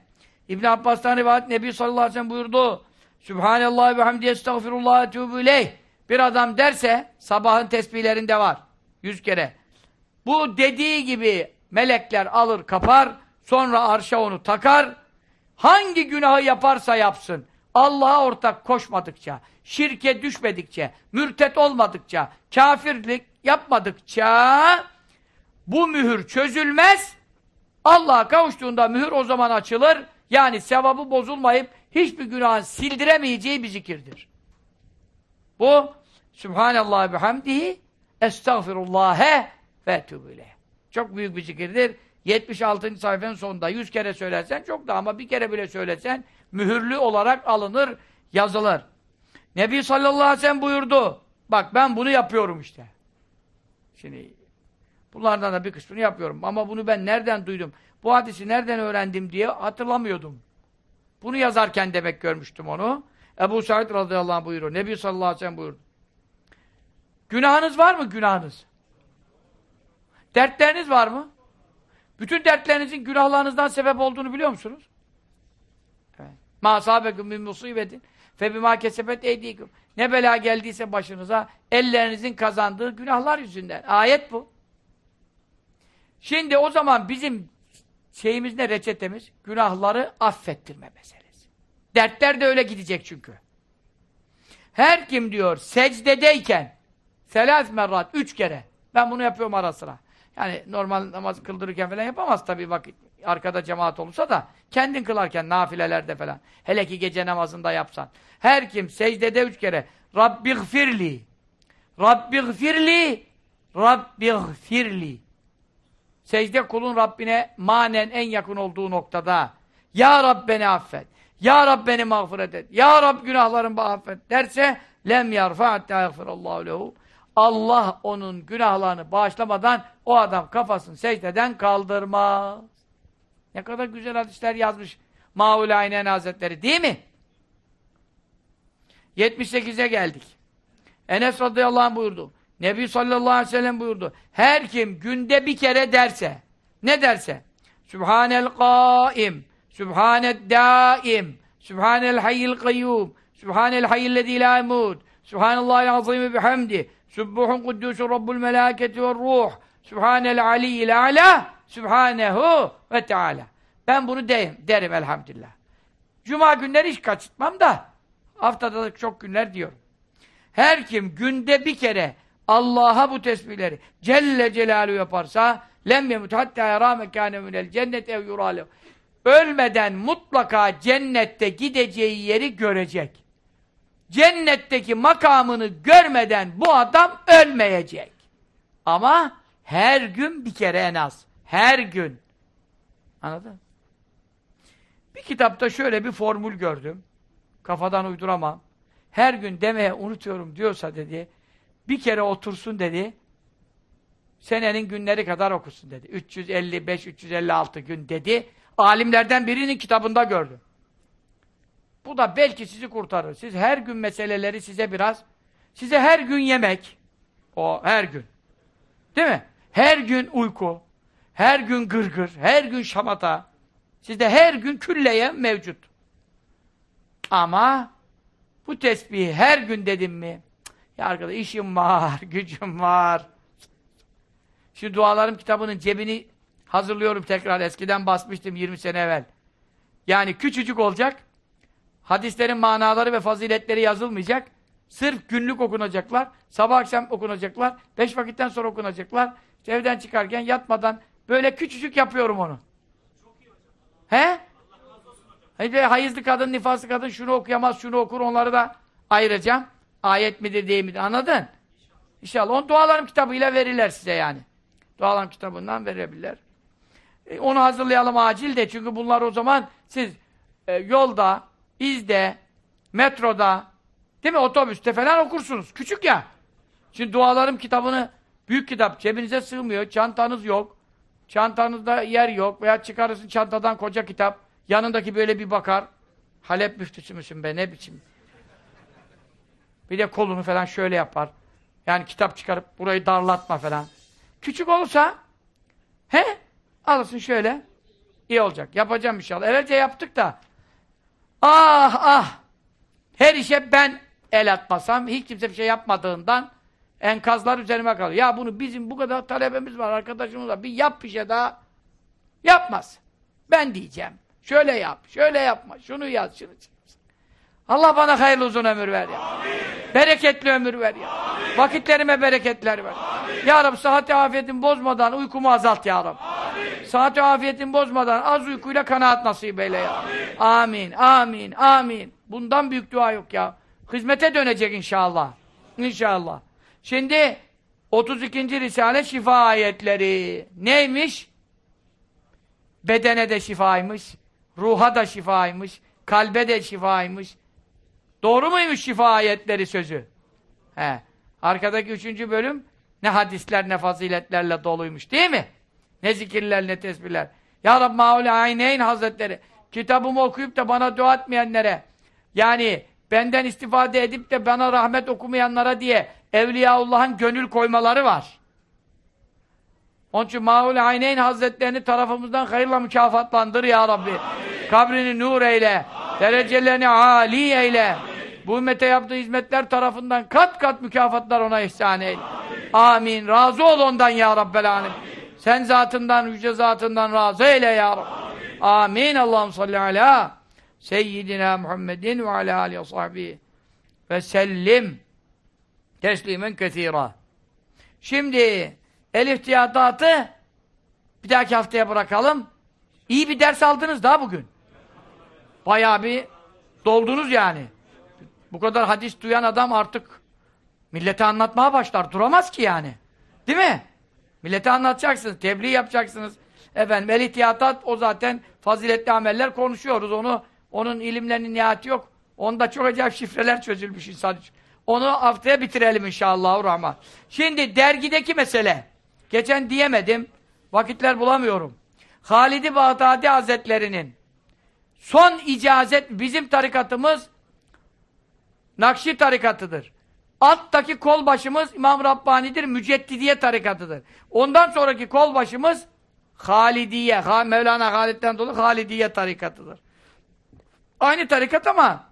İbn Abbas'tan rivayet Nebi sallallahu aleyhi ve sellem buyurdu. Sübhanallah ve hamdi estağfirullah etûbü. Bir adam derse, sabahın tesbihlerinde var. Yüz kere. Bu dediği gibi melekler alır kapar, sonra arşa onu takar. Hangi günahı yaparsa yapsın, Allah'a ortak koşmadıkça, şirke düşmedikçe, mürtet olmadıkça, kafirlik yapmadıkça bu mühür çözülmez. Allah'a kavuştuğunda mühür o zaman açılır. Yani sevabı bozulmayıp hiçbir günahın sildiremeyeceği bir zikirdir. Bu Sübhanallah ve hamdihi estağfirullâhe ve etûbü Çok büyük bir zikirdir. 76. sayfanın sonunda 100 kere söylersen çok da ama bir kere bile söylesen mühürlü olarak alınır, yazılır. Nebi sallallahu aleyhi ve sellem buyurdu. Bak ben bunu yapıyorum işte. Şimdi bunlardan da bir kısmını yapıyorum. Ama bunu ben nereden duydum? Bu hadisi nereden öğrendim diye hatırlamıyordum. Bunu yazarken demek görmüştüm onu. Ebu Said radıyallahu anh buyuruyor. Nebi sallallahu aleyhi ve sellem buyurdu. Günahınız var mı günahınız? Dertleriniz var mı? Bütün dertlerinizin günahlarınızdan sebep olduğunu biliyor musunuz? Evet. Sahabekum min musibetin fe bima kesebet eydikum. Ne bela geldiyse başınıza ellerinizin kazandığı günahlar yüzünden. Ayet bu. Şimdi o zaman bizim şeyimiz ne reçetemiz? Günahları affettirme meselesi. Dertler de öyle gidecek çünkü. Her kim diyor secdedeyken selas merrat, üç kere. Ben bunu yapıyorum ara sıra. Yani normal namaz kıldırırken falan yapamaz tabii vakit. Arkada cemaat olursa da kendin kılarken nafilelerde falan. Hele ki gece namazında yapsan. Her kim secdede üç kere Rabbi gfirli Rabbi gfirli Rabbi gfirli Secde kulun Rabbine manen en yakın olduğu noktada Ya Rab beni affet. Ya Rab beni mağfiret et. Ya Rab günahlarımı affet derse lem yarfa hatta yagfirallahu lehu Allah onun günahlarını bağışlamadan o adam kafasını secdeden kaldırmaz. Ne kadar güzel hadisler yazmış Mağul Aynen Hazretleri değil mi? 78'e geldik. Enes radıyallahu anh buyurdu. Nebi sallallahu aleyhi ve sellem buyurdu. Her kim günde bir kere derse, ne derse? Sübhanel kaim, Sübhaned daim, Sübhanel hayyil kayyum, Sübhanel hayyillezî lâ emûd, Sübhanallahil azîmi bihamdi, Sübbuhun kuddûsü rabbul melâketi ve ruh, Sübhanel aliyyil a'lâ, Sübhanehu ve Teala. Ben bunu derim, derim elhamdülillah. Cuma günleri hiç kaçırtmam da haftada da çok günler diyorum. Her kim günde bir kere Allah'a bu tesbihleri Celle Celaluhu yaparsa lem yemut hatta yara mekâne minel cennet ev yurâlev ölmeden mutlaka cennette gideceği yeri görecek. Cennetteki makamını görmeden bu adam ölmeyecek. Ama her gün bir kere en az. Her gün. Anladın? Bir kitapta şöyle bir formül gördüm. Kafadan uyduramam. Her gün demeye unutuyorum diyorsa dedi, bir kere otursun dedi, senenin günleri kadar okusun dedi. 355-356 gün dedi. Alimlerden birinin kitabında gördüm. Bu da belki sizi kurtarır. Siz her gün meseleleri size biraz, size her gün yemek, o her gün. Değil mi? Her gün uyku, her gün gırgır, her gün şamata, sizde her gün külleye mevcut. Ama bu tesbihi her gün dedim mi? Ya arkadaş işim var, [LAUGHS] gücüm var. Şu dualarım kitabının cebini hazırlıyorum tekrar. Eskiden basmıştım 20 sene evvel. Yani küçücük olacak. Hadislerin manaları ve faziletleri yazılmayacak. Sırf günlük okunacaklar. Sabah akşam okunacaklar. Beş vakitten sonra okunacaklar. İşte evden çıkarken yatmadan böyle küçücük yapıyorum onu. He? Hayızlı kadın, nifaslı kadın şunu okuyamaz, şunu okur, onları da ayıracağım. Ayet midir, değil midir? Anladın? İnşallah. Onu dualarım kitabıyla verirler size yani. Dualarım kitabından verebilirler. E, onu hazırlayalım acil de çünkü bunlar o zaman siz e, yolda, izde, metroda, değil mi otobüste falan okursunuz. Küçük ya. Şimdi dualarım kitabını büyük kitap cebinize sığmıyor, çantanız yok. Çantanızda yer yok veya çıkarırsın çantadan koca kitap. Yanındaki böyle bir bakar. Halep müftüsü müsün be ne biçim. Bir de kolunu falan şöyle yapar. Yani kitap çıkarıp burayı darlatma falan. Küçük olursa he alırsın şöyle iyi olacak. Yapacağım inşallah. Evvelce yaptık da ah ah her işe ben el atmasam hiç kimse bir şey yapmadığından enkazlar üzerime kalıyor. Ya bunu bizim bu kadar talebemiz var, arkadaşımız var. Bir yap bir şey daha yapmaz. Ben diyeceğim. Şöyle yap, şöyle yapma, şunu yaz, şunu çiz. Allah bana hayırlı uzun ömür ver ya. Amin. Bereketli ömür ver ya. Amin. Vakitlerime bereketler ver. Amin. Ya Rabbi sıhhati afiyetimi bozmadan uykumu azalt ya Rabbi. Amin. Sıhhati afiyetimi bozmadan az uykuyla kanaat nasip eyle ya. Amin, amin, amin. Bundan büyük dua yok ya. Hizmete dönecek inşallah. İnşallah. Şimdi 32. Risale şifa ayetleri. Neymiş? Bedene de şifaymış. Ruha da şifaymış. Kalbe de şifaymış. Doğru muymuş şifa ayetleri sözü? He. Arkadaki üçüncü bölüm ne hadisler ne faziletlerle doluymuş değil mi? Ne zikirler ne tesbihler. Ya Rabbi Maule Ayneyn Hazretleri kitabımı okuyup da bana dua etmeyenlere yani benden istifade edip de bana rahmet okumayanlara diye Evliyaullah'ın gönül koymaları var. Onun için Maule Ayneyn Hazretlerini tarafımızdan hayırla mükafatlandır ya Rabbi. Amin. Kabrini nur eyle. Amin. Derecelerini âli eyle. Amin. Bu ümmete yaptığı hizmetler tarafından kat kat mükafatlar ona ihsan eyle. Amin. Amin. Razı ol ondan ya Rabbel Alem. Sen zatından, yüce zatından razı eyle ya Rabbi. Amin. Amin. Allah'ım salli ala seyyidina Muhammedin ve ala alihi ve sahbihi ve sellim teslimen kesira. Şimdi el ihtiyatatı bir dahaki haftaya bırakalım. İyi bir ders aldınız daha bugün. Bayağı bir doldunuz yani. Bu kadar hadis duyan adam artık millete anlatmaya başlar. Duramaz ki yani. Değil mi? Millete anlatacaksınız, tebliğ yapacaksınız. Efendim, el ihtiyatat o zaten faziletli ameller konuşuyoruz. Onu onun ilimlerinin nihayeti yok. Onda çok acayip şifreler çözülmüş insan için. Onu haftaya bitirelim inşallah. Rahman. Şimdi dergideki mesele. Geçen diyemedim. Vakitler bulamıyorum. Halid-i Bağdadi Hazretlerinin son icazet bizim tarikatımız Nakşi tarikatıdır. Alttaki kol başımız İmam Rabbani'dir, Müceddidiye tarikatıdır. Ondan sonraki kol başımız Halidiye, ha, Mevlana Halid'den dolayı Halidiye tarikatıdır. Aynı tarikat ama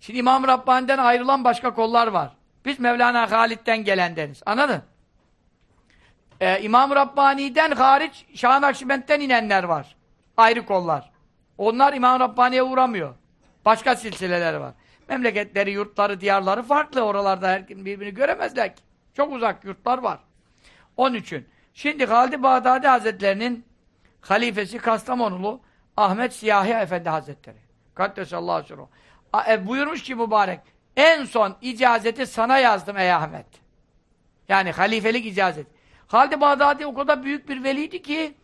şimdi İmam Rabbani'den ayrılan başka kollar var. Biz Mevlana Halid'den gelendeniz. Anladın? Ee, İmam Rabbani'den hariç Şah Nakşibend'den inenler var. Ayrı kollar. Onlar İmam Rabbani'ye uğramıyor. Başka silsileler var. Memleketleri, yurtları, diyarları farklı. Oralarda her birbirini göremezler ki. Çok uzak yurtlar var. Onun için. Şimdi Halid Bağdadi Hazretlerinin halifesi Kastamonulu Ahmet Siyahi Efendi Hazretleri. Kaddesallahu sürruh. E, buyurmuş ki mübarek, en son icazeti sana yazdım ey Ahmet. Yani halifelik icazet. Halid Bağdadi o kadar büyük bir veliydi ki,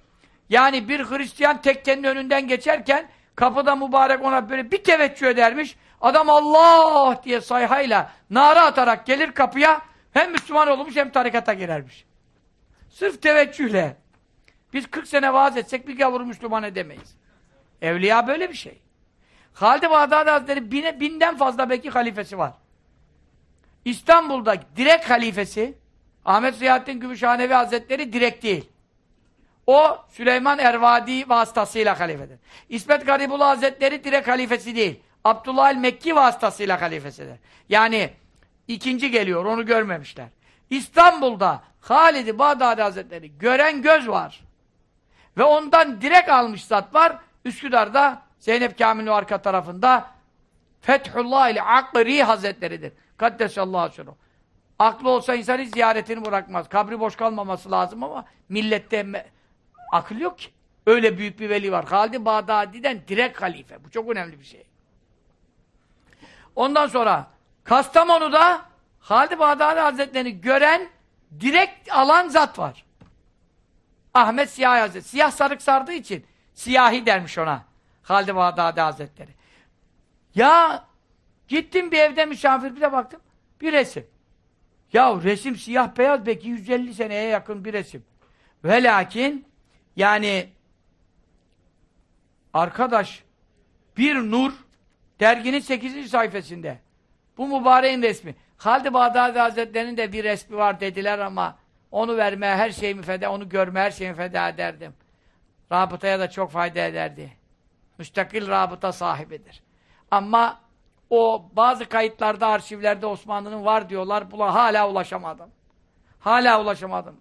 yani bir Hristiyan tekkenin önünden geçerken, kapıda mübarek ona böyle bir teveccüh edermiş, adam Allah diye sayhayla, nara atarak gelir kapıya, hem Müslüman olmuş hem tarikata girermiş. Sırf teveccühle. Biz 40 sene vaaz etsek bir gavur Müslüman edemeyiz. Evliya böyle bir şey. Halid-i Bağdadi Hazretleri bine, binden fazla belki halifesi var. İstanbul'da direkt halifesi Ahmet Ziyahattin Gümüşhanevi Hazretleri direkt değil. O Süleyman Ervadi vasıtasıyla halifedir. İsmet Garibullah Hazretleri direkt halifesi değil. Abdullah el-Mekki vasıtasıyla halifesidir. Yani ikinci geliyor onu görmemişler. İstanbul'da Halid-i Bağdadi Hazretleri gören göz var. Ve ondan direkt almış zat var. Üsküdar'da Zeynep Kamil'in arka tarafında Fethullah ile Akri Hazretleri'dir. Kaddesallahu sürü. Aklı olsa insan hiç ziyaretini bırakmaz. Kabri boş kalmaması lazım ama millette akıl yok ki. Öyle büyük bir veli var. Halid-i Bağdadi'den direkt halife. Bu çok önemli bir şey. Ondan sonra Kastamonu'da Halid-i Bağdadi Hazretleri'ni gören direkt alan zat var. Ahmet Siyah Hazretleri. Siyah sarık sardığı için siyahi dermiş ona. Halid-i Bağdadi Hazretleri. Ya gittim bir evde misafir bir de baktım. Bir resim. Ya resim siyah beyaz belki 150 seneye yakın bir resim. Ve lakin yani arkadaş bir nur derginin 8. sayfasında bu mübareğin resmi. Halid-i Bağdadi Hazretleri'nin de bir resmi var dediler ama onu vermeye her şeyimi feda, onu görmeye her şeyimi feda ederdim. Rabıtaya da çok fayda ederdi. Müstakil rabıta sahibidir. Ama o bazı kayıtlarda, arşivlerde Osmanlı'nın var diyorlar. Buna hala ulaşamadım. Hala ulaşamadım.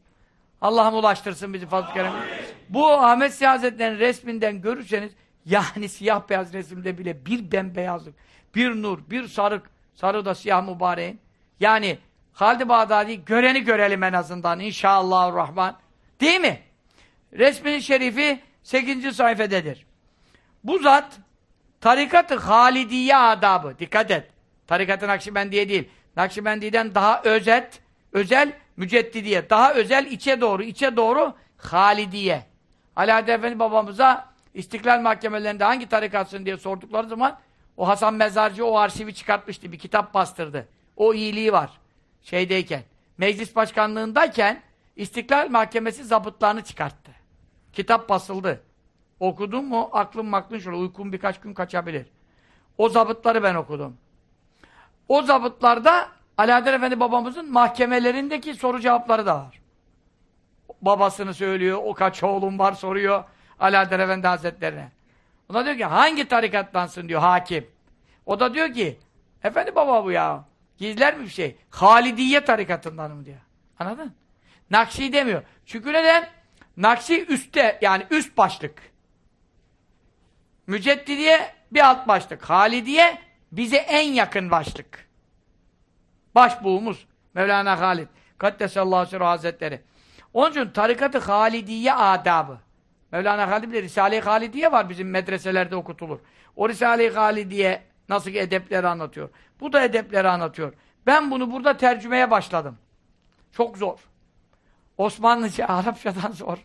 Allah'ım ulaştırsın bizi fazl kerem. Bu Ahmet Siyah Hazretleri'nin resminden görürseniz yani siyah beyaz resimde bile bir bembeyazlık, bir nur, bir sarık, sarı da siyah mübareğin. Yani Halid-i Bağdadi göreni görelim en azından inşallah rahman. Değil mi? Resminin şerifi 8. sayfededir. Bu zat Tarikat-ı Halidiye adabı. Dikkat et. Tarikat-ı Nakşibendiye değil. Nakşibendi'den daha özet, özel müceddidiye. Daha özel içe doğru, içe doğru Halidiye. Alaaddin Efendi babamıza İstiklal mahkemelerinde hangi tarikatsın diye sordukları zaman o Hasan Mezarcı o arşivi çıkartmıştı. Bir kitap bastırdı. O iyiliği var. Şeydeyken. Meclis başkanlığındayken İstiklal Mahkemesi zabıtlarını çıkarttı. Kitap basıldı. Okudum mu aklım maklın şöyle uykum birkaç gün kaçabilir. O zabıtları ben okudum. O zabıtlarda Alaaddin Efendi babamızın mahkemelerindeki soru cevapları da var. Babasını söylüyor, o kaç oğlum var soruyor Alaaddin Efendi Hazretlerine. Ona diyor ki hangi tarikattansın diyor hakim. O da diyor ki efendi baba bu ya. Gizler mi bir şey? Halidiye tarikatındanım diyor. Anladın? Nakşi demiyor. Çünkü neden? Nakşi üstte yani üst başlık. Müceddidiye bir alt başlık. Halidiye bize en yakın başlık. Başbuğumuz Mevlana Halid. Kaddesallahu sürü hazretleri. Onun için tarikatı Halidiye adabı. Mevlana Halid bile Risale-i Halidiye var bizim medreselerde okutulur. O Risale-i Halidiye nasıl ki edepleri anlatıyor. Bu da edepleri anlatıyor. Ben bunu burada tercümeye başladım. Çok zor. Osmanlıca, [LAUGHS] Arapçadan zor.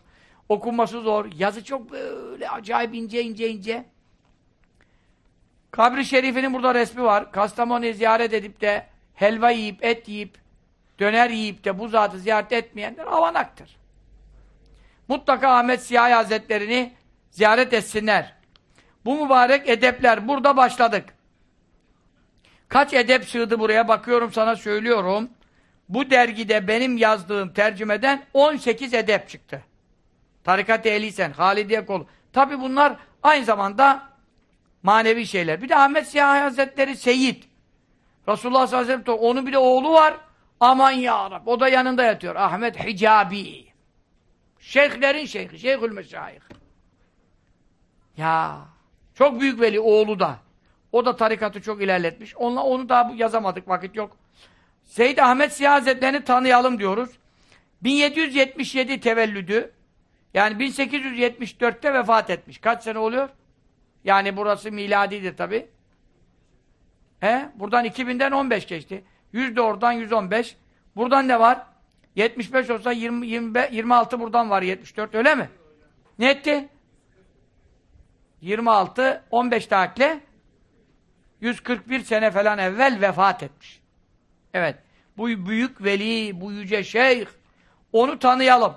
Okunması zor. Yazı çok böyle acayip ince ince ince. Kabri şerifinin burada resmi var. Kastamonu'yu ziyaret edip de helva yiyip, et yiyip, döner yiyip de bu zatı ziyaret etmeyenler avanaktır. Mutlaka Ahmet Siyahi Hazretlerini ziyaret etsinler. Bu mübarek edepler burada başladık. Kaç edep sığdı buraya bakıyorum sana söylüyorum. Bu dergide benim yazdığım tercümeden 18 edep çıktı. Tarikat ehliysen, Halidiye kolu. Tabi bunlar aynı zamanda manevi şeyler. Bir de Ahmet Siyahi Hazretleri Seyit. Resulullah sallallahu aleyhi ve sellem onun bir de oğlu var. Aman ya Rab. O da yanında yatıyor. Ahmet Hicabi. Şeyhlerin şeyhi. Şeyhül Meşayih. Ya. Çok büyük veli oğlu da. O da tarikatı çok ilerletmiş. Onunla onu daha yazamadık. Vakit yok. Seyyid Ahmet Siyah Hazretlerini tanıyalım diyoruz. 1777 tevellüdü. Yani 1874'te vefat etmiş. Kaç sene oluyor? Yani burası miladidir tabi. He? Buradan 2000'den 15 geçti. 100 de oradan 115. Buradan ne var? 75 olsa 20, 25, 26 buradan var 74 öyle mi? Ne etti? 26, 15 takle 141 sene falan evvel vefat etmiş. Evet. Bu büyük veli, bu yüce şeyh onu tanıyalım.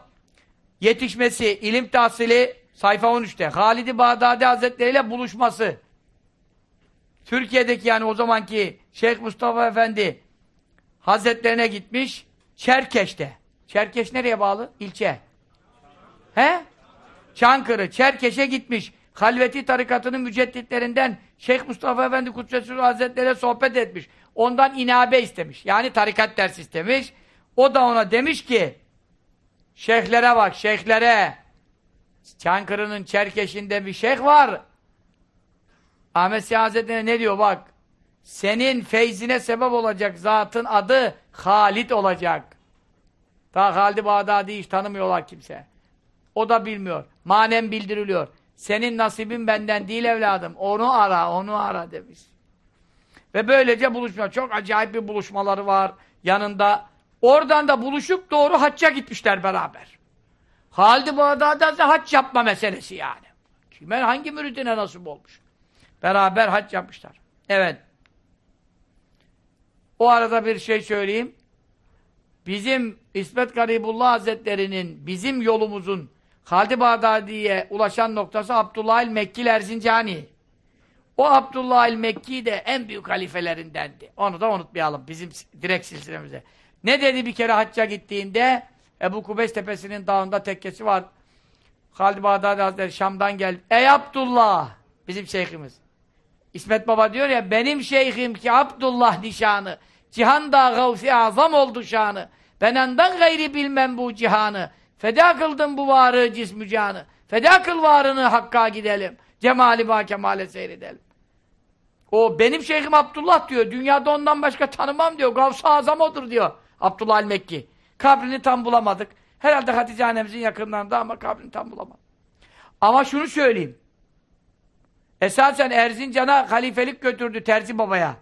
Yetişmesi, ilim tahsili sayfa 13'te. Halid-i Bağdadi Hazretleri ile buluşması. Türkiye'deki yani o zamanki Şeyh Mustafa Efendi Hazretlerine gitmiş. Çerkeş'te. Çerkeş nereye bağlı? İlçe. He? Çankırı. Çerkeş'e gitmiş. Halveti tarikatının mücedditlerinden Şeyh Mustafa Efendi Kudüs'ü Hazretleri'ne sohbet etmiş. Ondan inabe istemiş. Yani tarikat ders istemiş. O da ona demiş ki şeyhlere bak, şeyhlere Çankırı'nın Çerkeş'inde bir şeyh var. Ahmet Siyah Hazretleri ne diyor bak senin feyzine sebep olacak zatın adı Halid olacak. Ta Halid-i Bağdadi hiç tanımıyorlar kimse. O da bilmiyor. Manen bildiriliyor. Senin nasibin benden değil evladım. Onu ara, onu ara demiş. Ve böylece buluşma. Çok acayip bir buluşmaları var yanında. Oradan da buluşup doğru hacca gitmişler beraber. Halid-i Bağdadi'de hac yapma meselesi yani. Kime, hangi müridine nasip olmuş? Beraber hac yapmışlar. Evet. O arada bir şey söyleyeyim. Bizim İsmet Garibullah Hazretleri'nin bizim yolumuzun Halid-i Bağdadi'ye ulaşan noktası Abdullah el-Mekkil Erzincani. O Abdullah el-Mekki de en büyük halifelerindendi. Onu da unutmayalım bizim direkt silsilemize. Ne dedi bir kere hacca gittiğinde? Ebu Kubeys tepesinin dağında tekkesi var. Halid-i Bağdadi Hazretleri Şam'dan geldi. Ey Abdullah! Bizim şeyhimiz. İsmet Baba diyor ya, benim şeyhim ki Abdullah nişanı. Cihanda gavsi azam oldu şanı. Ben ondan gayri bilmem bu cihanı. Feda kıldım bu varı cismü canı. Feda kıl varını hakka gidelim. Cemali ba kemale seyredelim. O benim şeyhim Abdullah diyor. Dünyada ondan başka tanımam diyor. Gavs-ı Azam odur diyor. Abdullah el-Mekki. Kabrini tam bulamadık. Herhalde Hatice annemizin yakınlarında ama kabrini tam bulamadık. Ama şunu söyleyeyim. Esasen Erzincan'a halifelik götürdü Terzi Baba'ya.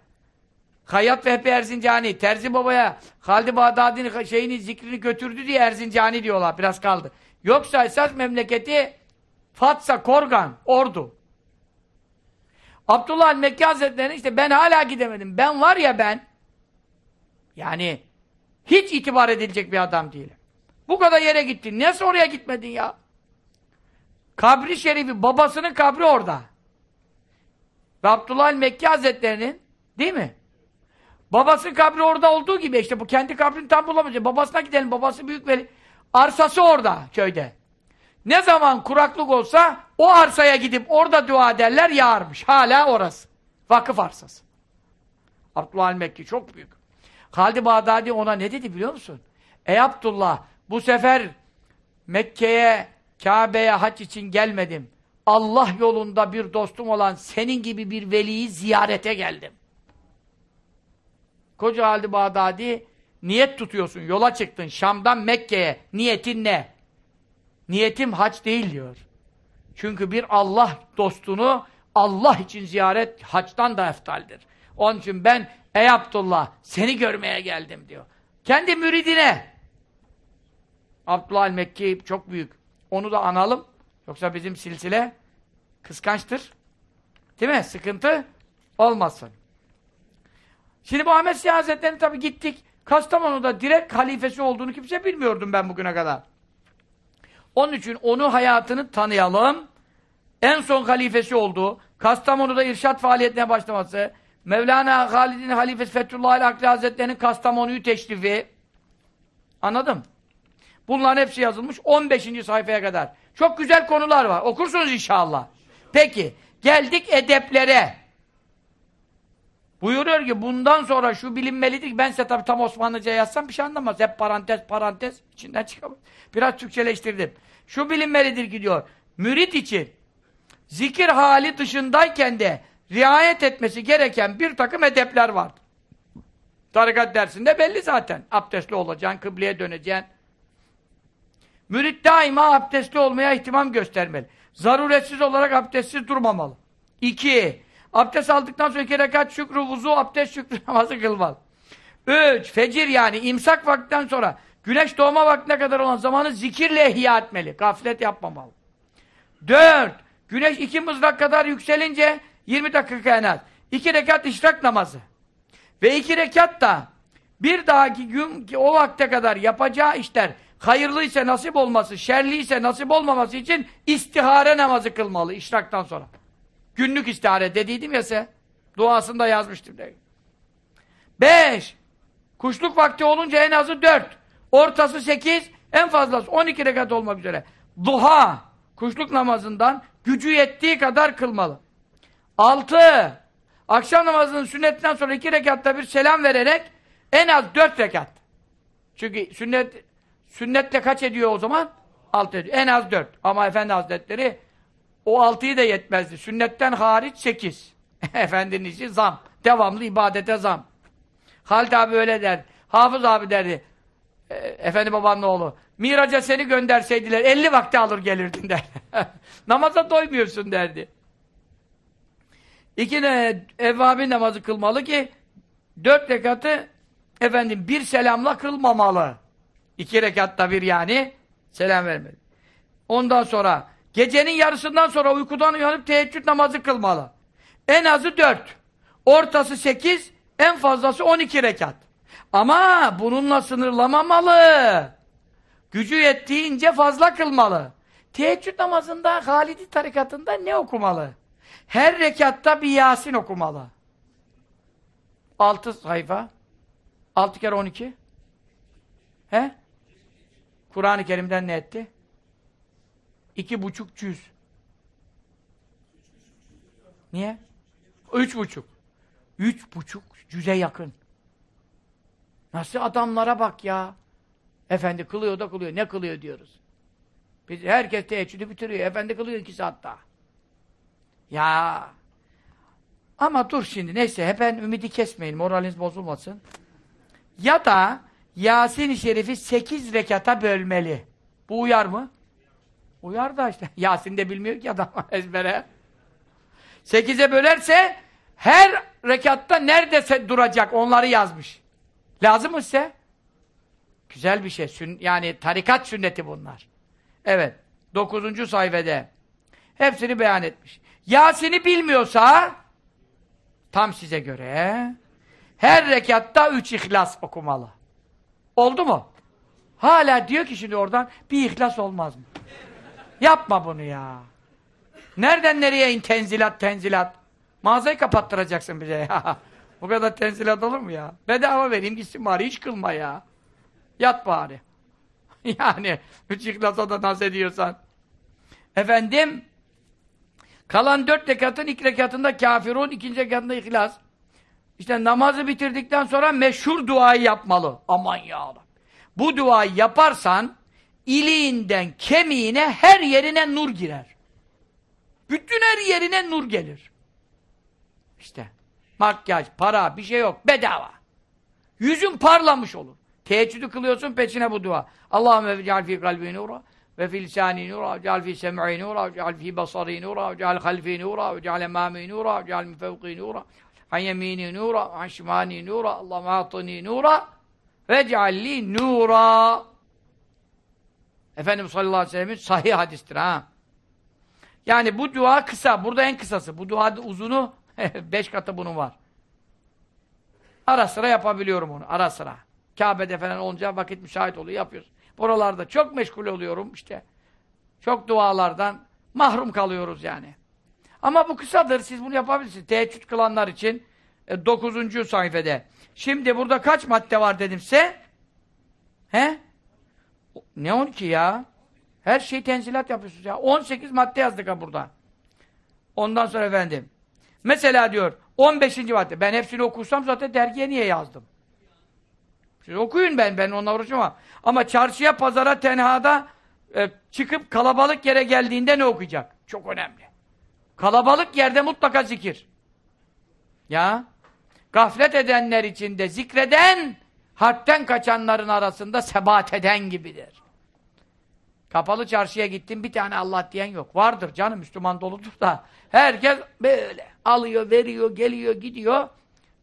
Hayyat Vehbi Erzincani, Terzi Baba'ya Halid-i Bağdadi'nin şeyini, zikrini götürdü diye Erzincani diyorlar. Biraz kaldı. Yoksa esas memleketi Fatsa, Korgan, Ordu. Abdullah el-Mekki Hazretleri'ne işte ben hala gidemedim. Ben var ya ben yani hiç itibar edilecek bir adam değilim. Bu kadar yere gittin. Nasıl oraya gitmedin ya? Kabri şerifi, babasının kabri orada. Ve Abdullah el-Mekki Hazretleri'nin değil mi? Babası kabri orada olduğu gibi işte bu kendi kabrini tam bulamayacak. Babasına gidelim. Babası büyük veli. Arsası orada köyde. Ne zaman kuraklık olsa o arsaya gidip orada dua ederler yağarmış. Hala orası. Vakıf arsası. Abdullah el-Mekki çok büyük. Halid-i Bağdadi ona ne dedi biliyor musun? Ey Abdullah bu sefer Mekke'ye, Kabe'ye haç için gelmedim. Allah yolunda bir dostum olan senin gibi bir veliyi ziyarete geldim. Koca Halid-i Bağdadi niyet tutuyorsun, yola çıktın Şam'dan Mekke'ye. Niyetin ne? Niyetim hac değil diyor. Çünkü bir Allah dostunu Allah için ziyaret haçtan da eftaldir. Onun için ben ey Abdullah seni görmeye geldim diyor. Kendi müridine Abdullah el-Mekki çok büyük. Onu da analım. Yoksa bizim silsile kıskançtır. Değil mi? Sıkıntı olmasın. Şimdi bu Ahmet Siyah Hazretleri'ne tabi gittik. Kastamonu'da direkt halifesi olduğunu kimse bilmiyordum ben bugüne kadar. Onun için onu hayatını tanıyalım. En son halifesi oldu. Kastamonu'da irşat faaliyetine başlaması. Mevlana Halid'in halifesi Fethullah el Akli Hazretleri'nin Kastamonu'yu teşrifi. Anladım. Bunların hepsi yazılmış 15. sayfaya kadar. Çok güzel konular var. Okursunuz inşallah. Peki. Geldik edeplere. Buyuruyor ki bundan sonra şu bilinmelidir ben size tabi tam Osmanlıca yazsam bir şey anlamaz. Hep parantez parantez içinden çıkamaz. Biraz Türkçeleştirdim. Şu bilinmelidir ki diyor. Mürit için zikir hali dışındayken de riayet etmesi gereken bir takım edepler var. Tarikat dersinde belli zaten. Abdestli olacaksın, kıbleye döneceksin. Mürit daima abdestli olmaya ihtimam göstermeli. Zaruretsiz olarak abdestsiz durmamalı. İki, abdest aldıktan sonra iki rekat şükrü, vuzu, abdest şükrü [LAUGHS] namazı kılmalı. Üç, fecir yani imsak vaktinden sonra güneş doğma vaktine kadar olan zamanı zikirle ihya etmeli. Gaflet yapmamalı. Dört, güneş iki mızrak kadar yükselince 20 dakika en az. İki rekat işrak namazı. Ve iki rekat da bir dahaki gün o vakte kadar yapacağı işler hayırlıysa nasip olması, şerliyse nasip olmaması için istihare namazı kılmalı işraktan sonra. Günlük istihare dediydim ya size. Duasında yazmıştım. De. Beş. Kuşluk vakti olunca en azı dört. Ortası sekiz. En fazlası on iki rekat olmak üzere. Duha. Kuşluk namazından gücü yettiği kadar kılmalı. Altı. Akşam namazının sünnetinden sonra iki rekatta bir selam vererek en az dört rekat. Çünkü sünnet sünnetle kaç ediyor o zaman? Altı ediyor. En az dört. Ama Efendi Hazretleri o altıyı da yetmezdi. Sünnetten hariç sekiz. [LAUGHS] Efendinin işi zam. Devamlı ibadete zam. Halit abi öyle der. Hafız abi derdi. E, Efendi babanın oğlu. Miraca seni gönderseydiler 50 vakti alır gelirdin [LAUGHS] der. Namaza doymuyorsun derdi. İki de evvabin namazı kılmalı ki dört rekatı efendim bir selamla kılmamalı. İki rekatta bir yani selam vermeli. Ondan sonra gecenin yarısından sonra uykudan uyanıp teheccüd namazı kılmalı. En azı dört. Ortası sekiz, en fazlası on iki rekat. Ama bununla sınırlamamalı. Gücü yettiğince fazla kılmalı. Teheccüd namazında Halidi tarikatında ne okumalı? Her rekatta bir Yasin okumalı. Altı sayfa. Altı kere on iki. He? Kur'an-ı Kerim'den ne etti? İki buçuk cüz. Niye? Üç buçuk. Üç buçuk cüze yakın. Nasıl adamlara bak ya. Efendi kılıyor da kılıyor. Ne kılıyor diyoruz. Biz, herkes teheccüdü bitiriyor. Efendi kılıyor iki saat daha. Ya. Ama dur şimdi. Neyse. Hep ben ümidi kesmeyin. Moraliniz bozulmasın. Ya da Yasin-i Şerif'i sekiz rekata bölmeli. Bu uyar mı? Uyar da işte. [LAUGHS] Yasin de bilmiyor ki adam [LAUGHS] ezbere. Sekize bölerse her rekatta nerede duracak onları yazmış. Lazım mı size? Güzel bir şey. Yani tarikat sünneti bunlar. Evet. Dokuzuncu sayfede. Hepsini beyan etmiş. Yasin'i bilmiyorsa tam size göre her rekatta üç ihlas okumalı. Oldu mu? Hala diyor ki şimdi oradan bir ihlas olmaz mı? Yapma bunu ya. Nereden nereye in tenzilat tenzilat? Mağazayı kapattıracaksın bize ya. [LAUGHS] Bu kadar tenzilat olur mu ya? Bedava vereyim gitsin bari hiç kılma ya. Yat bari. [LAUGHS] yani üç ihlasa da naz ediyorsan. Efendim kalan dört rekatın ilk rekatında kafirun, ikinci rekatında ihlas. İşte namazı bitirdikten sonra meşhur duayı yapmalı. Aman ya Bu duayı yaparsan iliğinden kemiğine her yerine nur girer. Bütün her yerine nur gelir. İşte makyaj, para, bir şey yok. Bedava. Yüzün parlamış olur. Teheccüdü kılıyorsun peçine bu dua. Allahümme vec'al fi kalbi nura ve fi lisani nura ve ceal fi sem'i nura ve ceal fi basari nura ve ceal halfi nura ve ceal emami nura ve ceal min fevki nura an yemini nura an şimani nura Allahümme atini nura ve cealli nura Efendimiz sallallahu aleyhi ve sellem'in sahih hadistir ha. Yani bu dua kısa. Burada en kısası. Bu dua uzunu [LAUGHS] beş katı bunun var. Ara sıra yapabiliyorum onu. Ara sıra. Kabe'de falan olunca vakit müsait oluyor. Yapıyoruz. Buralarda çok meşgul oluyorum işte. Çok dualardan mahrum kalıyoruz yani. Ama bu kısadır. Siz bunu yapabilirsiniz. Teheccüd kılanlar için e, 9. sayfede. Şimdi burada kaç madde var dedimse? He? Ne 12 ya? Her şey tenzilat yapıyorsunuz ya. 18 madde yazdık ha burada. Ondan sonra efendim. Mesela diyor 15. madde. Ben hepsini okursam zaten dergiye niye yazdım? Siz okuyun ben, ben onunla uğraşamam. Ama çarşıya, pazara, tenhada e, çıkıp kalabalık yere geldiğinde ne okuyacak? Çok önemli. Kalabalık yerde mutlaka zikir. Ya. Gaflet edenler içinde zikreden, harpten kaçanların arasında sebat eden gibidir. Kapalı çarşıya gittim, bir tane Allah diyen yok. Vardır canım, Müslüman doludur da. Herkes böyle alıyor, veriyor, geliyor, gidiyor.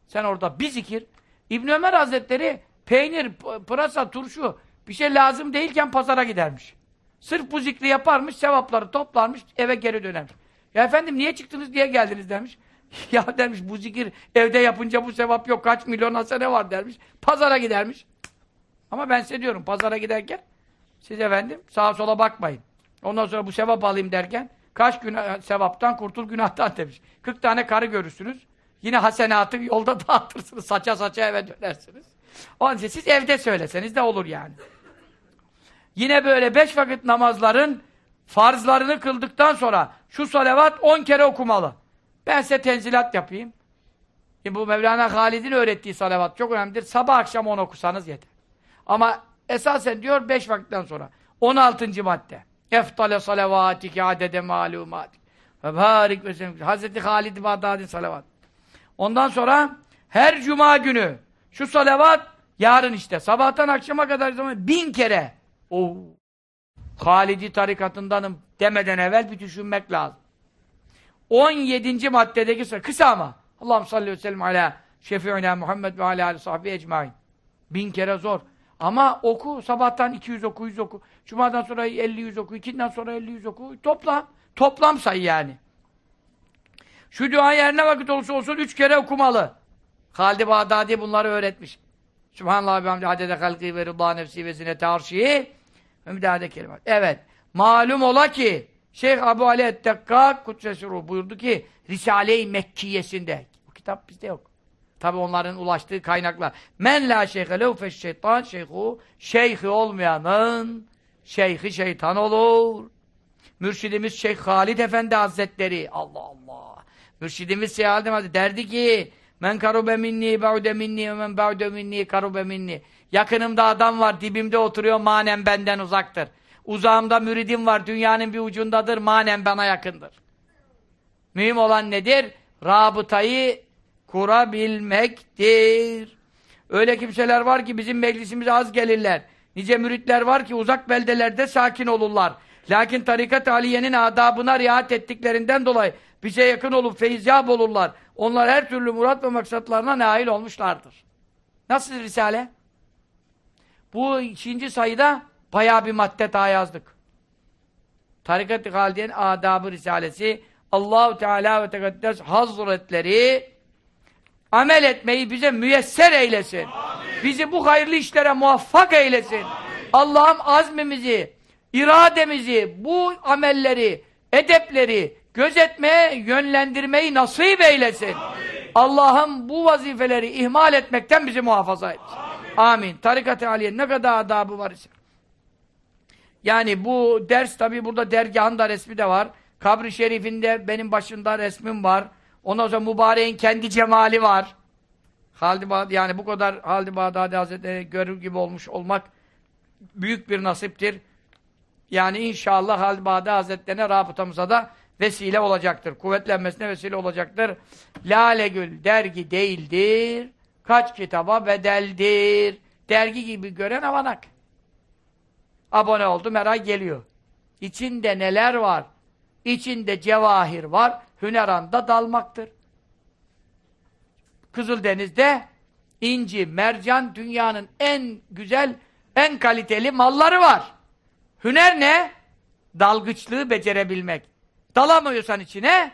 Sen orada bir zikir. İbn Ömer Hazretleri peynir, pırasa, turşu bir şey lazım değilken pazara gidermiş. Sırf bu zikri yaparmış, sevapları toplarmış, eve geri dönermiş. Ya efendim niye çıktınız diye geldiniz demiş. [LAUGHS] ya demiş bu zikir evde yapınca bu sevap yok, kaç milyon hasene var dermiş. Pazara gidermiş. Ama ben size diyorum, pazara giderken siz efendim sağa sola bakmayın. Ondan sonra bu sevap alayım derken kaç günah, sevaptan kurtul günahtan demiş. 40 tane karı görürsünüz. Yine hasenatı yolda [LAUGHS] dağıtırsınız. Saça saça eve dönersiniz. Onun için siz evde söyleseniz de olur yani. Yine böyle beş vakit namazların farzlarını kıldıktan sonra şu salavat on kere okumalı. Ben size tenzilat yapayım. E bu Mevlana Halid'in öğrettiği salavat çok önemlidir. Sabah akşam on okusanız yeter. Ama esasen diyor beş vakitten sonra. On altıncı madde. Eftale salavatike adede malumatik. Ve barik ve Hazreti Halid-i Bağdadi salavat. Ondan sonra her cuma günü şu salavat yarın işte sabahtan akşama kadar zaman bin kere. Oo. Halidi tarikatındanım demeden evvel bir düşünmek lazım. 17. maddedeki kısa ama. Allah'ım salli ve sellem ala şefi'ina Muhammed ve ala aleyhi sahbihi ecmain. Bin kere zor. Ama oku, sabahtan 200 oku, 100 oku. Cuma'dan sonra 50-100 oku, ikinden sonra 50-100 oku. Toplam, toplam sayı yani. Şu dua yerine vakit olursa olsun üç kere okumalı. Halid-i Bağdadi bunları öğretmiş. Subhanallah ve hamdi adede halki ve rıdâ nefsi ve zinete arşihi ve müdahale kelimat. Evet. Malum ola ki Şeyh Abu Ali Ettekkak Kudsesi buyurdu ki Risale-i Mekkiyesinde. Bu kitap bizde yok. Tabi onların ulaştığı kaynaklar. Men la şeyhe lev şeytan şeyhu şeyhi olmayanın şeyhi şeytan olur. Mürşidimiz Şeyh Halid Efendi Hazretleri. Allah Allah. Mürşidimiz Şeyh Halid Efendi derdi ki Men karube minni ba'ude minni ve men ba'ude minni karube minni. Yakınımda adam var, dibimde oturuyor, manen benden uzaktır. Uzağımda müridim var, dünyanın bir ucundadır, manen bana yakındır. Mühim olan nedir? Rabıtayı kurabilmektir. Öyle kimseler var ki bizim meclisimize az gelirler. Nice müritler var ki uzak beldelerde sakin olurlar. Lakin tarikat aliyenin adabına riayet ettiklerinden dolayı bize yakın olup feyizcab olurlar. Onlar her türlü murat ve maksatlarına nail olmuşlardır. Nasıl Risale? Bu ikinci sayıda bayağı bir madde daha yazdık. Tarikat-ı Halidiye'nin adabı Risalesi Allahu Teala ve Tekaddes Hazretleri amel etmeyi bize müyesser eylesin. Amin. Bizi bu hayırlı işlere muvaffak eylesin. Allah'ım azmimizi, irademizi, bu amelleri, edepleri gözetmeye, yönlendirmeyi nasip eylesin. Allah'ım bu vazifeleri ihmal etmekten bizi muhafaza etsin. Amin. Tarikat-ı Aliye ne kadar adabı var ise. Yani bu ders tabi burada dergahın da resmi de var. Kabri şerifinde benim başında resmim var. Ondan sonra mübareğin kendi cemali var. Halid Bağdadi, yani bu kadar Halid Bağdadi Hazretleri görür gibi olmuş olmak büyük bir nasiptir. Yani inşallah Halid Bağdadi Hazretlerine rabıtamıza da vesile olacaktır. Kuvvetlenmesine vesile olacaktır. Lale Gül dergi değildir. Kaç kitaba bedeldir. Dergi gibi gören avanak. Abone oldu, merak geliyor. İçinde neler var? İçinde cevahir var. Hüneranda dalmaktır. Kızıldeniz'de inci, mercan dünyanın en güzel, en kaliteli malları var. Hüner ne? Dalgıçlığı becerebilmek. Dalamıyorsan içine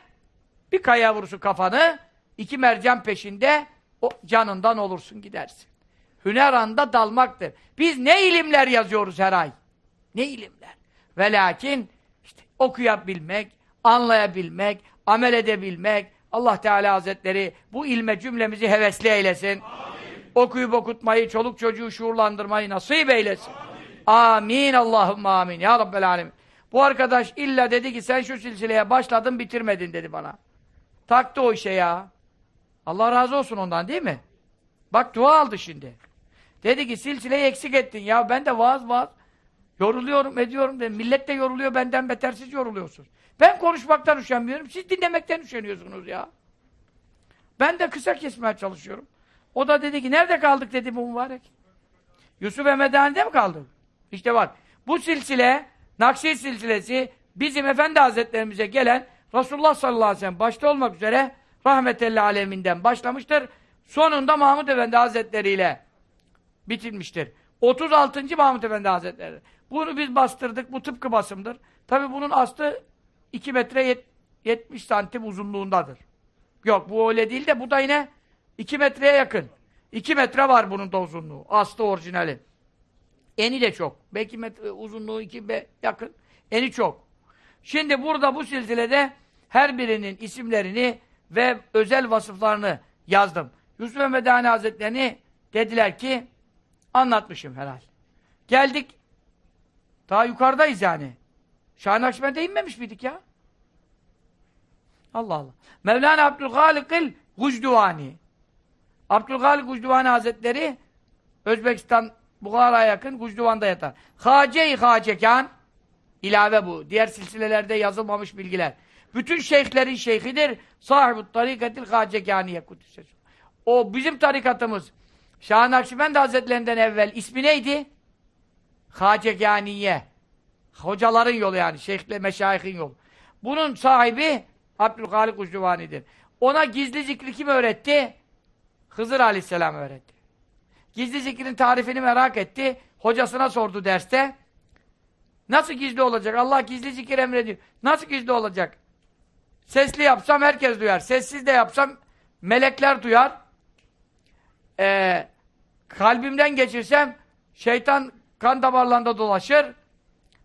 bir kaya vurursun kafanı, iki mercan peşinde o canından olursun gidersin. Hüner anda dalmaktır. Biz ne ilimler yazıyoruz her ay? Ne ilimler? Ve lakin işte okuyabilmek, anlayabilmek, amel edebilmek, Allah Teala Hazretleri bu ilme cümlemizi hevesli eylesin. Amin. Okuyup okutmayı, çoluk çocuğu şuurlandırmayı nasip eylesin. Amin. amin. Allahümme amin. Ya Rabbel Alemin. Bu arkadaş illa dedi ki sen şu silsileye başladın bitirmedin dedi bana. Taktı o işe ya. Allah razı olsun ondan değil mi? Bak dua aldı şimdi. Dedi ki silsileyi eksik ettin. Ya ben de vaaz vaaz yoruluyorum ediyorum dedim. Millet de yoruluyor benden beter siz yoruluyorsunuz. Ben konuşmaktan üşenmiyorum. Siz dinlemekten üşeniyorsunuz ya. Ben de kısa kesmeye çalışıyorum. O da dedi ki nerede kaldık dedi bu mübarek. Yusuf Emedani'de mi kaldık? İşte bak bu silsile Nakşi silsilesi bizim Efendi Hazretlerimize gelen Resulullah sallallahu aleyhi ve sellem başta olmak üzere rahmetelli aleminden başlamıştır. Sonunda Mahmud Efendi Hazretleri ile bitilmiştir. 36. Mahmud Efendi Hazretleri. Bunu biz bastırdık. Bu tıpkı basımdır. Tabi bunun aslı 2 metre 70 santim uzunluğundadır. Yok bu öyle değil de bu da yine 2 metreye yakın. 2 metre var bunun da uzunluğu. Aslı orijinali. Eni de çok. Belki metre, uzunluğu 2 be yakın. Eni çok. Şimdi burada bu silsilede her birinin isimlerini ve özel vasıflarını yazdım. Yusuf Medani Hazretlerini dediler ki anlatmışım herhal. Geldik daha yukarıdayız yani. Şah-ı Nakşibend'e inmemiş miydik ya? Allah Allah. Mevlana Abdülhalik'il Gucduvani. Abdülhalik Gucduvani Hazretleri Özbekistan Bukhara'ya yakın Gucduvan'da yatar. Hace-i Hacekan ilave bu. Diğer silsilelerde yazılmamış bilgiler. Bütün şeyhlerin şeyhidir. Sahibut tarikatil hacegâniye kudüs'e. O bizim tarikatımız. Şah-ı Nakşibend Hazretlerinden evvel ismi neydi? Hacegâniye. Hocaların yolu yani. Şeyhle, meşayihin yolu. Bunun sahibi Abdülhalik Ucduvani'dir. Ona gizli zikri kim öğretti? Hızır Aleyhisselam öğretti. Gizli zikrin tarifini merak etti. Hocasına sordu derste. Nasıl gizli olacak? Allah gizli zikir emrediyor. Nasıl gizli olacak? Sesli yapsam herkes duyar. Sessiz de yapsam melekler duyar. Ee, kalbimden geçirsem şeytan kan damarlarında dolaşır.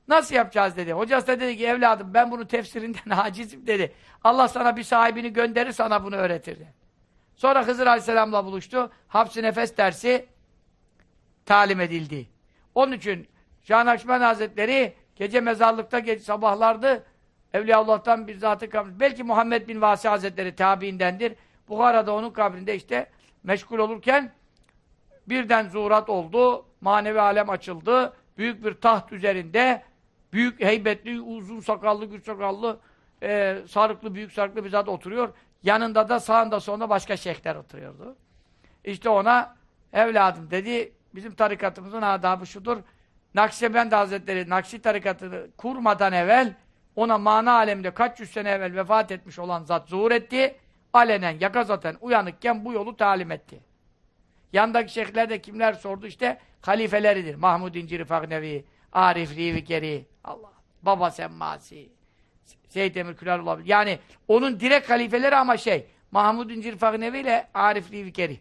Nasıl yapacağız dedi. Hocası da dedi ki evladım ben bunu tefsirinden [LAUGHS] acizim dedi. Allah sana bir sahibini gönderir sana bunu öğretir dedi. Sonra Hızır Aleyhisselam'la buluştu. Hapsi nefes dersi talim edildi. Onun için Şah Nakşibend Hazretleri gece mezarlıkta gece sabahlardı. Evliyaullah'tan bir zatı kabri. Belki Muhammed bin Vasi Hazretleri tabiindendir. Buhara'da onun kabrinde işte meşgul olurken birden zuhurat oldu. Manevi alem açıldı. Büyük bir taht üzerinde büyük heybetli, uzun sakallı, güç sakallı e, sarıklı, büyük sarıklı bir zat oturuyor. Yanında da sağında sonunda başka şeyhler oturuyordu. İşte ona evladım dedi bizim tarikatımızın adabı şudur. Nakşibend Hazretleri Nakşi tarikatını kurmadan evvel ona mana aleminde kaç yüz sene evvel vefat etmiş olan zat zuhur etti. Alenen, yakazaten, uyanıkken bu yolu talim etti. Yandaki şeyhler de kimler sordu işte halifeleridir. Mahmud İnciri Fagnevi, Arif Rivikeri, Allah, Baba Semmasi, Seyyid Emir Külalullah. Yani onun direkt halifeleri ama şey, Mahmud İncir Fagnevi ile Arif Rivikeri.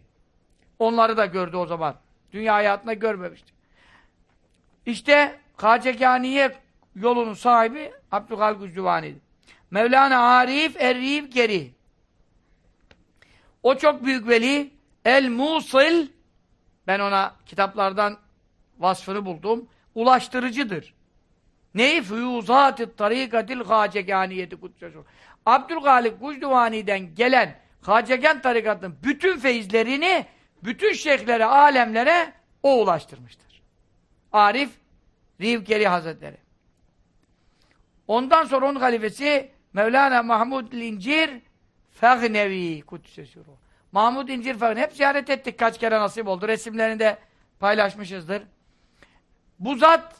Onları da gördü o zaman. Dünya hayatında görmemişti. İşte Hacegâniye yolunun sahibi Abdülhalik Üzdüvani'dir. Mevlana Arif Errif Geri. O çok büyük veli. El Musil ben ona kitaplardan vasfını buldum. Ulaştırıcıdır. Neyi? Füyuzat-ı tarikatil haceganiyeti kutsesur. Abdülhalik Gucduvani'den gelen Hacegan tarikatının bütün feyizlerini bütün şeyhlere, alemlere o ulaştırmıştır. Arif Rivkeri Hazretleri. Ondan sonra onun halifesi Mevlana Mahmud Lincir Fagnevi Kudsesuru. Mahmud İncir Fagnevi. Hep ziyaret ettik kaç kere nasip oldu. Resimlerini de paylaşmışızdır. Bu zat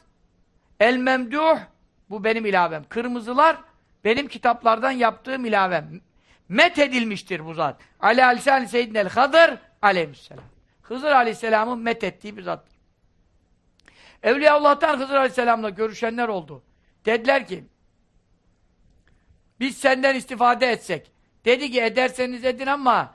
El Memduh bu benim ilavem. Kırmızılar benim kitaplardan yaptığım ilavem. Met edilmiştir bu zat. Ali Aleyhisselam Seyyidinel Hadır Aleyhisselam. Hızır Aleyhisselam'ın met ettiği bir zat. Evliyaullah'tan Hızır Aleyhisselam'la görüşenler oldu. Dediler ki biz senden istifade etsek. Dedi ki ederseniz edin ama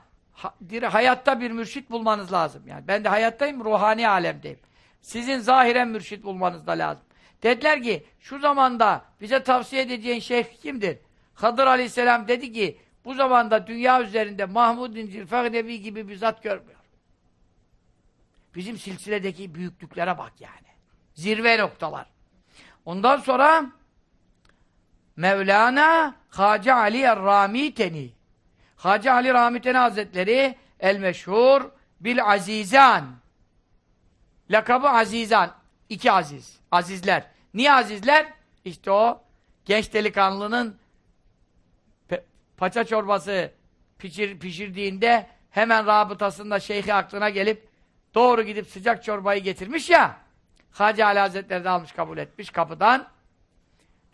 hayatta bir mürşit bulmanız lazım. Yani ben de hayattayım, ruhani alemdeyim. Sizin zahiren mürşit bulmanız da lazım. Dediler ki şu zamanda bize tavsiye edeceğin şeyh kimdir? Hadır Aleyhisselam dedi ki bu zamanda dünya üzerinde Mahmud İncil Fahrevi gibi bir zat görmüyor. Bizim silsiledeki büyüklüklere bak yani. Zirve noktalar. Ondan sonra Mevlana Hacı Ali Er-Ramiteni Hacı Ali Ramiteni Hazretleri el meşhur bil azizan lakabı azizan iki aziz. Azizler. Niye azizler? İşte o genç delikanlının paça çorbası pişir, pişirdiğinde hemen rabıtasında şeyhi aklına gelip doğru gidip sıcak çorbayı getirmiş ya Hacı Ali Hazretleri de almış kabul etmiş kapıdan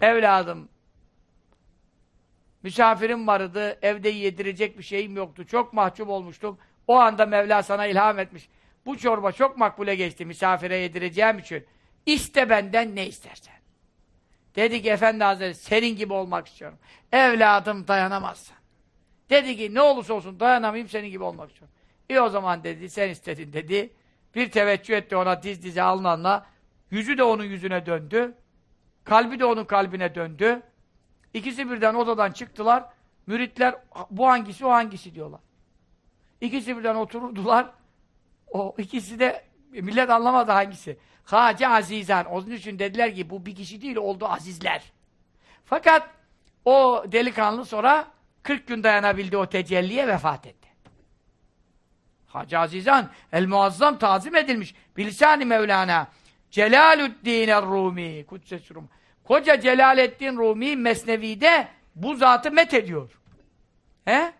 evladım misafirim vardı evde yedirecek bir şeyim yoktu. Çok mahcup olmuştum. O anda Mevla sana ilham etmiş. Bu çorba çok makbule geçti misafire yedireceğim için. İste benden ne istersen. Dedi ki efendi hazretleri senin gibi olmak istiyorum. Evladım dayanamazsın. Dedi ki ne olursa olsun dayanamayayım senin gibi olmak istiyorum. İyi o zaman dedi. Sen istedin dedi. Bir teveccüh etti ona diz dize alınanla. Yüzü de onun yüzüne döndü. Kalbi de onun kalbine döndü. İkisi birden odadan çıktılar. Müritler bu hangisi o hangisi diyorlar. İkisi birden otururdular. O ikisi de millet anlamadı hangisi. Hacı Azizan. Onun için dediler ki bu bir kişi değil oldu azizler. Fakat o delikanlı sonra 40 gün dayanabildi o tecelliye vefat etti. Hacı Azizan el muazzam tazim edilmiş. Bilisani Mevlana Celalüddin Rumi Kudüs'e Rum. Koca Celaleddin Rumi Mesnevi'de bu zatı met ediyor. He?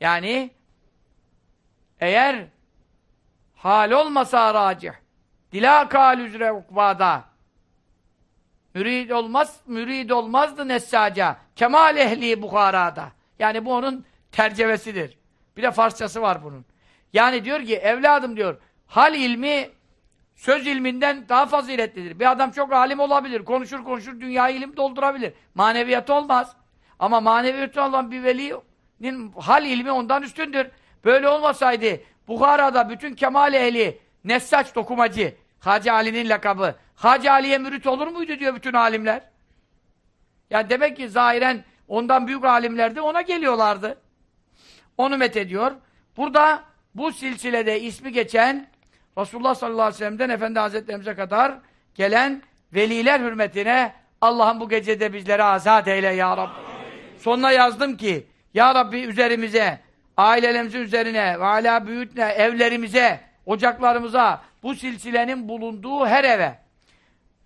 Yani eğer hal olmasa racih dila kal üzere ukbada mürid olmaz mürid olmazdı nessaca kemal ehli Bukhara'da. Yani bu onun tercevesidir. Bir de Farsçası var bunun. Yani diyor ki evladım diyor hal ilmi söz ilminden daha faziletlidir. Bir adam çok alim olabilir. Konuşur konuşur dünyayı ilim doldurabilir. Maneviyatı olmaz. Ama maneviyatı olan bir velinin hal ilmi ondan üstündür. Böyle olmasaydı Bukhara'da bütün kemal ehli Nessaç dokumacı Hacı Ali'nin lakabı. Hacı Ali'ye mürit olur muydu diyor bütün alimler. Yani demek ki zahiren ondan büyük alimlerdi ona geliyorlardı. Onu met ediyor. Burada bu silsilede ismi geçen Resulullah sallallahu aleyhi ve sellem'den Efendi Hazretlerimize kadar gelen veliler hürmetine Allah'ım bu gecede bizleri azat eyle ya Rabbi. Sonuna yazdım ki Ya Rabbi üzerimize, ailelerimizin üzerine ve ala büyütne evlerimize, ocaklarımıza, bu silsilenin bulunduğu her eve,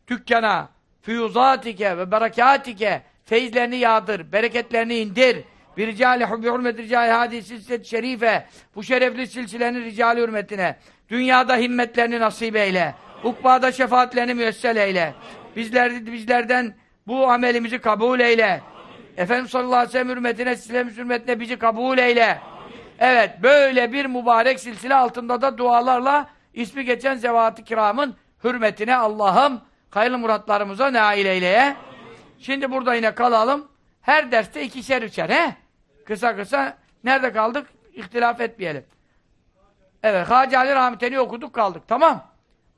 dükkana, füyuzatike ve berekatike feyizlerini yağdır, bereketlerini indir. Bir ricali hubbi hürmet ricali hadi silsilet şerife bu şerefli silsilenin ricali hürmetine dünyada himmetlerini nasip eyle. Ukbada şefaatlerini müessel eyle. Bizler, bizlerden bu amelimizi kabul eyle. Efendimiz sallallahu aleyhi ve sellem hürmetine, silsilemiz hürmetine bizi kabul eyle. Evet, böyle bir mübarek silsile altında da dualarla ismi geçen zevat-ı kiramın hürmetine Allah'ım hayırlı muratlarımıza nail eyleye. Şimdi burada yine kalalım. Her derste ikişer üçer he? Kısa kısa. Nerede kaldık? İhtilaf etmeyelim. Evet, Hacı Ali Rahmeteni okuduk kaldık. Tamam.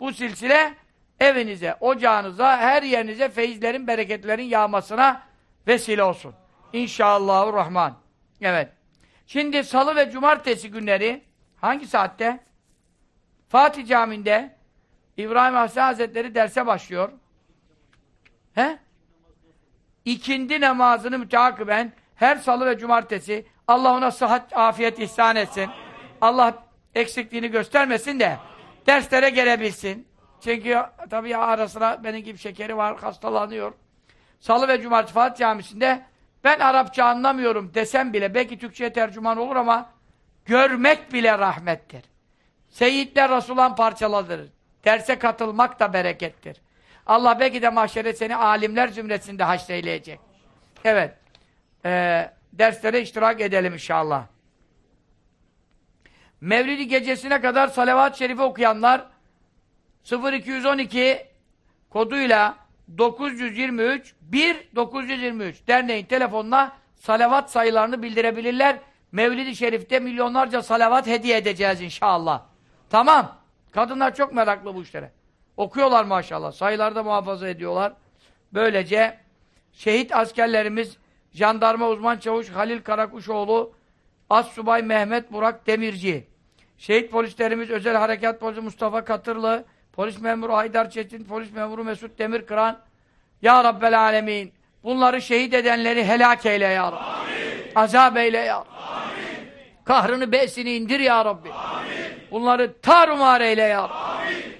Bu silsile evinize, ocağınıza, her yerinize feyizlerin, bereketlerin yağmasına vesile olsun. İnşallahurrahman. Evet. Şimdi salı ve cumartesi günleri hangi saatte? Fatih Camii'nde İbrahim Hasan Hazretleri derse başlıyor. He? İkindi namazını müteakiben her salı ve cumartesi Allah ona sıhhat, afiyet ihsan etsin. Allah eksikliğini göstermesin de derslere gelebilsin. Çünkü tabii ara sıra benim gibi şekeri var, hastalanıyor. Salı ve cumartesi Fatih Camisi'nde ben Arapça anlamıyorum desem bile belki Türkçe'ye tercüman olur ama görmek bile rahmettir. Seyitler Resulullah'ın parçalıdır. Derse katılmak da berekettir. Allah belki de mahşere seni alimler zümresinde haşreyleyecek. Evet. Ee, derslere iştirak edelim inşallah. Mevlidi gecesine kadar salavat-ı şerife okuyanlar 0212 koduyla 923 1 923 derneğin telefonuna salavat sayılarını bildirebilirler. Mevlid-i Şerif'te milyonlarca salavat hediye edeceğiz inşallah. Tamam. Kadınlar çok meraklı bu işlere. Okuyorlar maşallah. Sayılarda muhafaza ediyorlar. Böylece şehit askerlerimiz jandarma uzman çavuş Halil Karakuşoğlu Assubay Mehmet Burak Demirci şehit polislerimiz özel harekat polisi Mustafa Katırlı polis memuru Haydar Çetin polis memuru Mesut Demirkıran Ya Rabbel Alemin bunları şehit edenleri helak eyle Ya Rabbi Amin. azap eyle Ya Rabbi Amin. kahrını besini indir Ya Rabbi Amin. bunları tarumar eyle Ya Rabbi Amin.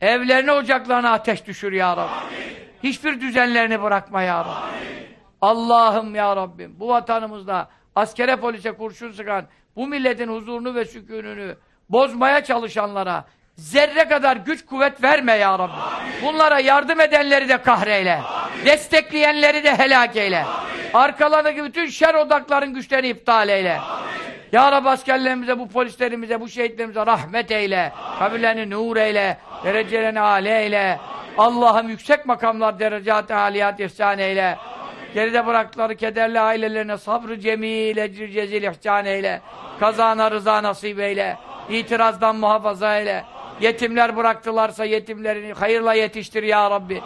evlerine ocaklarına ateş düşür Ya Rabbi Amin. hiçbir düzenlerini bırakma Ya Rabbi Allah'ım ya Rabbim bu vatanımızda askere polise kurşun sıkan bu milletin huzurunu ve sükûnünü bozmaya çalışanlara zerre kadar güç kuvvet verme ya Rabbi. Amin. Bunlara yardım edenleri de kahreyle. Amin. Destekleyenleri de helak eyle. Amin. Arkalarındaki bütün şer odakların güçlerini iptal eyle. Amin. Ya Rabbi askerlerimize, bu polislerimize, bu şehitlerimize rahmet eyle. Kabirlerini nur eyle. Amin. Derecelerini âle eyle. Allah'ım yüksek makamlar derecat-ı aliyat ihsan eyle. Amin. Geride bıraktıkları kederli ailelerine sabrı cemil, ecri cezil ihsan eyle. Kazana rıza nasip eyle. İtirazdan muhafaza eyle. Yetimler bıraktılarsa yetimlerini hayırla yetiştir ya Rabbi.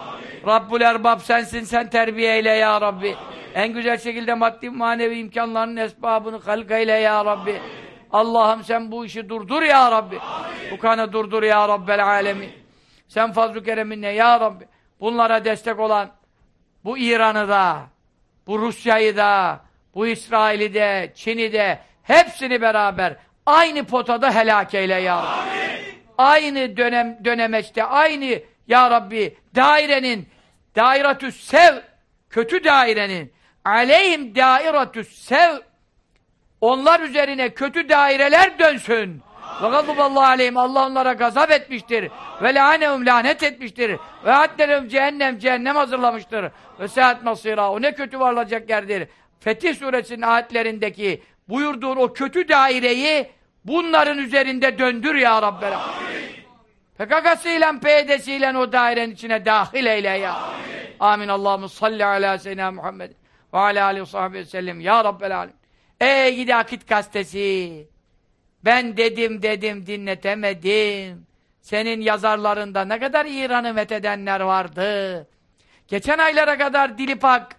Rabbul Erbab sensin, sen terbiye eyle ya Rabbi. En güzel şekilde maddi manevi imkanlarının esbabını halk eyle ya Rabbi. Allah'ım sen bu işi durdur ya Rabbi. Bu kanı durdur ya Rabbel alemin. Sen fazl-ı kereminle ya Rabbi. Bunlara destek olan bu İran'ı da, bu Rusya'yı da, bu İsrail'i de, Çin'i de hepsini beraber aynı potada helak eyle ya Rabbi. Amin. Aynı dönem dönemeçte, aynı ya Rabbi dairenin dairatü sev kötü dairenin aleyhim dairetü sev onlar üzerine kötü daireler dönsün. Ve gadıballahu aleyhim Allah onlara gazap etmiştir. Ve lanehum lanet etmiştir. Ve haddelehum cehennem cehennem hazırlamıştır. Ve sehat masira o ne kötü varılacak yerdir. Fetih suresinin ayetlerindeki buyurduğun o kötü daireyi bunların üzerinde döndür ya Rabbel PKK'sıyla, PYD'siyle o dairenin içine dahil eyle ya. Amin. Amin. Allahümme salli ala seyyidina Muhammed ve ala aleyhi ve sellem. Ya Rabbel alem. Ey gidi akit gazetesi. Ben dedim dedim dinletemedim. Senin yazarlarında ne kadar İran'ı methedenler vardı. Geçen aylara kadar Dilipak,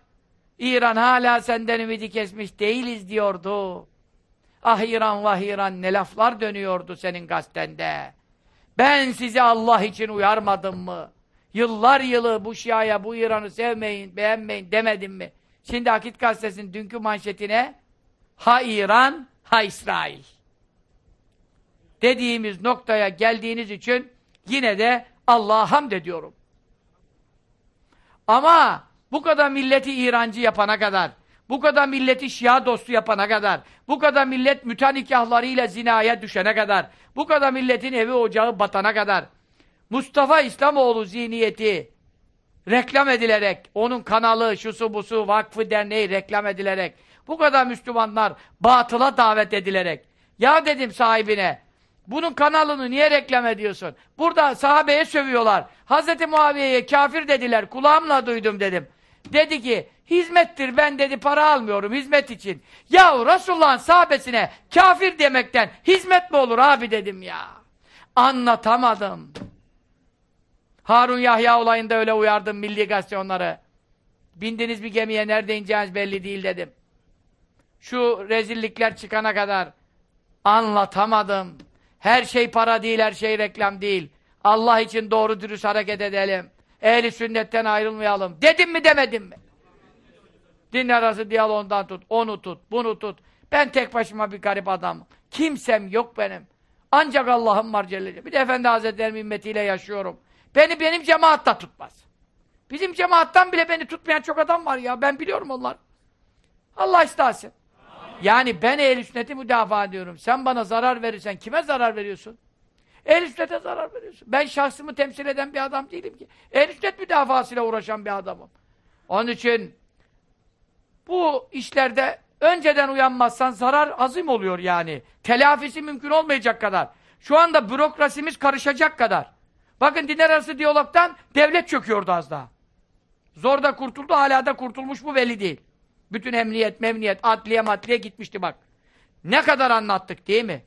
İran hala senden ümidi kesmiş değiliz diyordu. Ah İran vah İran ne laflar dönüyordu senin gazetende. Ben sizi Allah için uyarmadım mı? Yıllar yılı bu Şia'ya, bu İran'ı sevmeyin, beğenmeyin demedim mi? Şimdi Akit Gazetesi'nin dünkü manşetine ha İran, ha İsrail. Dediğimiz noktaya geldiğiniz için yine de Allah'a hamd ediyorum. Ama bu kadar milleti İrancı yapana kadar, bu kadar milleti Şia dostu yapana kadar, bu kadar millet müta nikahlarıyla zinaya düşene kadar, bu kadar milletin evi ocağı batana kadar, Mustafa İslamoğlu zihniyeti reklam edilerek, onun kanalı, şusu busu, vakfı derneği reklam edilerek, bu kadar Müslümanlar batıla davet edilerek, ya dedim sahibine, bunun kanalını niye reklam ediyorsun? Burada sahabeye sövüyorlar. Hazreti Muaviye'ye kafir dediler, kulağımla duydum dedim. Dedi ki, hizmettir ben dedi para almıyorum hizmet için. Yahu Resulullah'ın sahabesine kafir demekten hizmet mi olur abi dedim ya. Anlatamadım. Harun Yahya olayında öyle uyardım milli gazete Bindiniz bir gemiye nerede ineceğiniz belli değil dedim. Şu rezillikler çıkana kadar anlatamadım. Her şey para değil, her şey reklam değil. Allah için doğru dürüst hareket edelim. Ehli sünnetten ayrılmayalım. Dedim mi demedim mi? Din arası diyaloğundan tut, onu tut, bunu tut. Ben tek başıma bir garip adamım. Kimsem yok benim. Ancak Allah'ım var Celle Bir de Efendi Hazretleri'nin ümmetiyle yaşıyorum. Beni benim cemaat da tutmaz. Bizim cemaattan bile beni tutmayan çok adam var ya. Ben biliyorum onlar. Allah istersin. Yani ben ehl sünneti müdafaa ediyorum. Sen bana zarar verirsen kime zarar veriyorsun? ehl sünnete zarar veriyorsun. Ben şahsımı temsil eden bir adam değilim ki. ehl sünnet müdafasıyla uğraşan bir adamım. Onun için bu işlerde önceden uyanmazsan zarar azim oluyor yani. Telafisi mümkün olmayacak kadar. Şu anda bürokrasimiz karışacak kadar. Bakın dinler arası diyalogdan devlet çöküyordu az daha. Zor da kurtuldu, hala da kurtulmuş bu belli değil. Bütün emniyet, memniyet, adliye matliye gitmişti bak. Ne kadar anlattık değil mi?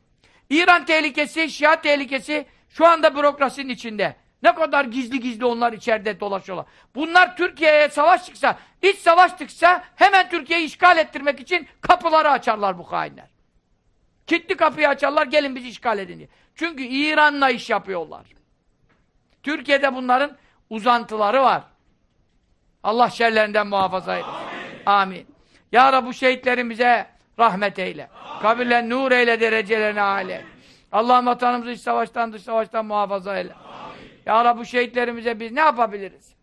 İran tehlikesi, Şia tehlikesi şu anda bürokrasinin içinde. Ne kadar gizli gizli onlar içeride dolaşıyorlar. Bunlar Türkiye'ye savaş çıksa, iç savaş çıksa hemen Türkiye'yi işgal ettirmek için kapıları açarlar bu hainler. Kilitli kapıyı açarlar, gelin bizi işgal edin diye. Çünkü İran'la iş yapıyorlar. Türkiye'de bunların uzantıları var. Allah şerlerinden muhafaza eylesin. Amin. Ya Rabbi şehitlerimize rahmet eyle. Kabirlen nur eyle derecelerini âle. Allah vatanımızı iç savaştan dış savaştan muhafaza eyle. Amin. Ya Rabbi şehitlerimize biz ne yapabiliriz?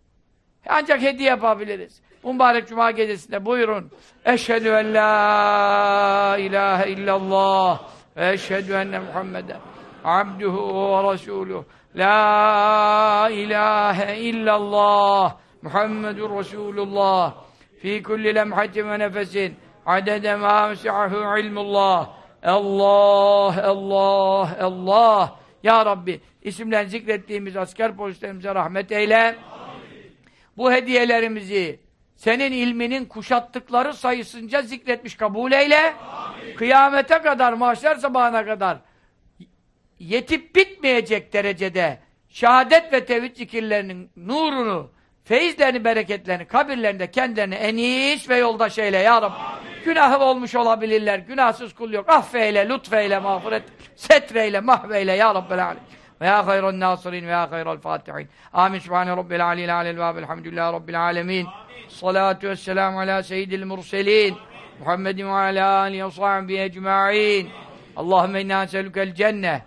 Ancak hediye yapabiliriz. Mübarek Cuma gecesinde buyurun. Eşhedü en la ilahe illallah ve eşhedü enne Muhammeden abduhu ve resuluhu La ilahe illallah Muhammedur Resulullah fi kulli lemhatin ve nefesin adede ma mes'ahu ilmullah Allah, Allah, Allah Ya Rabbi isimlerini zikrettiğimiz asker polislerimize rahmet eyle. Amin. Bu hediyelerimizi senin ilminin kuşattıkları sayısınca zikretmiş kabul eyle. Amin. Kıyamete kadar, mahşer sabahına kadar yetip bitmeyecek derecede şehadet ve tevhid zikirlerinin nurunu, feyizlerini, bereketlerini, kabirlerinde kendilerini eniş ve yoldaş eyle ya Rabbi. Amin. Günahı olmuş olabilirler, günahsız kul yok. Affeyle, lütfeyle, mağfiret, setreyle, mahveyle ya Rabbel alem. Ve ya hayran nasirin ve ya hayral fatihin. Amin. Subhane Rabbil alil alel ve elhamdülillah Rabbil alemin. Salatu vesselamu ala seyyidil murselin. Muhammedin ve ala alihi ve sahbihi ecma'in. Allahümme inna selükel cenneh.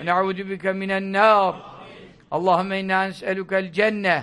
Ve ne'udu bike minen nar. Allahümme inna nes'elukel cenneh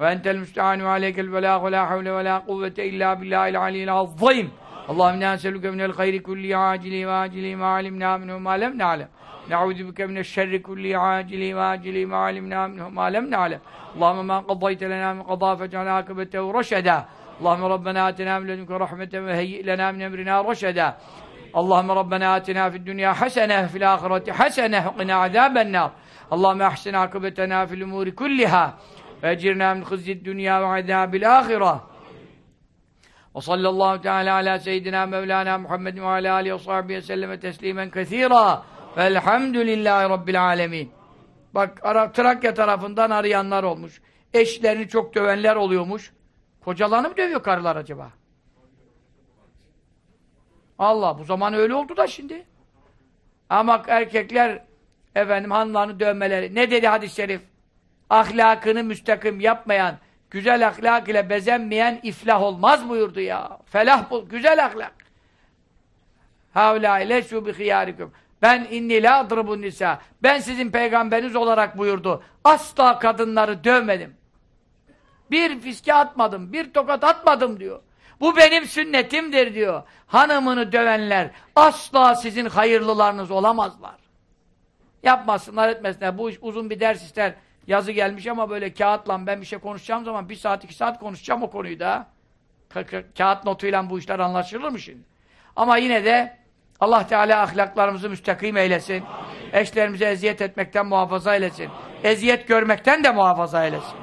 وأنت المستعان وعليك البلاغ ولا حول ولا قوة إلا بالله العلي العظيم. اللهم إنا نسألك من الخير كل عاجل وآجل ما علمنا منه ما لم نعلم. نعوذ بك من الشر كل عاجل وآجل ما علمنا منه ما لم نعلم. اللهم ما قضيت لنا من قضاء فاجعل عاقبته رشدا. اللهم ربنا آتنا من لدنك رحمة وهيئ لنا من أمرنا رشدا. اللهم ربنا آتنا في الدنيا حسنة في الآخرة حسنة وقنا عذاب النار. اللهم أحسن عاقبتنا في الأمور كلها. ecirna min hızyid dünya ve azâbil âhirah. Ve sallallahu teâlâ alâ seyyidina Mevlana Muhammedin ve alâ aleyhi ve sahbihi selleme teslimen kethîrâ. Velhamdülillâhi. Bak Ara Trakya tarafından arayanlar olmuş. Eşlerini çok dövenler oluyormuş. Kocalarını mı dövüyor karılar acaba? Allah bu zaman öyle oldu da şimdi. Ama erkekler efendim hanlarını dövmeleri. Ne dedi hadis-i şerif? Ahlakını müstakim yapmayan, güzel ahlak ile bezenmeyen iflah olmaz buyurdu ya. Felah bu, güzel ahlak. Havla leşu bi hiyarikum. Ben inni la adribun nisa. Ben sizin peygamberiniz olarak buyurdu. Asla kadınları dövmedim. Bir fiske atmadım, bir tokat atmadım diyor. Bu benim sünnetimdir diyor. Hanımını dövenler asla sizin hayırlılarınız olamazlar. Yapmasınlar etmesinler. Bu iş uzun bir ders ister. Yazı gelmiş ama böyle kağıtla ben bir şey konuşacağım zaman bir saat iki saat konuşacağım o konuyu da. Ka ka kağıt notuyla bu işler anlaşılır mı şimdi? Ama yine de Allah Teala ahlaklarımızı müstakim eylesin. Eşlerimize eziyet etmekten muhafaza eylesin. Eziyet görmekten de muhafaza eylesin.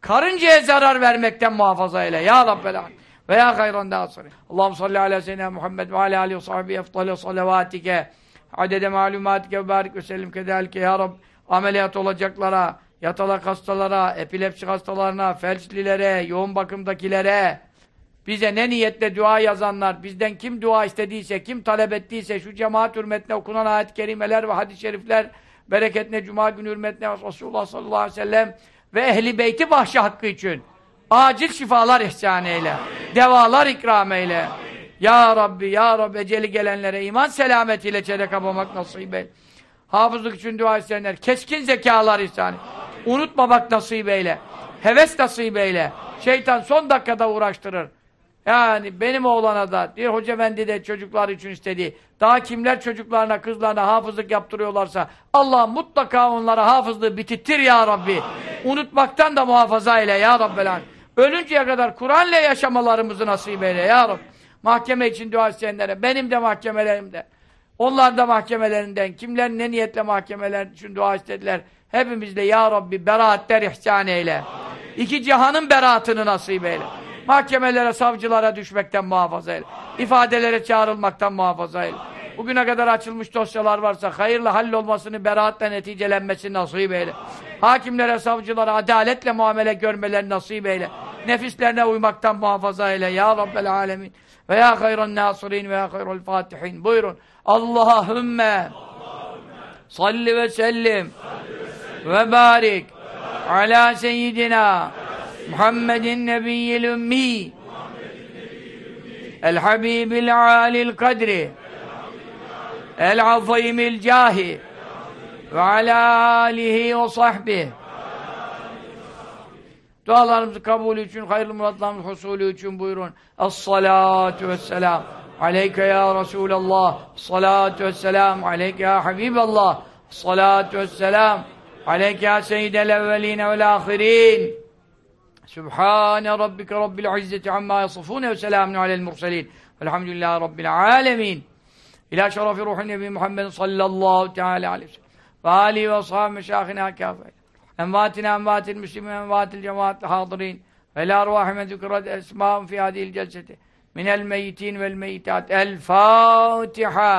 Karıncaya zarar vermekten muhafaza eyle. Ya Rabbel Alem. Ve ya hayran dâsırı. Allahum salli ala seyyidina Muhammed ve ala alihi ve sahbihi eftalı salavatike. Adede malumatike ve barik ve sellim kedalike. Ya Rab ameliyat olacaklara, yatalak hastalara, epilepsi hastalarına, felçlilere, yoğun bakımdakilere, bize ne niyetle dua yazanlar, bizden kim dua istediyse, kim talep ettiyse, şu cemaat hürmetine okunan ayet-i kerimeler ve hadis-i şerifler bereketine, cuma günü hürmetine Resulullah sallallahu aleyhi ve sellem ve ehli beyti bahşi hakkı için acil şifalar ihsan eyle. Devalar ikram eyle. Ya Rabbi, Ya Rabbi, eceli gelenlere iman selametiyle çeyrek kapamak nasip eyle. Hafızlık için dua isteyenler, keskin zekalar ihsan eyle. Unutmamak nasip eyle. Heves nasip eyle. Şeytan son dakikada uğraştırır. Yani benim oğlana da, diye Hoca Efendi de çocuklar için istediği, daha kimler çocuklarına, kızlarına hafızlık yaptırıyorlarsa, Allah mutlaka onlara hafızlığı bitirtir ya Rabbi. Unutmaktan da muhafaza eyle ya Rabbel Alem. Ölünceye kadar Kur'an'la yaşamalarımızı nasip eyle ya Rabbi. Mahkeme için dua isteyenlere, benim de mahkemelerimde, onlar da mahkemelerinden, kimler ne niyetle mahkemeler için dua istediler, hepimizle ya Rabbi beraatler ihsan eyle. İki cihanın beraatını nasip eyle. Mahkemelere, savcılara düşmekten muhafaza eyle. İfadelere çağrılmaktan muhafaza eyle. Bugüne kadar açılmış dosyalar varsa hayırlı hallolmasını, beraatle neticelenmesini nasip eyle. Hakimlere, savcılara adaletle muamele görmeleri nasip eyle. Nefislerine uymaktan muhafaza eyle. Ya Rabbel Alemin. Ve ya hayran nasirin ve ya hayrul fatihin. Buyurun. Allahümme salli ve sellim. Ve barik. Ala seyyidina Muhammedin nebiyyil ümmi. El habibil alil kadri. El azimil cahi. Ve ala alihi ve sahbihi dualarımızı kabul için, hayırlı muratlarımızın husulü için buyurun. Es-salatu vesselam. Aleyke ya Resulallah. Salatu vesselam. Aleyke ya Habiballah. Salatu vesselam. Aleyke ya seyyidel evveline vel ahirin. Sübhane rabbike rabbil izzeti amma yasifune ve selamun alel murselin. Velhamdülillahi rabbil alemin. İlâ şerefi ruhu nebi Muhammed sallallahu teala aleyhi ve sellem. Ve âlihi ve sahibi meşâhine kâfet. أمواتنا أموات المسلمين أموات الجماعات الحاضرين. وإلى أرواح من ذكرت أسماء في هذه الجلسة. من الميتين والميتات. الفاتحة.